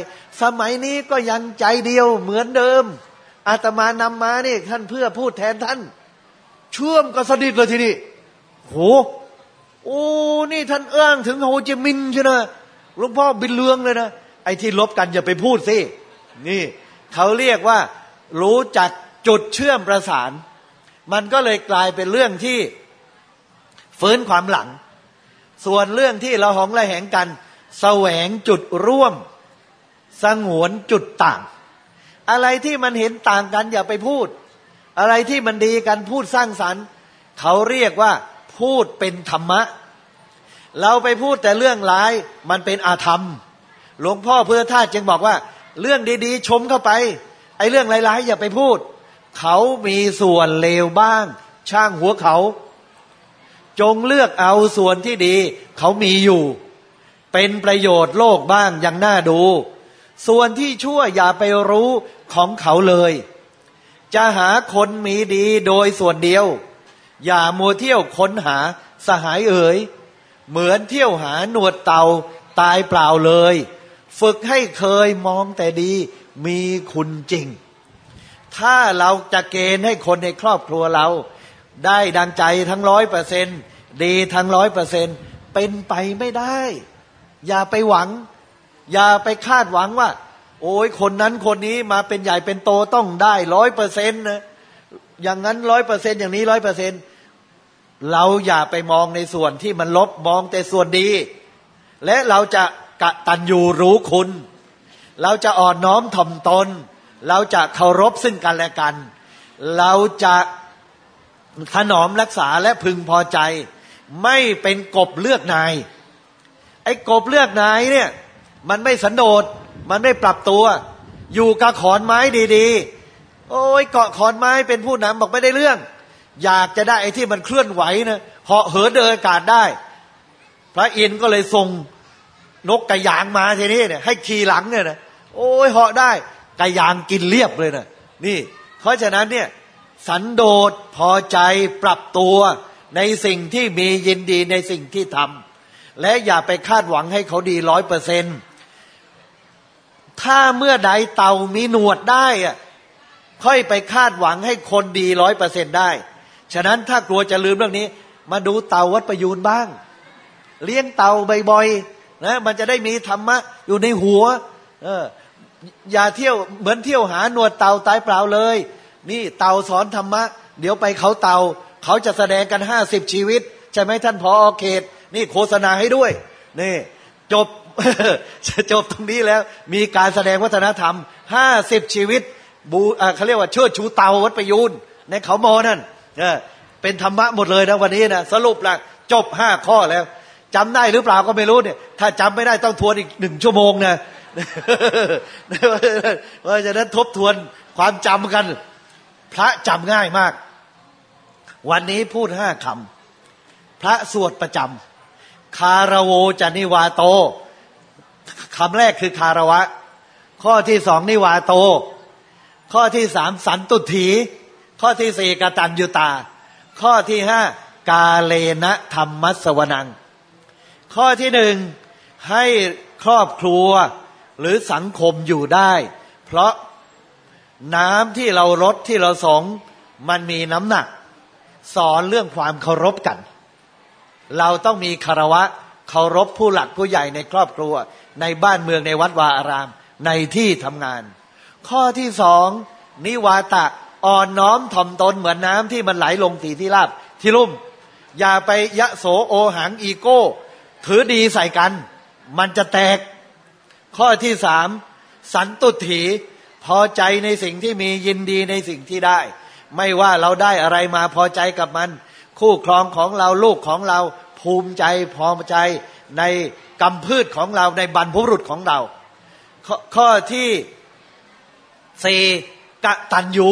สมัยนี้ก็ยังใจเดียวเหมือนเดิม อาตมานำมานี่ท่านเพื่อพูดแทนท่าน เชื่อมกับสนิทเลยทีนี้โหโอ้นี่ท่านเอื้องถึงโฮจิมินใช่ไหมหลวงพ่อบินเลืองเลยนะไอ้ที่ลบกันอย่าไปพูดสินี่ เขาเรียกว่า รู้จักจุดเชื่อมประสาน มันก็เลยกลายเป็นเรื่องที่ฟื้นความหลัง ส่วนเรื่องที่เราหองระแหงกัน แสวงจุดร่วม สงวนจุดต่าง อะไรที่มันเห็นต่างกันอย่าไปพูด อะไรที่มันดีกันพูดสร้างสรรค์ เขาเรียกว่า พูดเป็นธรรมะ เราไปพูดแต่เรื่องร้ายมันเป็นอาธรรม หลวงพ่อเพื่อท่าจึงบอกว่า เรื่องดีๆ ชมเข้าไป ไอ้เรื่องร้ายๆอย่าไปพูด เขามีส่วนเลวบ้าง ช่างหัวเขา จงเลือกเอาส่วนที่ดี เขามีอยู่ เป็นประโยชน์โลกบ้างยังน่าดู ส่วนที่ชั่วอย่าไปรู้ของเขาเลย จะหาคนมีดีโดยส่วนเดียว อย่ามัวเที่ยวค้นหาสหายเอ๋ยเหมือนเที่ยวหาหนวดเต่าตายเปล่าเลย ฝึกให้เคยมองแต่ดีมีคุณจริง ถ้าเราจะเกณฑ์ให้คนในครอบครัวเรา ได้ดังใจทั้งร้อยเปอร์เซนดีทั้งร้อยเปอร์เซนเป็นไปไม่ได้ อย่าไปหวัง อย่าไปคาดหวังว่า โอ้ยคนนั้นคนนี้มาเป็นใหญ่เป็นโตต้องได้ร้อยเปอร์เซนต์นะอย่างนั้นร้อยเปอร์เซนอย่างนี้ร้อยเปอร์เซนเราอย่าไปมองในส่วนที่มันลบมองแต่ส่วนดี และเราจะ กะตันยูรู้คุณ เราจะอ่อนน้อมถ่อมตน เราจะเคารพซึ่งกันและกัน เราจะถนอมรักษาและพึงพอใจ ไม่เป็นกบเลือกนาย ไอ้กบเลือกนายเนี่ย มันไม่สันโดษมันไม่ปรับตัว อยู่กับขอนไม้ดีๆ โอ้ยเกาะขอนไม้เป็นผู้นำบอกไม่ได้เรื่อง อยากจะได้ไอ้ที่มันเคลื่อนไหวนะเหาะเหินเดินอากาศได้ พระอินทร์ก็เลยส่ง นกไกระยางมาทีนี้เนี่ยให้ขี่หลังเนี่ยนะโอ้ยเหาะได้ไกระยางกินเรียบเลยนะนี่ เพราะฉะนั้นเนี่ยสันโดษพอใจปรับตัวในสิ่งที่มียินดีในสิ่งที่ทำและอย่าไปคาดหวังให้เขาดีร้อยเปอร์เซนถ้าเมื่อใดเต่ามีหนวดได้อะค่อยไปคาดหวังให้คนดีร้อยเปอร์เซนได้ ฉะนั้นถ้ากลัวจะลืมเรื่องนี้ มาดูเต่าวัดประยูนบ้าง เลี้ยงเต่าบ่อยๆ นะมันจะได้มีธรรมะอยู่ในหัว เออ อย่าเที่ยวเหมือนเที่ยวหาหนวดเต่าตายเปล่าเลย นี่เต่าสอนธรรมะ เดี๋ยวไปเขาเต่า เขาจะแสดงกันห้าสิบชีวิต ใช่ไหมท่านพอเขต นี่โฆษณาให้ด้วย นี่ จบจบตรงนี้แล้วมีการแสดงวัฒนธรรมห้าสิบชีวิตบูเขาเรียกว่าเชิดชูเตาวัดประยูนในเขาโมนั่นเป็นธรรมะหมดเลยนะวันนี้นะสรุปละจบห้าข้อแล้ว จำได้หรือเปล่าก็ไม่รู้เนี่ย ถ้าจำไม่ได้ต้องทวนอีกหนึ่งชั่วโมงนะเพราะฉะนั้นทบทวนความจำกัน พระจำง่ายมาก วันนี้พูดห้าคำพระสวดประจำคารโวจานิวาโตคำแรกคือคารวะ ข้อที่สองนิวาโต ข้อที่สามสันตุถี ข้อที่สี่กตัญญูตา ข้อที่ห้ากาเลนะธรรมมัสวนัง ข้อที่หนึ่งให้ครอบครัวหรือสังคมอยู่ได้ เพราะน้ำที่เรารดที่เราสงมันมีน้ำหนัก สอนเรื่องความเคารพกัน เราต้องมีคารวะเคารพผู้หลักผู้ใหญ่ในครอบครัว ในบ้านเมืองในวัดวาอาราม ในที่ทำงาน ข้อที่สองนิวาตะอ่อนน้อมถ่อมตนเหมือนน้ำที่มันไหลลงตีที่ราบที่ลุ่ม อย่าไปยะโสโอหังอีโก้ ถือดีใส่กัน มันจะแตก ข้อที่สามสันตุถีพอใจในสิ่งที่มียินดีในสิ่งที่ได้ ไม่ว่าเราได้อะไรมาพอใจกับมัน คู่ครองของเราลูกของเราภูมิใจพอใจในกำพืชของเราในบรรพบุรุษของเราข้อที่สี่กะตันยู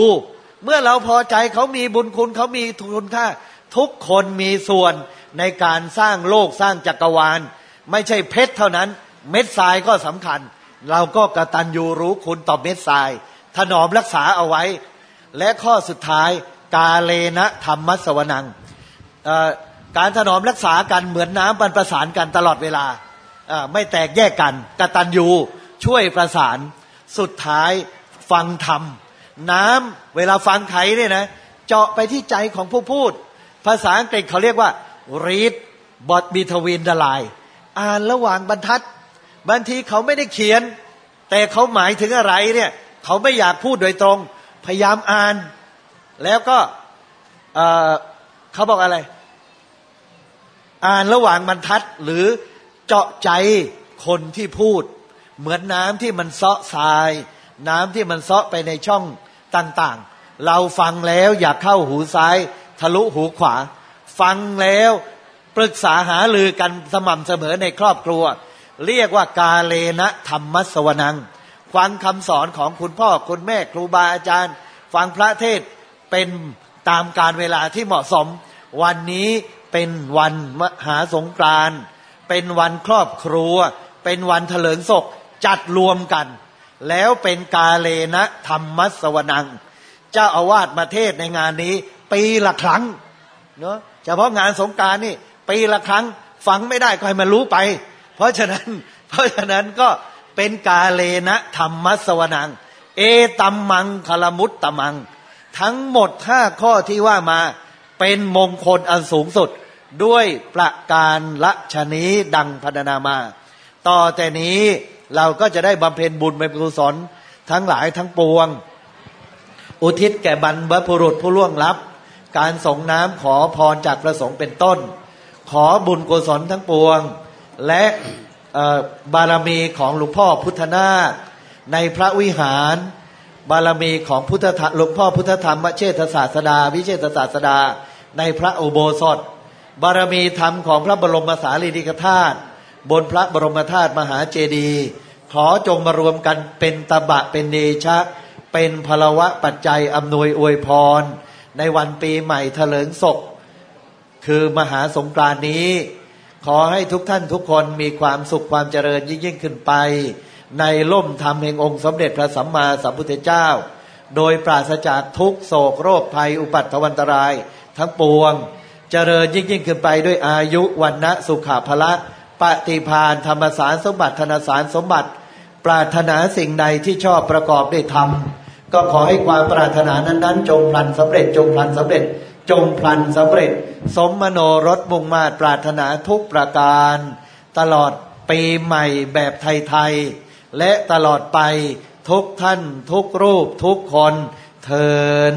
เมื่อเราพอใจเขามีบุญคุณเขามีทุนค่า ทุกคนมีส่วน ในการสร้างโลกสร้างจักรวาล ไม่ใช่เพชรเท่านั้น เม็ดทรายก็สำคัญ เราก็กระตันยูรู้คุณต่อเม็ดทราย ถนอมรักษาเอาไว้ และข้อสุดท้ายกาเลนะธรรมสวนัง การถนอมรักษากันเหมือนน้ำมันประสานกันตลอดเวลา ไม่แตกแยกกันกตัญญูช่วยประสานสุดท้ายฟังธรรม น้ำเวลาฟังใครเนี่ยนะ เจาะไปที่ใจของผู้พูด ภาษาอังกฤษเขาเรียกว่า read but between the line อ่านระหว่างบรรทัด บางทีเขาไม่ได้เขียน แต่เขาหมายถึงอะไรเนี่ยเขาไม่อยากพูดโดยตรง พยายามอ่าน แล้วก็เขาบอกอะไร อ่านระหว่างบรรทัดหรือเจาะใจคนที่พูด เหมือนน้ำที่มันเซาะทราย น้ำที่มันเซาะไปในช่องต่างๆ เราฟังแล้วอย่าเข้าหูซ้าย ทะลุหูขวา ฟังแล้วปรึกษาหาลือกันสม่ำเสมอในครอบครัว เรียกว่ากาเลนะธรรมสวนัง ฟังคำสอนของคุณพ่อคุณแม่ครูบาอาจารย์ ฟังพระเทศเป็นตามการเวลาที่เหมาะสม วันนี้เป็นวันมหาสงกรานต์เป็นวันครอบครัว เป็นวันเถลิงศกจัดรวมกัน แล้วเป็นกาเลนะธรรมสวนัง เจ้าอาวาสมาเทศในงานนี้ ปีละครั้งเนาะ เฉพาะงานสงการนี่ปีละครั้งฟังไม่ได้ก็ให้มันรู้ไป เพราะฉะนั้น เพราะฉะนั้นก็เป็นกาเลนะธรรมสวนัง เอตัมมังคลมุตตมัง ทั้งหมดห้าข้อที่ว่ามาเป็นมงคลอันสูงสุดด้วยประการละชนีดังพันนามา ต่อแต่นี้เราก็จะได้บำเพ็ญบุญเป็นกุศลทั้งหลายทั้งปวง อุทิศแก่บรรพบุรุษผู้ล่วงลับ การส่งน้ำขอพรจากพระสงฆ์เป็นต้น ขอบุญกุศลทั้งปวง และบารมีของหลวงพ่อพุทธนาคในพระวิหาร บารมีของพุทธหลวงพ่อพุทธธรรมเชษฐศาสดา วิเชษฐศาสดา ในพระอุโบสถ บารมีธรรมของพระบรมสารีริกธาตุบนพระบรมธาตุมหาเจดีย์ขอจงมารวมกันเป็นตบะเป็นเนชะ เป็นพลวะปัจจัยอำนวยอวยพร ในวันปีใหม่เถลิงศก คือมหาสงกรานนี้ ขอให้ทุกท่านทุกคนมีความสุขความเจริญยิ่งยิ่งขึ้นไป ในล่มธรรมแห่งองค์สมเด็จพระสัมมาสัมพุทธเจ้า โดยปราศจากทุกโศกโรคภัยอุปัตถวันตราย ทั้งปวง เจริญยิ่งยิ่งขึ้นไปด้วยอายุวันนะสุขาภละปฏิพานธรรมสารสมบัติธนสารสมบัติ ปรารถนาสิ่งใดที่ชอบประกอบด้วยธรรม ก็ขอให้ความปรารถนานั้น ๆ จงพลันสำเร็จจงพลันสำเร็จ จงพลันสำเร็จ สมมโนรสมุ่งมาตรปรารถนาทุกประการ ตลอดปีใหม่แบบไทยๆและตลอดไปทุกท่านทุกรูปทุกคนเทิน